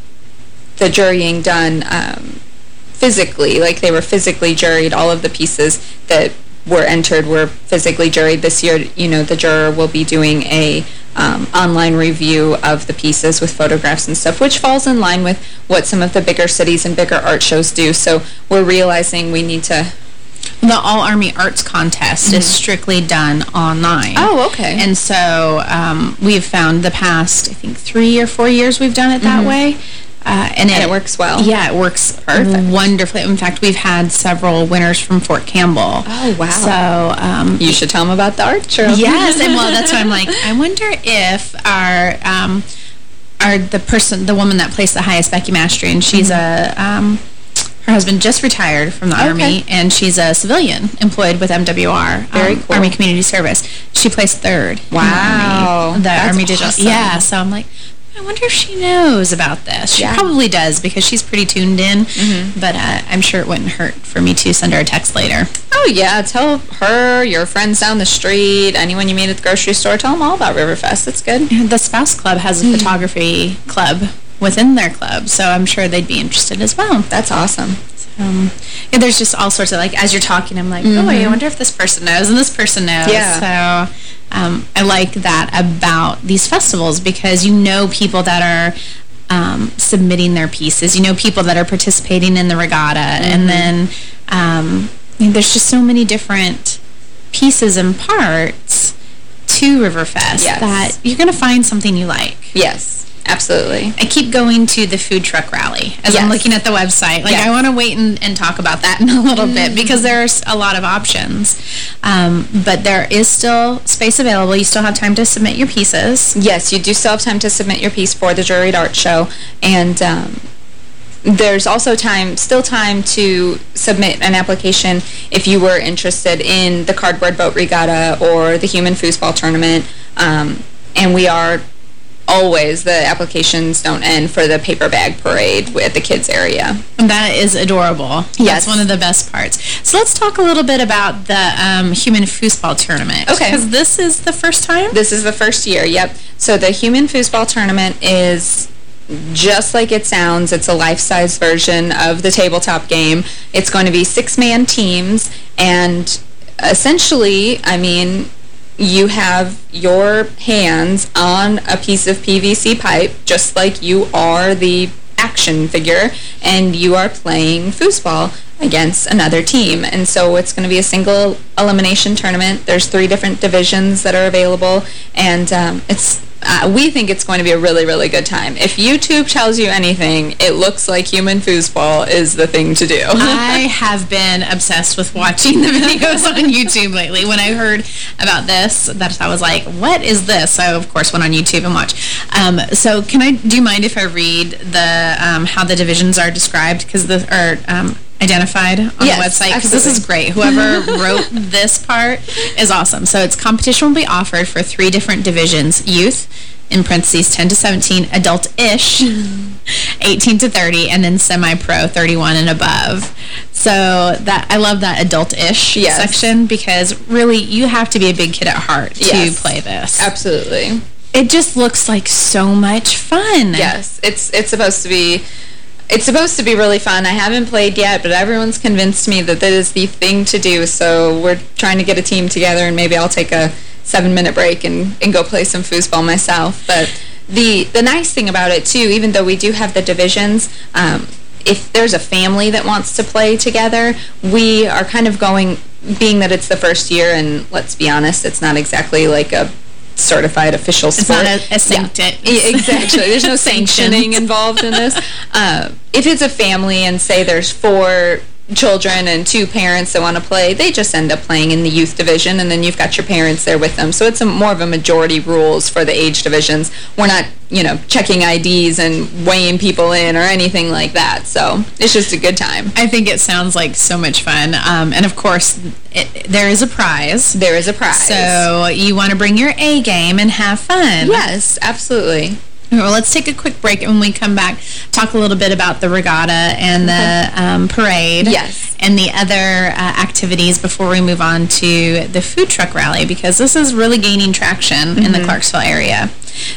the jurying done um, physically, like they were physically juried, all of the pieces that were entered were physically juried. This year, you know, the juror will be doing a um, online review of the pieces with photographs and stuff, which falls in line with what some of the bigger cities and bigger art shows do. So we're realizing we need to... The All-Army Arts Contest mm -hmm. is strictly done online. Oh, okay. And so um, we've found the past, I think, three or four years we've done it that mm -hmm. way. Uh, and, and it, it, works well. Yeah, it works Perfect. wonderfully. In fact, we've had several winners from Fort Campbell. Oh, wow. So, um, You should tell them about the art show. Yes, and well, that's why I'm like, I wonder if our... Um, our the person, the woman that placed the highest, Becky Mastrian, she's mm -hmm. a... Um, her husband just retired from the okay. Army, and she's a civilian employed with MWR, Very um, cool. Army Community Service. She placed third. Wow. The Army, the Army Digital. Awesome. Yeah, so I'm like, I wonder if she knows about this. She Yeah. probably does because she's pretty tuned in. Mm-hmm. But uh, I'm sure it wouldn't hurt for me to send her a text later. Oh, yeah. Tell her, your friends down the street, anyone you meet at the grocery store, tell them all about Riverfest. It's good. The Spouse Club has a Mm-hmm. photography club within their club, so I'm sure they'd be interested as well. That's awesome. Um, yeah, there's just all sorts of, like, as you're talking, I'm like, oh, I Mhm. wonder if this person knows, and this person knows. Yeah. So um, I like that about these festivals because you know people that are um, submitting their pieces. You know people that are participating in the regatta. Mm-hmm. And then um, there's just so many different pieces and parts to Riverfest Yes. that you're going to find something you like. Yes, absolutely. I keep going to the food truck rally as I'm looking at the website. Like, Yes. I want to wait and, and talk about that in a little bit because there's a lot of options. Um, but there is still space available. You still have time to submit your pieces. Yes, you do still have time to submit your piece for the juried art show. And um, there's also time, still time to submit an application if you were interested in the Cardboard Boat Regatta or the Human Foosball Tournament. Um, and we are always, the applications don't end for the paper bag parade at the kids area. And that is adorable. Yes. That's one of the best parts. So let's talk a little bit about the um, Human Foosball Tournament. Okay. Because this is the first time? This is the first year, yep. So the Human Foosball Tournament is just like it sounds. It's a life-size version of the tabletop game. It's going to be six-man teams, and essentially, I mean, you have your hands on a piece of PVC pipe, just like you are the action figure, and you are playing foosball against another team. And so it's going to be a single elimination tournament. There's three different divisions that are available, and um, it's uh, we think it's going to be a really, really good time. If YouTube tells you anything, it looks like human foosball is the thing to do. I have been obsessed with watching the videos on YouTube lately. When I heard about this, that I was like, what is this? So, of course, went on YouTube and watched. Um, so, can I, do you mind if I read the, um, how the divisions are described? Because the, or, um, identified on Yes, the website because this is great. Whoever wrote this part is awesome. So its competition will be offered for three different divisions: youth, in parentheses 10 to 17, adult-ish, 18 to 30, and then semi-pro 31 and above. So that I love that adult-ish Yes. section because really you have to be a big kid at heart to Yes. play this. Absolutely. It just looks like so much fun. Yes, it's it's supposed to be it's supposed to be really fun. I haven't played yet, but everyone's convinced me that that is the thing to do. So we're trying to get a team together, and maybe I'll take a seven-minute break and, and go play some foosball myself. But the the nice thing about it, too, even though we do have the divisions, um, if there's a family that wants to play together, we are kind of going, being that it's the first year, and let's be honest, it's not exactly like a certified official It's sport. not a, a Yeah, exactly. There's no sanctioning involved in this. Uh, if it's a family and say there's four children and two parents that want to play, they just end up playing in the youth division, and then you've got your parents there with them. So it's a, more of a majority rules for the age divisions. We're not, you know, checking IDs and weighing people in or anything like that. So it's just a good time. I think it sounds like so much fun. Um, and of course, it, there is a prize. There is a prize. So you want to bring your A game and have fun. Yes, absolutely. Well, let's take a quick break, and when we come back, talk a little bit about the regatta and the um, parade. Yes. And the other uh, activities before we move on to the food truck rally, because this is really gaining traction in the Mhm. Clarksville area.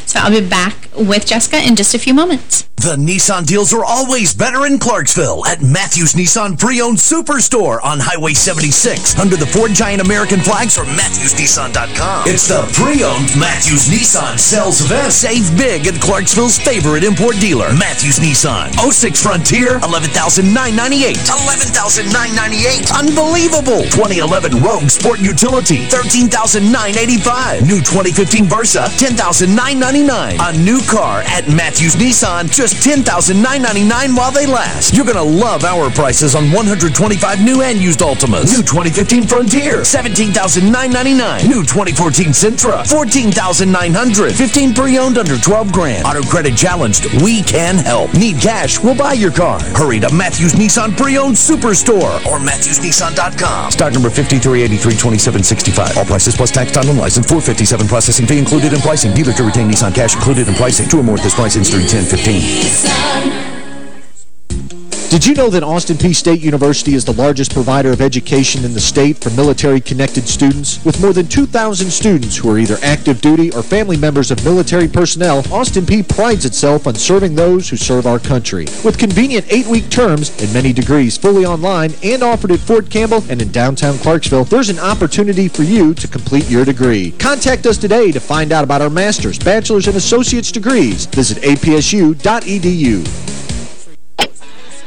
So I'll be back with Jessica in just a few moments. The Nissan deals are always better in Clarksville at Matthews Nissan Pre-Owned Superstore on Highway 76 under the Ford Giant American flags or MatthewsNissan.com. It's the Pre-Owned Matthews Nissan sales event. Save big at Clarksville's favorite import dealer, Matthews Nissan. 06 Frontier, 11998 11998 Unbelievable. 2011 Rogue Sport Utility, 13985 New 2015 Versa, 10999 A new car at Matthews Nissan, just $10,999 while they last. You're going to love our prices on 125 new and used Altimas. New 2015 Frontier, $17,999. New 2014 Sentra, 14,900. 15 pre-owned under 12 grand. Auto credit challenged, we can help. Need cash, we'll buy your car. Hurry to Matthews Nissan Pre-Owned Superstore or MatthewsNissan.com. Stock number 53832765. All prices plus tax, time, and license. 457 processing fee included in pricing. Dealer to Obtain Nissan cash included in pricing. Two or more at this price ends through 1015. Did you know that Austin Peay State University is the largest provider of education in the state for military-connected students? With more than 2,000 students who are either active duty or family members of military personnel, Austin Peay prides itself on serving those who serve our country. With convenient eight-week terms and many degrees fully online and offered at Fort Campbell and in downtown Clarksville, there's an opportunity for you to complete your degree. Contact us today to find out about our master's, bachelor's, and associate's degrees. Visit apsu.edu.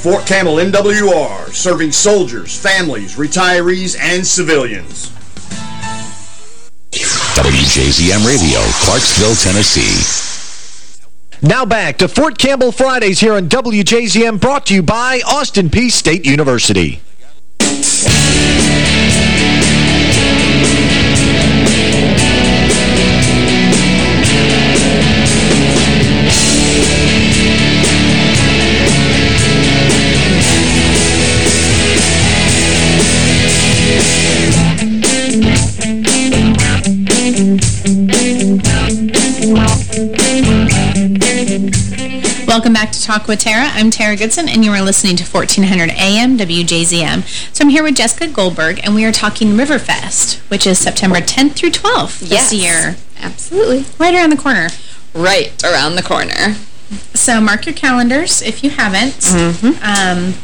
Fort Campbell MWR, serving soldiers, families, retirees, and civilians. WJZM Radio, Clarksville, Tennessee. Now back to Fort Campbell Fridays here on WJZM, brought to you by Austin Peay State University. Welcome back to Talk with Tara. I'm Tara Goodson, and you are listening to 1400 AM WJZM. So I'm here with Jessica Goldberg, and we are talking Riverfest, which is September 10th through 12th Yes, this year. Absolutely. Right around the corner. Right around the corner. So mark your calendars if you haven't. Mm-hmm. Um,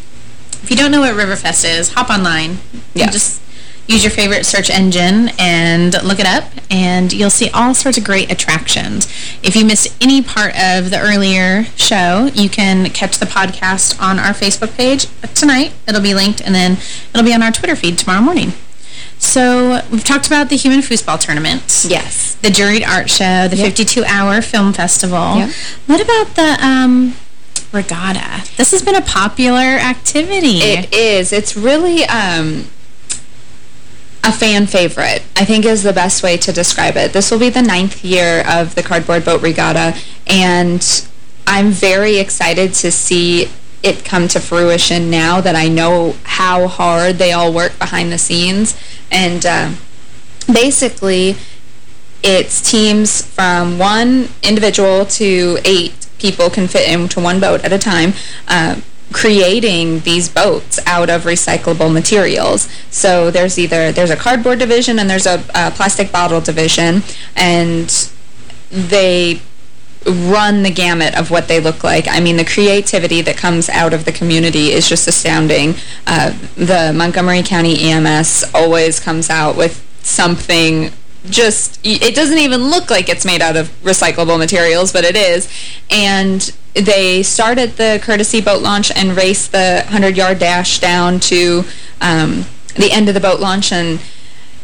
if you don't know what Riverfest is, hop online. Yeah. Just use your favorite search engine and look it up, and you'll see all sorts of great attractions. If you missed any part of the earlier show, you can catch the podcast on our Facebook page tonight. It'll be linked, and then it'll be on our Twitter feed tomorrow morning. So we've talked about the Human Foosball Tournament. Yes. The Juried Art Show, the Yep. 52-hour film festival. Yep. What about the um, regatta? This has been a popular activity. It is. It's really um, a fan favorite, I think is the best way to describe it. This will be the ninth year of the Cardboard Boat Regatta, and I'm very excited to see it come to fruition now that I know how hard they all work behind the scenes. And uh, basically, it's teams from one individual to eight people can fit into one boat at a time. Uh, creating these boats out of recyclable materials. So there's either there's a cardboard division and there's a, a plastic bottle division and they run the gamut of what they look like. I mean, the creativity that comes out of the community is just astounding. Uh, the Montgomery County EMS always comes out with something just, it doesn't even look like it's made out of recyclable materials, but it is. And they started the courtesy boat launch and raced the 100-yard dash down to um, the end of the boat launch. And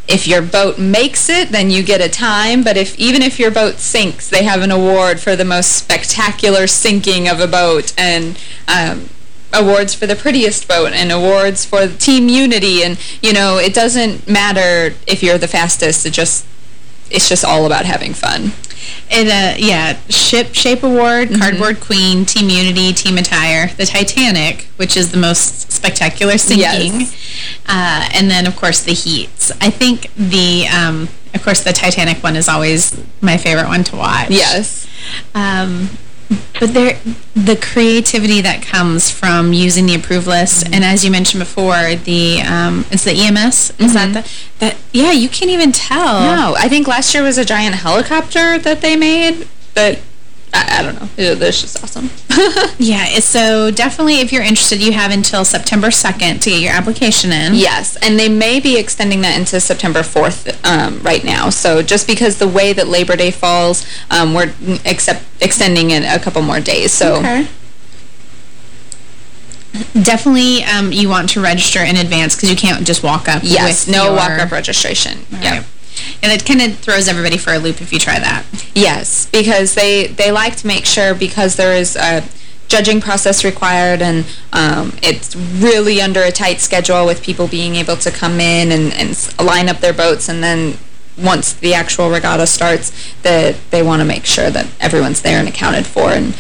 if your boat makes it, then you get a time, but if even if your boat sinks, they have an award for the most spectacular sinking of a boat, and um, awards for the prettiest boat, and awards for team unity, and, you know, it doesn't matter if you're the fastest, it just, it's just all about having fun. It, uh, yeah, Ship Shape Award, Mm-hmm. Cardboard Queen, Team Unity, Team Attire, the Titanic, which is the most spectacular sinking, uh, and then, of course, the Heats. I think the, um, of course, the Titanic one is always my favorite one to watch. Yes. Um, but there, the creativity that comes from using the approved list, Mm-hmm. and as you mentioned before, the um, it's the EMS. Is that the that? Yeah, you can't even tell. Mm-hmm. No, I think last year was a giant helicopter that they made that I, I don't know. It, it's just awesome. yeah, so definitely if you're interested, you have until September 2nd to get your application in. Yes, and they may be extending that into September 4th um, right now. So just because the way that Labor Day falls, um, we're accept extending it a couple more days. So Okay. Definitely um, you want to register in advance because you can't just walk up Yes, with no your- walk-up registration. Yeah. And it kind of throws everybody for a loop if you try that. Yes, because they, they like to make sure because there is a judging process required and um, it's really under a tight schedule with people being able to come in and, and line up their boats and then once the actual regatta starts that they want to make sure that everyone's there and accounted for and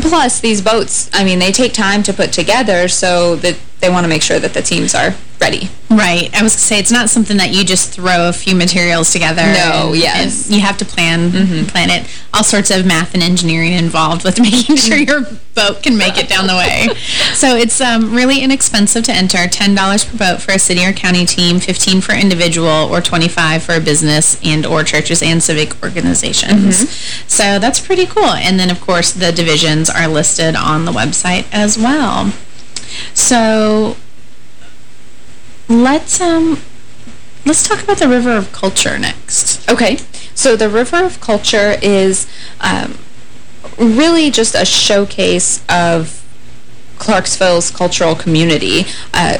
plus these boats I mean they take time to put together so that they want to make sure that the teams are ready. Right. I was going to say, it's not something that you just throw a few materials together. No, and- yes. and you have to plan mm-hmm. plan it. All sorts of math and engineering involved with making sure mm-hmm. your boat can make it down the way. So it's um, really inexpensive to enter. $10 per boat for a city or county team, 15 for individual, or 25 for a business and or churches and civic organizations. Mm-hmm. So that's pretty cool. And then, of course, the divisions are listed on the website as well. So let's um let's talk about the River of Culture next. Okay. So the River of Culture is um, really just a showcase of Clarksville's cultural community. Uh,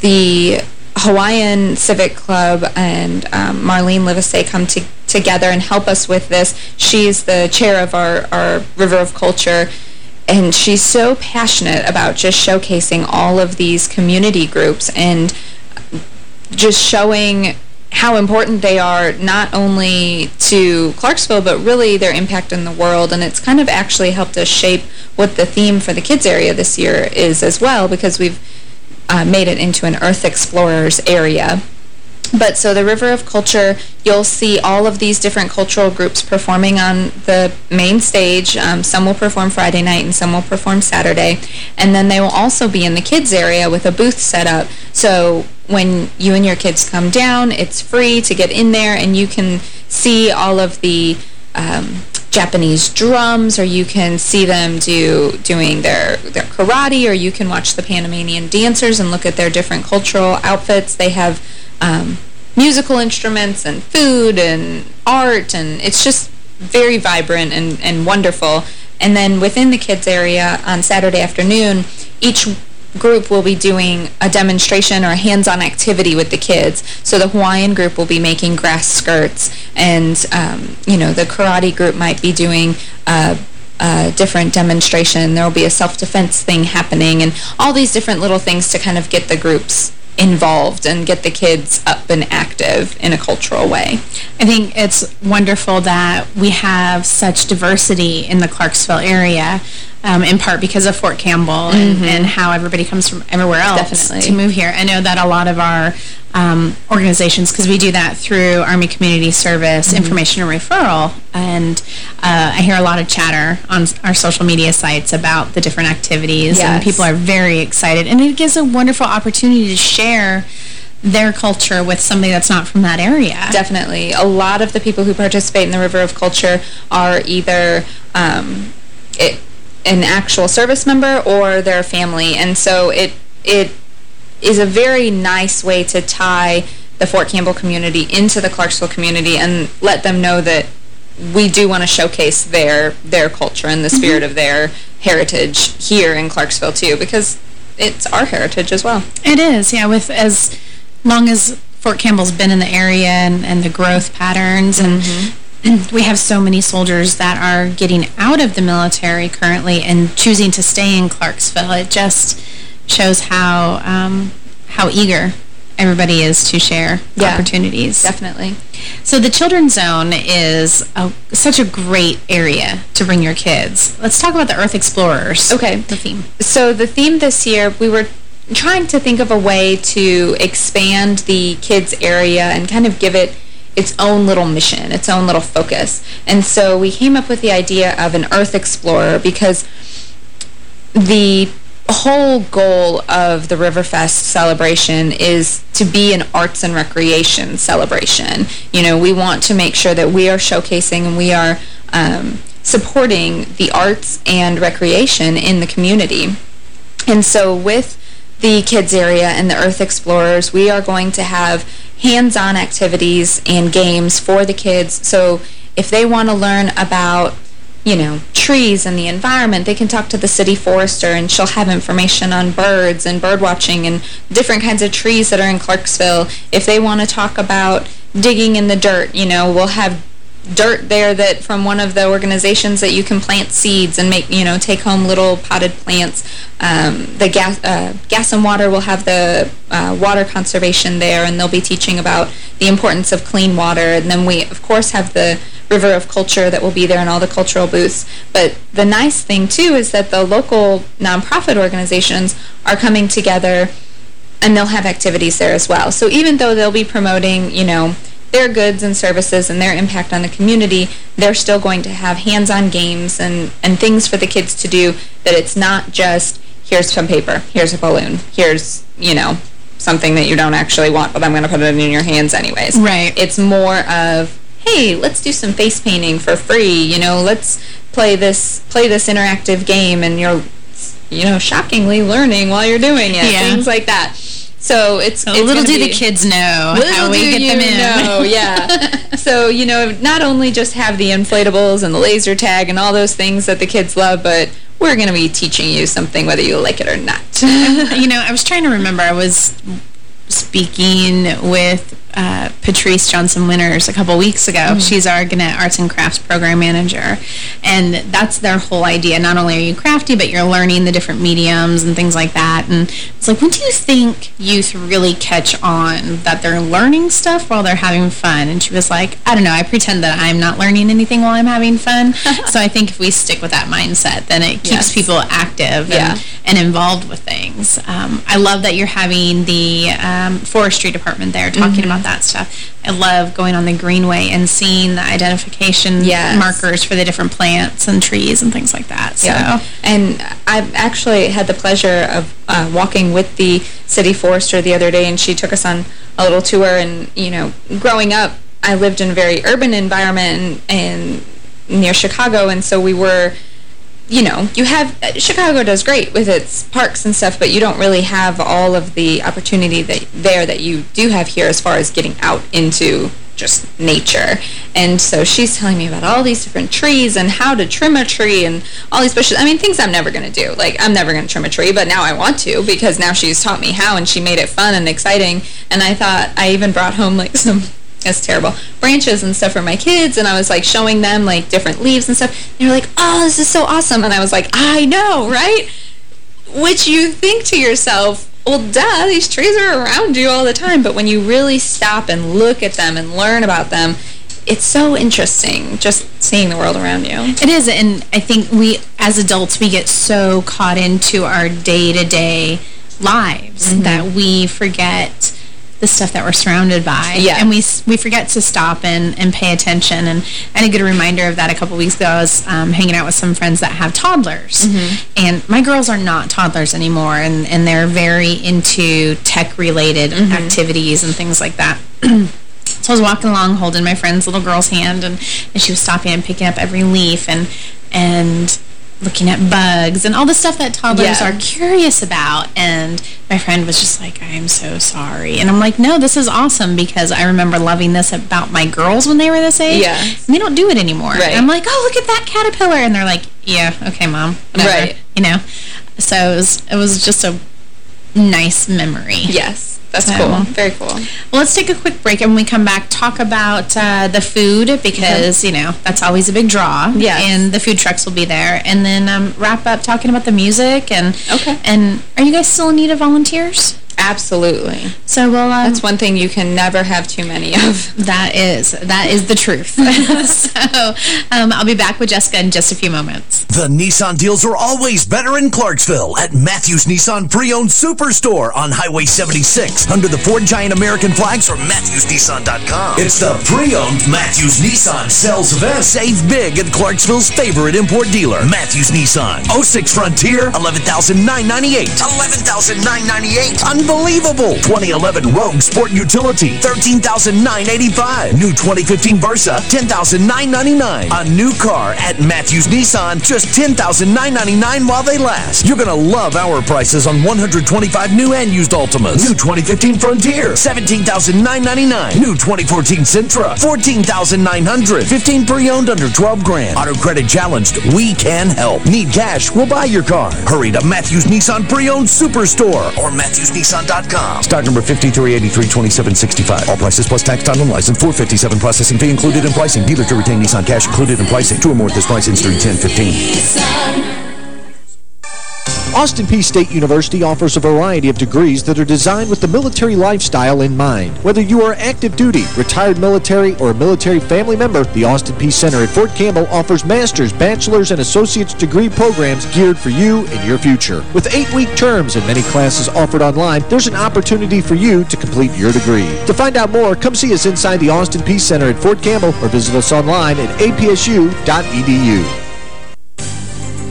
the Hawaiian Civic Club and um, Marlene Livesey come to, together and help us with this. She's the chair of our, our River of Culture, and she's so passionate about just showcasing all of these community groups and just showing how important they are not only to Clarksville, but really their impact in the world. And it's kind of actually helped us shape what the theme for the kids area this year is as well, because we've uh, made it into an Earth Explorers area. But so the River of Culture, you'll see all of these different cultural groups performing on the main stage. Um, some will perform Friday night and some will perform Saturday. And then they will also be in the kids area with a booth set up. So when you and your kids come down, it's free to get in there and you can see all of the um, Japanese drums, or you can see them do doing their, their karate, or you can watch the Panamanian dancers and look at their different cultural outfits. They have um, musical instruments and food and art, and it's just very vibrant and, and wonderful. And then within the kids area on Saturday afternoon, each group will be doing a demonstration or a hands-on activity with the kids. So the Hawaiian group will be making grass skirts, and um, you know the karate group might be doing a, a different demonstration. There will be a self-defense thing happening, and all these different little things to kind of get the groups involved and get the kids up and active in a cultural way. I think it's wonderful that we have such diversity in the Clarksville area, um, in part because of Fort Campbell and, Mhm. and how everybody comes from everywhere else Definitely. to move here. I know that a lot of our um, organizations, because we do that through Army Community Service, Mhm. Information and Referral, and uh, I hear a lot of chatter on our social media sites about the different activities, and people are very excited. And it gives a wonderful opportunity to share their culture with somebody that's not from that area. Definitely. A lot of the people who participate in the River of Culture are either um, it, an actual service member or their family. And so it it is a very nice way to tie the Fort Campbell community into the Clarksville community and let them know that we do want to showcase their their culture and the mm-hmm. spirit of their heritage here in Clarksville too because it's our heritage as well. It is, yeah, with as long as Fort Campbell's been in the area and, and the growth patterns and mm-hmm. We have so many soldiers that are getting out of the military currently and choosing to stay in Clarksville. It just shows how um, how eager everybody is to share Yeah, opportunities. Definitely. So the Children's Zone is a, such a great area to bring your kids. Let's talk about the Earth Explorers. Okay. The theme. So the theme this year, we were trying to think of a way to expand the kids area and kind of give it its own little mission, its own little focus. And so we came up with the idea of an Earth Explorer because the whole goal of the Riverfest celebration is to be an arts and recreation celebration. You know, we want to make sure that we are showcasing and we are um, supporting the arts and recreation in the community. And so with the kids area and the Earth Explorers, we are going to have hands-on activities and games for the kids. So if they want to learn about you know, trees and the environment, they can talk to the city forester and she'll have information on birds and bird watching and different kinds of trees that are in Clarksville. If they want to talk about digging in the dirt, you know, we'll have dirt there that from one of the organizations that you can plant seeds and make, you know, take home little potted plants. Um, the gas, uh, gas and water will have the uh, water conservation there and they'll be teaching about the importance of clean water. And then we, of course, have the River of Culture that will be there and all the cultural booths. But the nice thing, too, is that the local nonprofit organizations are coming together and they'll have activities there as well. So even though they'll be promoting, you know, their goods and services and their impact on the community, they're still going to have hands-on games and, and things for the kids to do that it's not just, here's some paper, here's a balloon, here's, you know, something that you don't actually want, but I'm going to put it in your hands anyways. Right. It's more of, hey, let's do some face painting for free, you know, let's play this play this interactive game and you're, you know, shockingly learning while you're doing it, Yeah. things like that. So it's, So it's little do be- the kids know Little how we do get them you in. know, yeah. so, you know, not only just have the inflatables and the laser tag and all those things that the kids love, but we're going to be teaching you something whether you like it or not. you know, I was trying to remember. I was speaking with uh, Patrice Johnson Winters a couple weeks ago. Mhm. She's our Gannett Arts and Crafts Program Manager. And that's their whole idea. Not only are you crafty, but you're learning the different mediums and things like that. And it's like, when do you think youth really catch on that they're learning stuff while they're having fun? And she was like, I don't know, I pretend that I'm not learning anything while I'm having fun. so I think if we stick with that mindset, then it keeps Yes. people active Yeah. and, and involved with things. Um, I love that you're having the um, forestry department there talking Mhm. about that stuff. I love going on the greenway and seeing the identification Yes. markers for the different plants and trees and things like that. So. Yeah. And I've actually had the pleasure of uh, walking with the city forester the other day, and she took us on a little tour. And, you know, growing up, I lived in a very urban environment and, and near Chicago, and so we were you know, you have, uh, Chicago does great with its parks and stuff, but you don't really have all of the opportunity that there that you do have here as far as getting out into just nature. And so she's telling me about all these different trees and how to trim a tree and all these bushes. I mean, things I'm never going to do. Like, I'm never going to trim a tree, but now I want to because now she's taught me how and she made it fun and exciting. And I thought I even brought home, like, some that's terrible. Branches and stuff for my kids, and I was, like, showing them, like, different leaves and stuff. And they were like, oh, this is so awesome. And I was like, I know, right? Which you think to yourself, well, duh, these trees are around you all the time. But when you really stop and look at them and learn about them, it's so interesting just seeing the world around you. It is, and I think we, as adults, we get so caught into our day-to-day lives Mhm. that we forget the stuff that we're surrounded by. Yeah. And we we forget to stop and, and pay attention. And I had a good reminder of that a couple weeks ago. I was um, hanging out with some friends that have toddlers. Mhm. And my girls are not toddlers anymore, and, and they're very into tech-related Mhm. activities and things like that. So I was walking along holding my friend's little girl's hand, and, and she was stopping and picking up every leaf and and looking at bugs and all the stuff that toddlers Yeah. are curious about. And my friend was just like, I am so sorry. And I'm like, no, this is awesome because I remember loving this about my girls when they were this age. Yeah. And they don't do it anymore. Right. I'm like, oh, look at that caterpillar. And they're like, yeah, okay, Mom. Whatever. Right. You know? So it was, it was just a nice memory. Yes. That's So- cool. Very cool. well, let's take a quick break, and when we come back, talk about uh, the food, because, you know, that's always a big draw. Yes. And the food trucks will be there. And then um, wrap up talking about the music. And, Okay. and are you guys still in need of volunteers? Absolutely. So, well, um, That's one thing you can never have too many of. that is, that is the truth. so, um, I'll be back with Jessica in just a few moments. The Nissan deals are always better in Clarksville at Matthews Nissan Pre-Owned Superstore on Highway 76 under the Ford Giant American flags or MatthewsNissan.com. It's the Pre-Owned Matthews Nissan sales event. Save big at Clarksville's favorite import dealer, Matthews Nissan. 06 Frontier, 11998 11998 On Unbelievable! 2011 Rogue Sport Utility, 13,985. New 2015 Versa, 10,999. A new car at Matthews Nissan, just 10,999 while they last. You're gonna love our prices on 125 new and used Altimas. New 2015 Frontier, 17,999. New 2014 Sentra, 14,900. 15 pre-owned under 12 grand. Auto credit challenged, we can help. Need cash, we'll buy your car. Hurry to Matthews Nissan Pre-Owned Superstore or MatthewsNissan.com. Stock number 53832765. All prices plus tax, time, and license. 457 processing fee included in pricing. Dealer to retain Nissan cash included in pricing. Two or more at this price. Instead 1015. Austin Peay State University offers a variety of degrees that are designed with the military lifestyle in mind. Whether you are active duty, retired military, or a military family member, the Austin Peay Center at Fort Campbell offers master's, bachelor's, and associate's degree programs geared for you and your future. With eight-week terms and many classes offered online, there's an opportunity for you to complete your degree. To find out more, come see us inside the Austin Peay Center at Fort Campbell or visit us online at apsu.edu.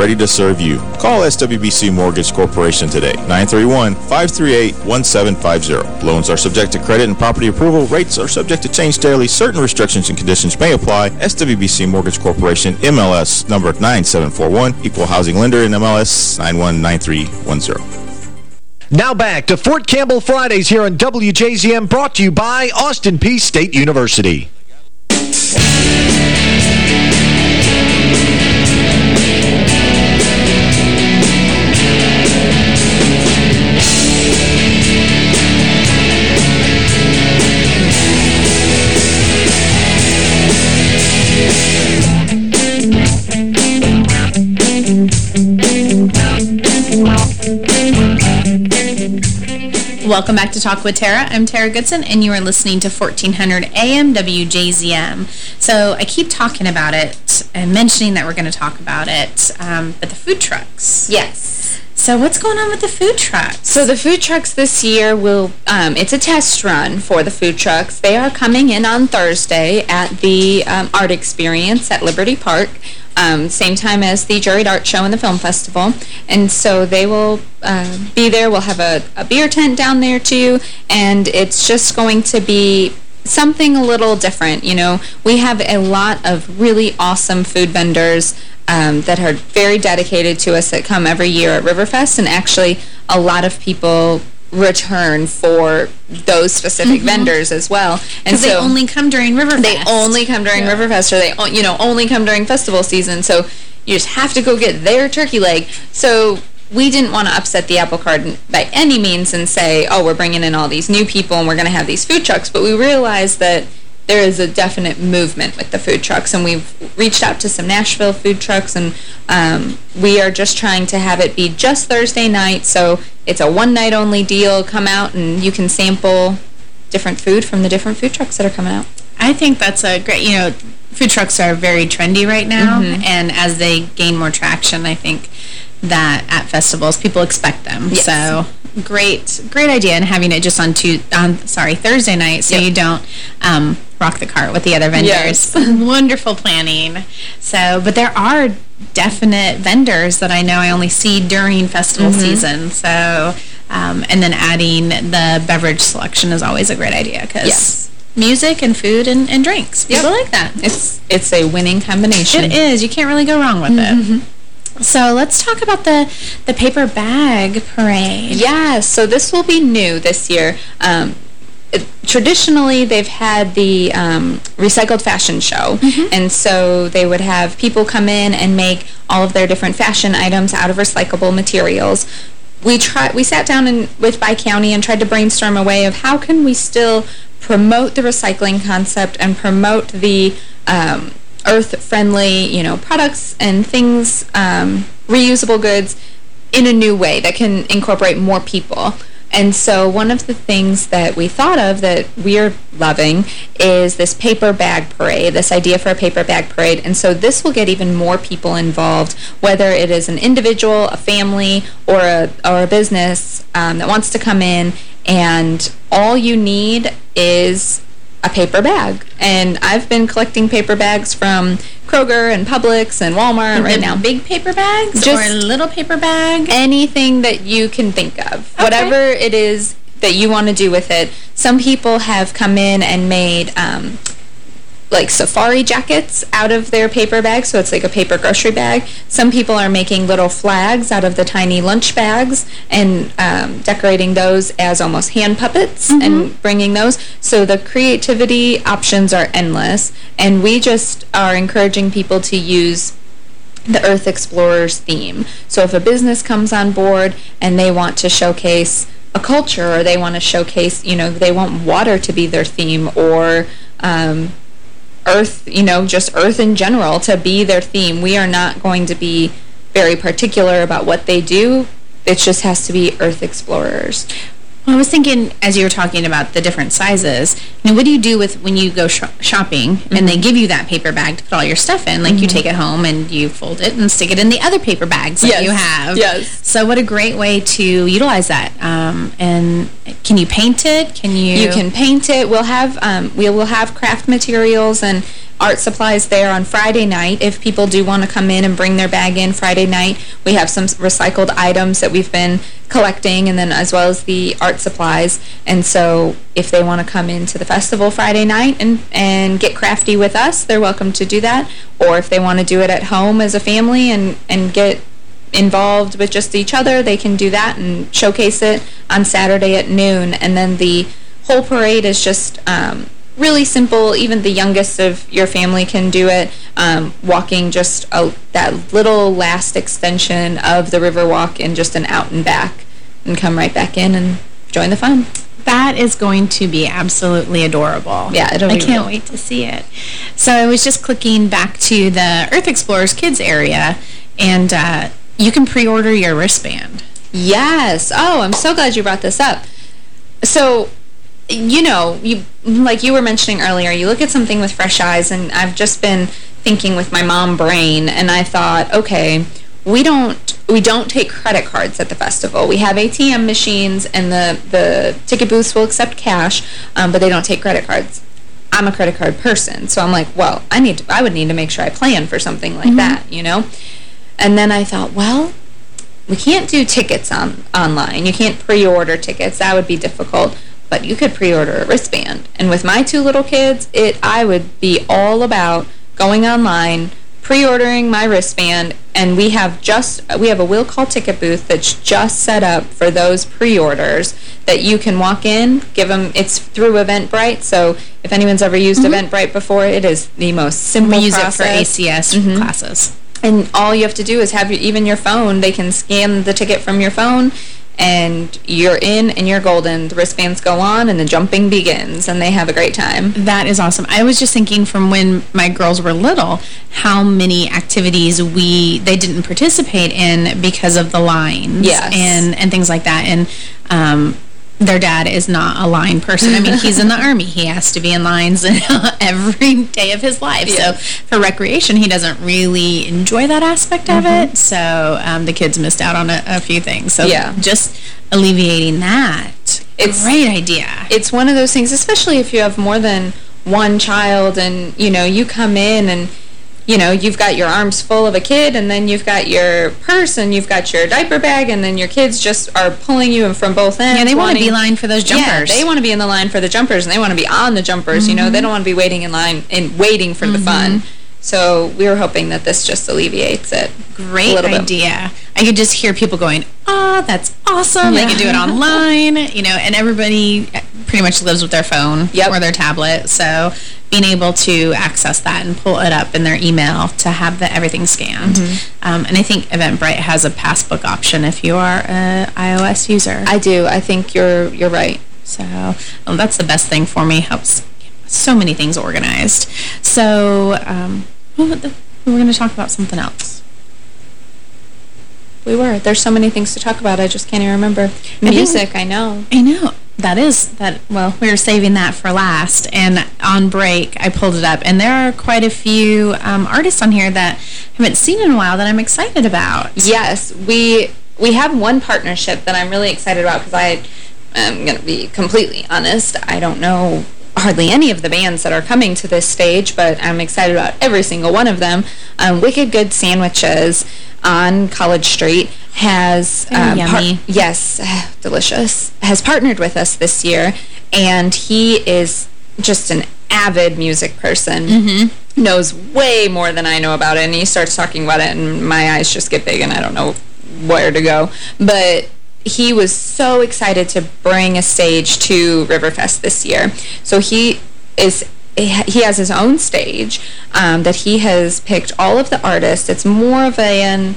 ready to serve you. Call SWBC Mortgage Corporation today, 931-538-1750. Loans are subject to credit and property approval. Rates are subject to change daily. Certain restrictions and conditions may apply. SWBC Mortgage Corporation, MLS number 9741, Equal Housing Lender in MLS 919310. Now back to Fort Campbell Fridays here on WJZM, brought to you by Austin Peay State University. Welcome back to Talk with Tara. I'm Tara Goodson, and you are listening to 1400 AM WJZM. So I keep talking about it and mentioning that we're going to talk about it, um, but the food trucks. Yes. So what's going on with the food trucks? So the food trucks this year will, um, it's a test run for the food trucks. They are coming in on Thursday at the um, Art Experience at Liberty Park um, same time as the Juried Art Show and the Film Festival. And so they will uh, be there. We'll have a, a beer tent down there, too. And it's just going to be something a little different. You know, we have a lot of really awesome food vendors um, that are very dedicated to us that come every year at Riverfest. And actually, a lot of people return for those specific mm -hmm. vendors as well. And so they only come during Riverfest. They only come during yeah. Riverfest or they you know only come during festival season. So you just have to go get their turkey leg. So we didn't want to upset the apple cart by any means and say, oh, we're bringing in all these new people and we're going to have these food trucks. But we realized that there is a definite movement with the food trucks, and we've reached out to some Nashville food trucks, and um, we are just trying to have it be just Thursday night, so it's a one-night-only deal. Come out, and you can sample different food from the different food trucks that are coming out. I think that's a great, you know, food trucks are very trendy right now, mm -hmm. and as they gain more traction, I think that at festivals, people expect them. Yes. So great, great idea, and having it just on two, on sorry Thursday night, so yep. you don't um, rock the cart with the other vendors. Yes. Wonderful planning. So, but there are definite vendors that I know I only see during festival mm -hmm. season. So, um, and then adding the beverage selection is always a great idea because. Yes music and food and, and drinks. People yep. like that. It's it's a winning combination. It is. You can't really go wrong with mm -hmm. it. So let's talk about the, the paper bag parade. Yeah, so this will be new this year. Um, traditionally they've had the um, recycled fashion show mm -hmm. and so they would have people come in and make all of their different fashion items out of recyclable materials we tried we sat down in, with Bi-County and tried to brainstorm a way of how can we still promote the recycling concept and promote the um, earth-friendly, you know, products and things, um, reusable goods in a new way that can incorporate more people. And so one of the things that we thought of that we're loving is this paper bag parade, this idea for a paper bag parade. And so this will get even more people involved, whether it is an individual, a family, or a, or a business um, that wants to come in. And all you need is a paper bag. And I've been collecting paper bags from Kroger and Publix and Walmart And right now. big paper bags or a little paper bag? Anything that you can think of. Whatever it is that you want to do with it. Some people have come in and made... Um, like safari jackets out of their paper bag, so it's like a paper grocery bag. Some people are making little flags out of the tiny lunch bags and um, decorating those as almost hand puppets and bringing those. So the creativity options are endless, and we just are encouraging people to use the Earth Explorers theme. So if a business comes on board and they want to showcase a culture or they want to showcase, you know, they want water to be their theme or um, Earth, you know, just Earth in general to be their theme. We are not going to be very particular about what they do. It just has to be Earth Explorers. Well, I was thinking, as you were talking about the different sizes, you know, what do you do with when you go sh shopping and they give you that paper bag to put all your stuff in? Like, you Mhm. take it home and you fold it and stick it in the other paper bags that Yes. you have. Yes. So what a great way to utilize that. Um, and can you paint it? Can you... You can paint it. We'll have um, we will have craft materials and art supplies there on Friday night. If people do want to come in and bring their bag in Friday night, we have some recycled items that we've been collecting and then as well as the art supplies. And so if they want to come into the festival Friday night and, and get crafty with us, they're welcome to do that. Or if they want to do it at home as a family and, and get involved with just each other, they can do that and showcase it on Saturday at noon. And then the whole parade is just um, really simple. Even the youngest of your family can do it, um, walking just a, that little last extension of the river walk and just an out and back and come right back in and join the fun. That is going to be absolutely adorable. Yeah, it'll I can't really- wait to see it. So I was just clicking back to the Earth Explorers Kids area, and uh, you can pre-order your wristband. Yes. Oh, I'm so glad you brought this up. So, you know, you like you were mentioning earlier, you look at something with fresh eyes, and I've just been thinking with my mom brain, and I thought, okay, we don't we don't take credit cards at the festival. We have ATM machines, and the the ticket booths will accept cash, um, but they don't take credit cards. I'm a credit card person, so I'm like, well, I need to, I would need to make sure I plan for something like that, you know. And then I thought, well, we can't do tickets on online. You can't pre-order tickets. That would be difficult. But you could pre-order a wristband. And with my two little kids, it I would be all about going online, pre-ordering my wristband, and we have just we have a will call ticket booth that's just set up for those pre-orders that you can walk in, give them it's through Eventbrite. So if anyone's ever used Eventbrite before, it is the most simple We use it for process. ACS Mhm. classes. And all you have to do is have your, even your phone. They can scan the ticket from your phone, and you're in and you're golden. The wristbands go on, and the jumping begins, and they have a great time. That is awesome. I was just thinking from when my girls were little, how many activities we they didn't participate in because of the lines Yes. and, and things like that. And um, their dad is not a line person. I mean, he's in the Army. He has to be in lines every day of his life. So for recreation, he doesn't really enjoy that aspect of it. So um, the kids missed out on a, a few things. So Yeah. just alleviating that. It's great idea. It's one of those things, especially if you have more than one child, and you know you come in and you know you've got your arms full of a kid, and then you've got your purse, and you've got your diaper bag, and then your kids just are pulling you from both ends. Yeah, they want to be line for those jumpers. Yeah, they want to be in the line for the jumpers, and they want to be on the jumpers. You know, they Mhm. don't want to be waiting in line and waiting for the fun. So we were hoping that this just alleviates it. Great a little bit. idea. I could just hear people going, ah, that's awesome. They can do it online, you know, and everybody pretty much lives with their phone or their tablet. So being able to access that and pull it up in their email to have the, everything scanned. Mhm. Um, and I think Eventbrite has a passbook option if you are an iOS user. I do. I think you're you're right. So um, that's the best thing for me. Helps so many things organized. So um, we're going to talk about something else. we were. There's so many things to talk about. I just can't even remember. Music, I, know. I know. That is, that. well, we were saving that for last. And on break, I pulled it up. And there are quite a few um, artists on here that I haven't seen in a while that I'm excited about. Yes. We we have one partnership that I'm really excited about because I am going to be completely honest. I don't know hardly any of the bands that are coming to this stage, but I'm excited about every single one of them. Um, Wicked Good Sandwiches on College Street has... Um, yummy. yes, delicious. Has partnered with us this year, and he is just an avid music person. Mm -hmm. Knows way more than I know about it, and he starts talking about it, and my eyes just get big, and I don't know where to go. But he was so excited to bring a stage to Riverfest this year. So he is he has his own stage um, that he has picked all of the artists. It's more of an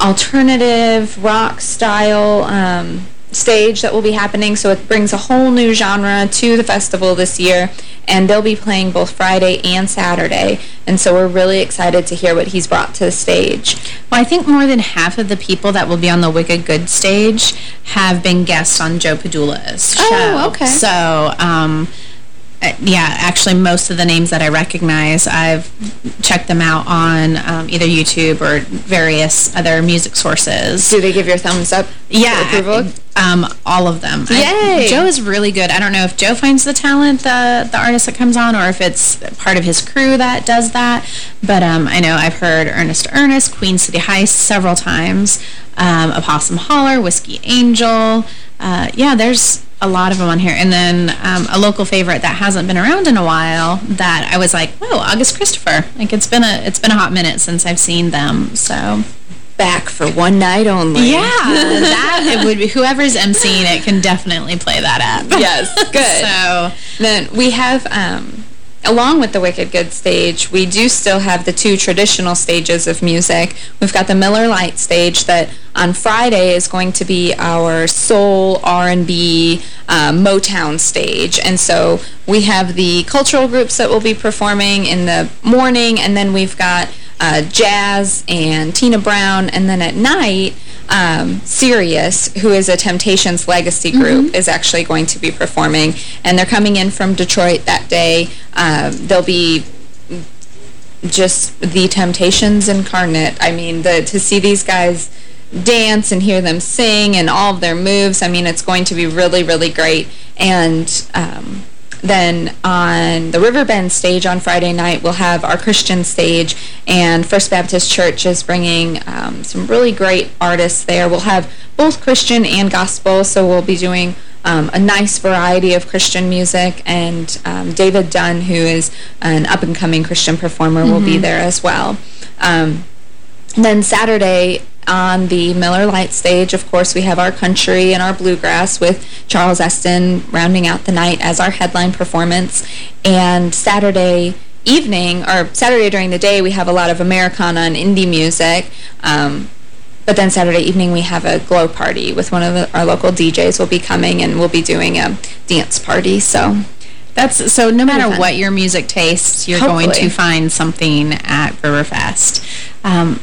alternative rock style um, stage that will be happening. So it brings a whole new genre to the festival this year. And they'll be playing both Friday and Saturday. And so we're really excited to hear what he's brought to the stage. Well, I think more than half of the people that will be on the Wicked Good stage have been guests on Joe Padula's show. Oh, okay. So, um, yeah, actually most of the names that I recognize, I've checked them out on um, either YouTube or various other music sources. Do they give your thumbs up? Yeah, um, all of them. Yay! I, Joe is really good. I don't know if Joe finds the talent, the the artist that comes on, or if it's part of his crew that does that. But um, I know I've heard Ernest Ernest, Queen City Heist several times, um, Opossum Holler, Whiskey Angel. Uh, yeah, there's a lot of them on here. And then um, a local favorite that hasn't been around in a while that I was like, whoa, August Christopher. Like it's been a it's been a hot minute since I've seen them. So back for one night only. Yeah, that it would be whoever's emceeing it can definitely play that up. Yes, good. so then we have um, along with the Wicked Good stage, we do still have the two traditional stages of music. We've got the Miller Lite stage that on Friday is going to be our soul, R&B, uh, Motown stage. And so we have the cultural groups that will be performing in the morning, and then we've got uh, jazz and Tina Brown, and then at night, um, Sirius, who is a Temptations legacy group, mm -hmm. is actually going to be performing, and they're coming in from Detroit that day. Um, they'll be just the Temptations incarnate. I mean, the to see these guys dance and hear them sing and all of their moves, I mean, it's going to be really, really great. And um, then on the Riverbend stage on Friday night, we'll have our Christian stage, and First Baptist Church is bringing um, some really great artists there. We'll have both Christian and gospel, so we'll be doing um, a nice variety of Christian music, and um, David Dunn, who is an up-and-coming Christian performer, mm -hmm. will be mm-hmm. there as well. Um, then Saturday, on the Miller Lite stage, of course, we have our country and our bluegrass with Charles Esten rounding out the night as our headline performance. And Saturday evening, or Saturday during the day, we have a lot of Americana and indie music. Um, but then Saturday evening, we have a glow party with one of the, our local DJs will be coming, and we'll be doing a dance party. So... That's so no matter what your music tastes, you're Hopefully. going to find something at Riverfest. Um,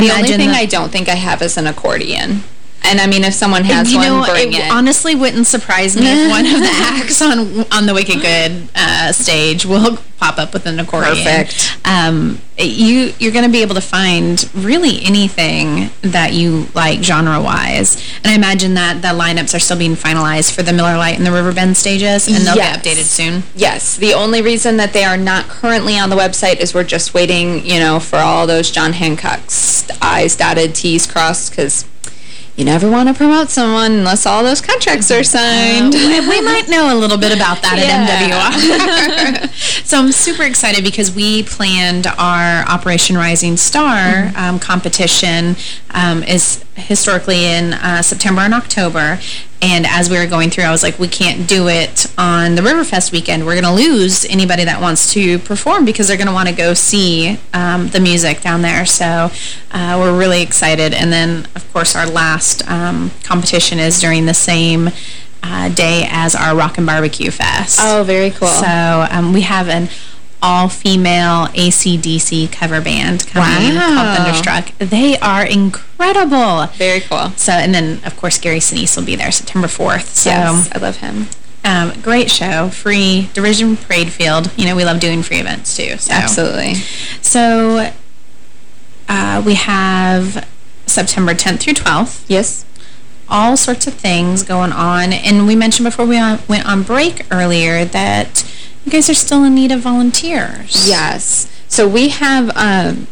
the only thing I don't think I have is an accordion. And I mean, if someone has you one, know, bring it, it. honestly wouldn't surprise me if one of the acts on on the Wicked Good uh, stage will pop up with an accordion. Perfect. Um, you you're going to be able to find really anything that you like genre-wise, and I imagine that the lineups are still being finalized for the Miller Lite and the Riverbend stages, and they'll yes. get updated soon. Yes. The only reason that they are not currently on the website is we're just waiting, you know, for all those John Hancock's I's dotted, T's crossed, because you never want to promote someone unless all those contracts are signed. Uh, we might know a little bit about that yeah. at MWR. so I'm super excited because we planned our Operation Rising Star mm -hmm. um, competition um, is historically in uh, September and October. And as we were going through, I was like, we can't do it on the Riverfest weekend. We're going to lose anybody that wants to perform because they're going to want to go see um, the music down there. So uh, we're really excited. And then, of course, our last um, competition is during the same uh, day as our Rock and Barbecue Fest. Oh, very cool. So um, we have an all-female ACDC cover band coming Wow. called Thunderstruck. They are incredible. Very cool. So, and then, of course, Gary Sinise will be there September 4th. So, Yes, I love him. Um, great show. Free Division Parade Field. You know, we love doing free events, too. So. Absolutely. So, uh, we have September 10th through 12th. Yes. All sorts of things going on. And we mentioned before we on, went on break earlier that you guys are still in need of volunteers. Yes. So we have, um,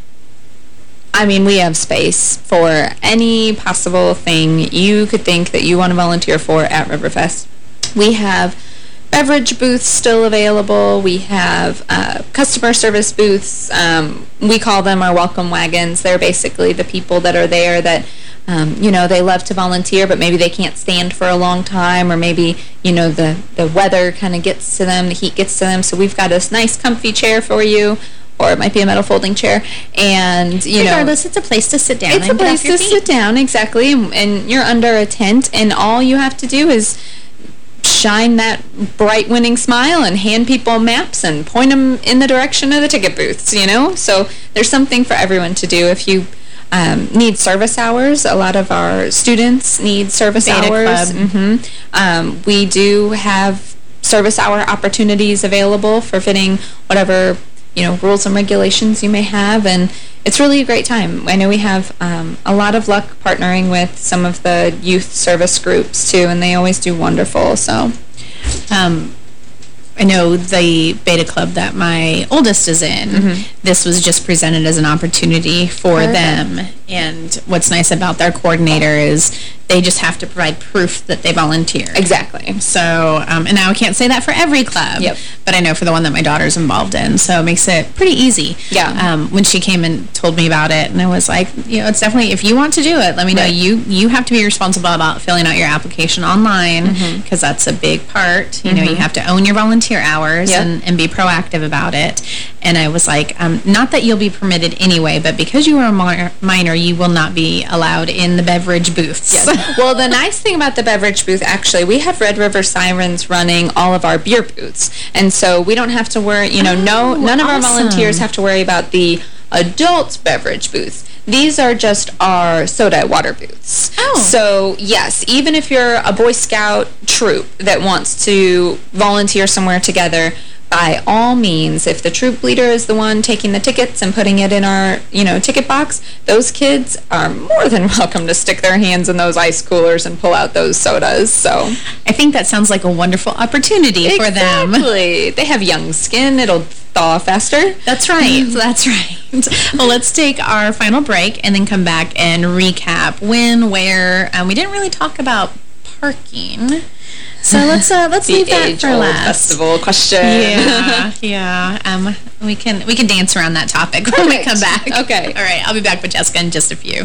I mean, we have space for any possible thing you could think that you want to volunteer for at Riverfest. We have beverage booths still available. We have uh, customer service booths. Um, we call them our welcome wagons. They're basically the people that are there that, um, you know, they love to volunteer, but maybe they can't stand for a long time, or maybe, you know, the, the weather kind of gets to them, the heat gets to them. So we've got this nice comfy chair for you, or it might be a metal folding chair. And, you know... Regardless, it's a place to sit down It's a place to feet. sit down, exactly, and, and you're under a tent, and all you have to do is shine that bright winning smile and hand people maps and point them in the direction of the ticket booths, you know? So there's something for everyone to do. If you um, need service hours, a lot of our students need service Beta hours. Club. hmm Um, we do have service hour opportunities available for fitting whatever you know rules and regulations you may have and it's really a great time I know we have um, a lot of luck partnering with some of the youth service groups too and they always do wonderful so um, I know the beta club that my oldest is in, Mhm. this was just presented as an opportunity for Perfect. them. And what's nice about their coordinator is they just have to provide proof that they volunteered. Exactly. So, um, and now I can't say that for every club, Yep. but I know for the one that my daughter's involved in. So it makes it pretty easy. Yeah. Um, when she came and told me about it, and I was like, you know, it's definitely, if you want to do it, let me know. Right. You you have to be responsible about filling out your application online because that's a big part. You know, you Mhm. have to own your volunteer hours Yep. and, and be proactive about it. And I was like, um, not that you'll be permitted anyway, but because you are a minor, minor you will not be allowed in the beverage booths. Yes. well, the nice thing about the beverage booth, actually, we have Red River Sirens running all of our beer booths. And so we don't have to worry, you know, no, oh, none of our volunteers have to worry about the adult beverage booths. These are just our soda water booths. Oh. So, yes, even if you're a Boy Scout troop that wants to volunteer somewhere together, by all means, if the troop leader is the one taking the tickets and putting it in our, you know, ticket box, those kids are more than welcome to stick their hands in those ice coolers and pull out those sodas. So I think that sounds like a wonderful opportunity for them. Exactly. They have young skin. It'll thaw faster. That's right. That's right. Well, let's take our final break and then come back and recap when, where. Um, we didn't really talk about parking. So let's uh, let's leave that for last. festival question. Yeah, yeah. Um, we can we can dance around that topic when we come back. Okay. All right. I'll be back with Jessica in just a few.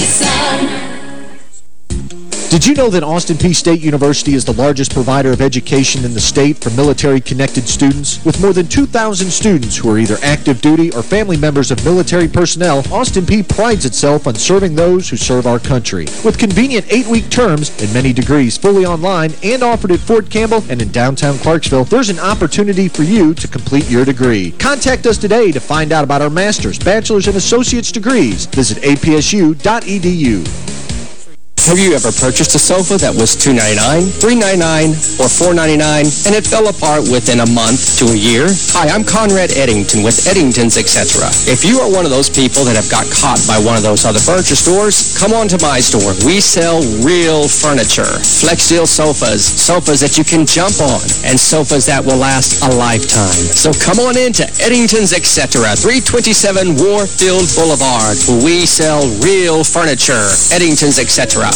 sun. Did you know that Austin Peay State University is the largest provider of education in the state for military-connected students? With more than 2,000 students who are either active duty or family members of military personnel, Austin Peay prides itself on serving those who serve our country. With convenient eight-week terms and many degrees fully online and offered at Fort Campbell and in downtown Clarksville, there's an opportunity for you to complete your degree. Contact us today to find out about our master's, bachelor's, and associate's degrees. Visit apsu.edu. Have you ever purchased a sofa that was $2.99, $3.99, or $4.99 and it fell apart within a month to a year? Hi, I'm Conrad Eddington with Eddington's Etc. If you are one of those people that have got caught by one of those other furniture stores, come on to my store. We sell real furniture. Flexsteel sofas, sofas that you can jump on, and sofas that will last a lifetime. So come on in to Eddington's Etc. 327 Warfield Boulevard. We sell real furniture. Eddington's Etc.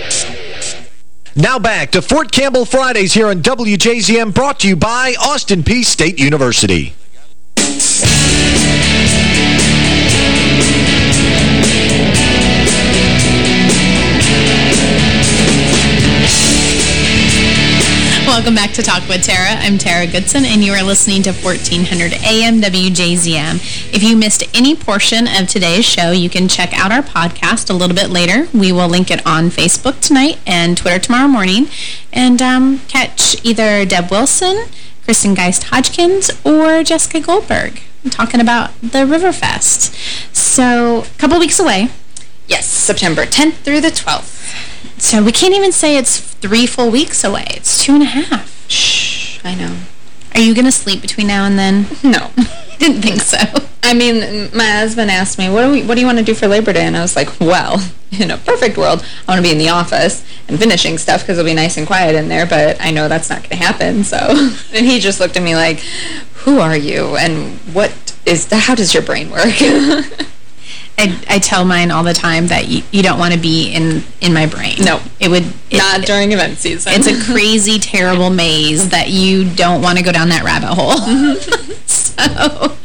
Now back to Fort Campbell Fridays here on WJZM, brought to you by Austin Peay State University. Welcome back to Talk with Tara. I'm Tara Goodson, and you are listening to 1400 AM WJZM. If you missed any portion of today's show, you can check out our podcast a little bit later. We will link it on Facebook tonight and Twitter tomorrow morning. And um, catch either Deb Wilson, Kristen Geist-Hodgkins, or Jessica Goldberg talking about the Riverfest. So, a couple weeks away. Yes, September 10th through the 12th. So we can't even say it's three full weeks away. It's two and a half. Shh, I know. Are you going to sleep between now and then? No. Didn't think so. I mean, my husband asked me, what do, we, what do you want to do for Labor Day? And I was like, well, in a perfect world, I want to be in the office and finishing stuff because it'll be nice and quiet in there, but I know that's not going to happen. So, and he just looked at me like, who are you? And what is that? How does your brain work? I, I tell mine all the time that you, you don't want to be in, in my brain. No. It would... It, Not during event season. It's a crazy, terrible maze that you don't want to go down that rabbit hole. so,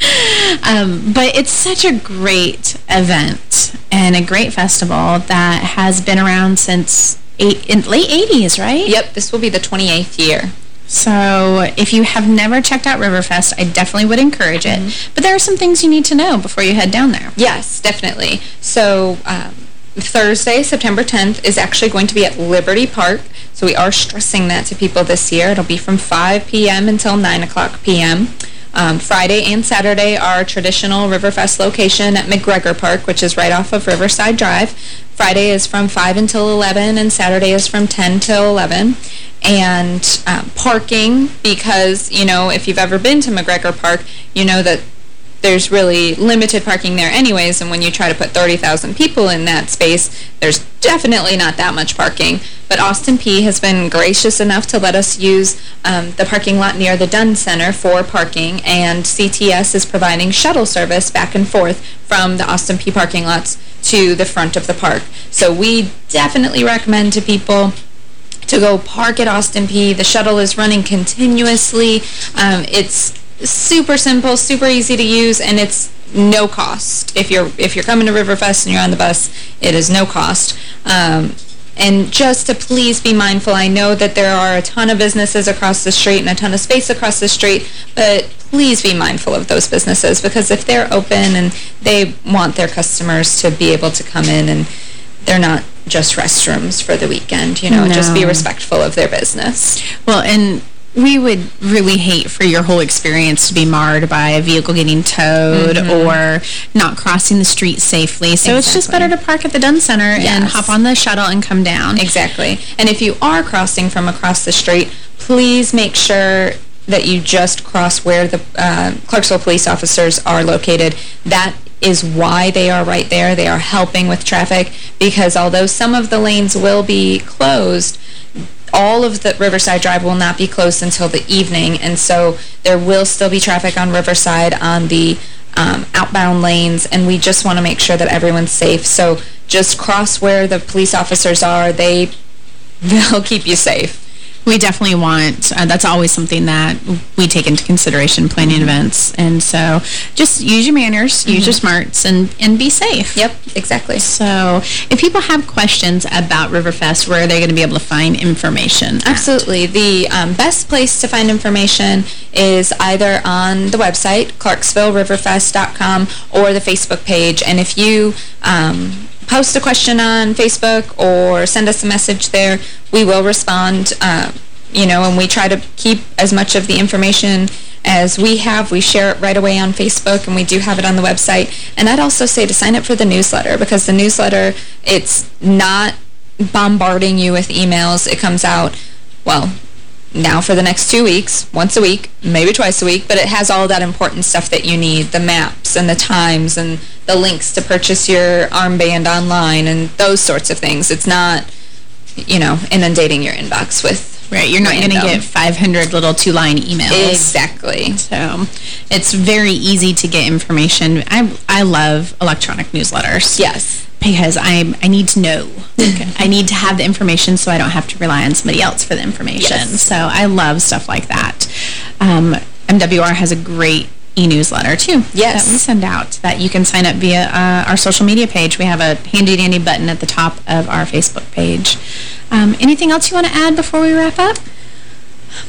um, but it's such a great event and a great festival that has been around since eight, in late 80s, right? Yep, this will be the 28th year. So if you have never checked out Riverfest, I definitely would encourage it. Mm -hmm. But there are some things you need to know before you head down there. Yes, definitely. So um, Thursday, September 10th, is actually going to be at Liberty Park. So we are stressing that to people this year. It'll be from 5 p.m. until 9 o'clock p.m. Um, Friday and Saturday are traditional Riverfest location at McGregor Park, which is right off of Riverside Drive. Friday is from 5 until 11, and Saturday is from 10 till 11 and um, parking because, you know, if you've ever been to McGregor Park, you know that there's really limited parking there anyways, and when you try to put 30,000 people in that space, there's definitely not that much parking. But Austin Peay has been gracious enough to let us use um, the parking lot near the Dunn Center for parking, and CTS is providing shuttle service back and forth from the Austin Peay parking lots to the front of the park. So we definitely recommend to people to go park at Austin Peay. The shuttle is running continuously. Um, it's super simple, super easy to use, and it's no cost. If you're if you're coming to Riverfest and you're on the bus, it is no cost. Um, and just to please be mindful, I know that there are a ton of businesses across the street and a ton of space across the street, but please be mindful of those businesses because if they're open and they want their customers to be able to come in and they're not just restrooms for the weekend, you know, no. just be respectful of their business. Well, and we would really hate for your whole experience to be marred by a vehicle getting towed mm -hmm. or not crossing the street safely. So exactly. it's just better to park at the Dunn Center yes. and hop on the shuttle and come down. Exactly. And if you are crossing from across the street, please make sure that you just cross where the uh, Clarksville police officers are located. That is why they are right there. They are helping with traffic because although some of the lanes will be closed, all of the Riverside Drive will not be closed until the evening, and so there will still be traffic on Riverside on the um, outbound lanes, and we just want to make sure that everyone's safe. So just cross where the police officers are. They, they'll keep you safe. We definitely want, uh, that's always something that we take into consideration planning Mm-hmm. events. And so just use your manners, use your Mhm. smarts, and, and be safe. Yep, exactly. So if people have questions about Riverfest, where are they going to be able to find information? at? Absolutely. The um, best place to find information is either on the website, clarksvilleriverfest.com, or the Facebook page. And if you um, post a question on Facebook or send us a message there, we will respond, uh, you know, and we try to keep as much of the information as we have. We share it right away on Facebook, and we do have it on the website. And I'd also say to sign up for the newsletter, because the newsletter, it's not bombarding you with emails. It comes out, well, now for the next two weeks, once a week, maybe twice a week, but it has all that important stuff that you need, the maps and the times and the links to purchase your armband online and those sorts of things. It's not, you know, inundating your inbox with Right, you're not going to get 500 little two-line emails. Exactly. So it's very easy to get information. I I love electronic newsletters. Yes. Because I I need to know. Okay. I need to have the information so I don't have to rely on somebody else for the information. Yes. So I love stuff like that. Um, MWR has a great e-newsletter too. Yes. That we send out that you can sign up via uh, our social media page. We have a handy-dandy button at the top of our Facebook page. Um, anything else you want to add before we wrap up?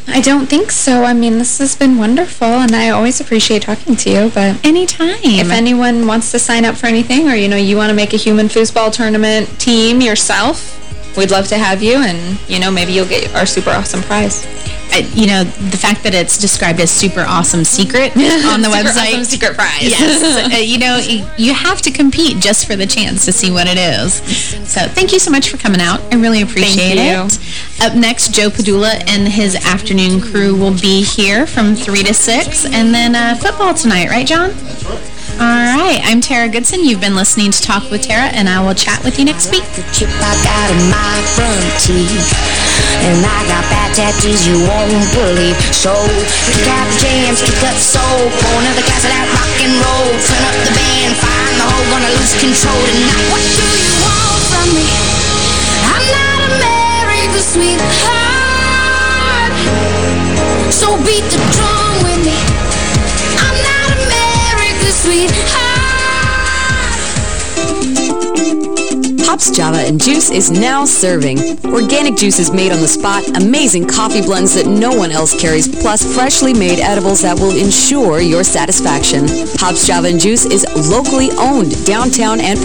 I don't think so. I mean, this has been wonderful, and I always appreciate talking to you, but... Anytime. If anyone wants to sign up for anything, or, you know, you want to make a human foosball tournament team yourself, we'd love to have you, and, you know, maybe you'll get our super awesome prize. I, you know, the fact that it's described as super awesome secret on the Super website. awesome secret prize. Yes. uh, you know, you have to compete just for the chance to see what it is. So thank you so much for coming out. I really appreciate Thank it. Up next, Joe Padula and his afternoon crew will be here from 3 to 6. And then uh, football tonight, right, John? That's right. All right. I'm Tara Goodson. You've been listening to Talk with Tara, and I will chat with you next week. The chip I got in my front teeth And I got bad tattoos you won't believe So, kick out the jams, kick up soul Pour another glass of that rock and roll Turn up the band, find the Gonna lose control tonight What do you want from me? I'm not America's sweetheart So beat the drum with me sweetheart Hops Java and Juice is now serving. Organic juices made on the spot, amazing coffee blends that no one else carries, plus freshly made edibles that will ensure your satisfaction. Hops Java and Juice is locally owned downtown and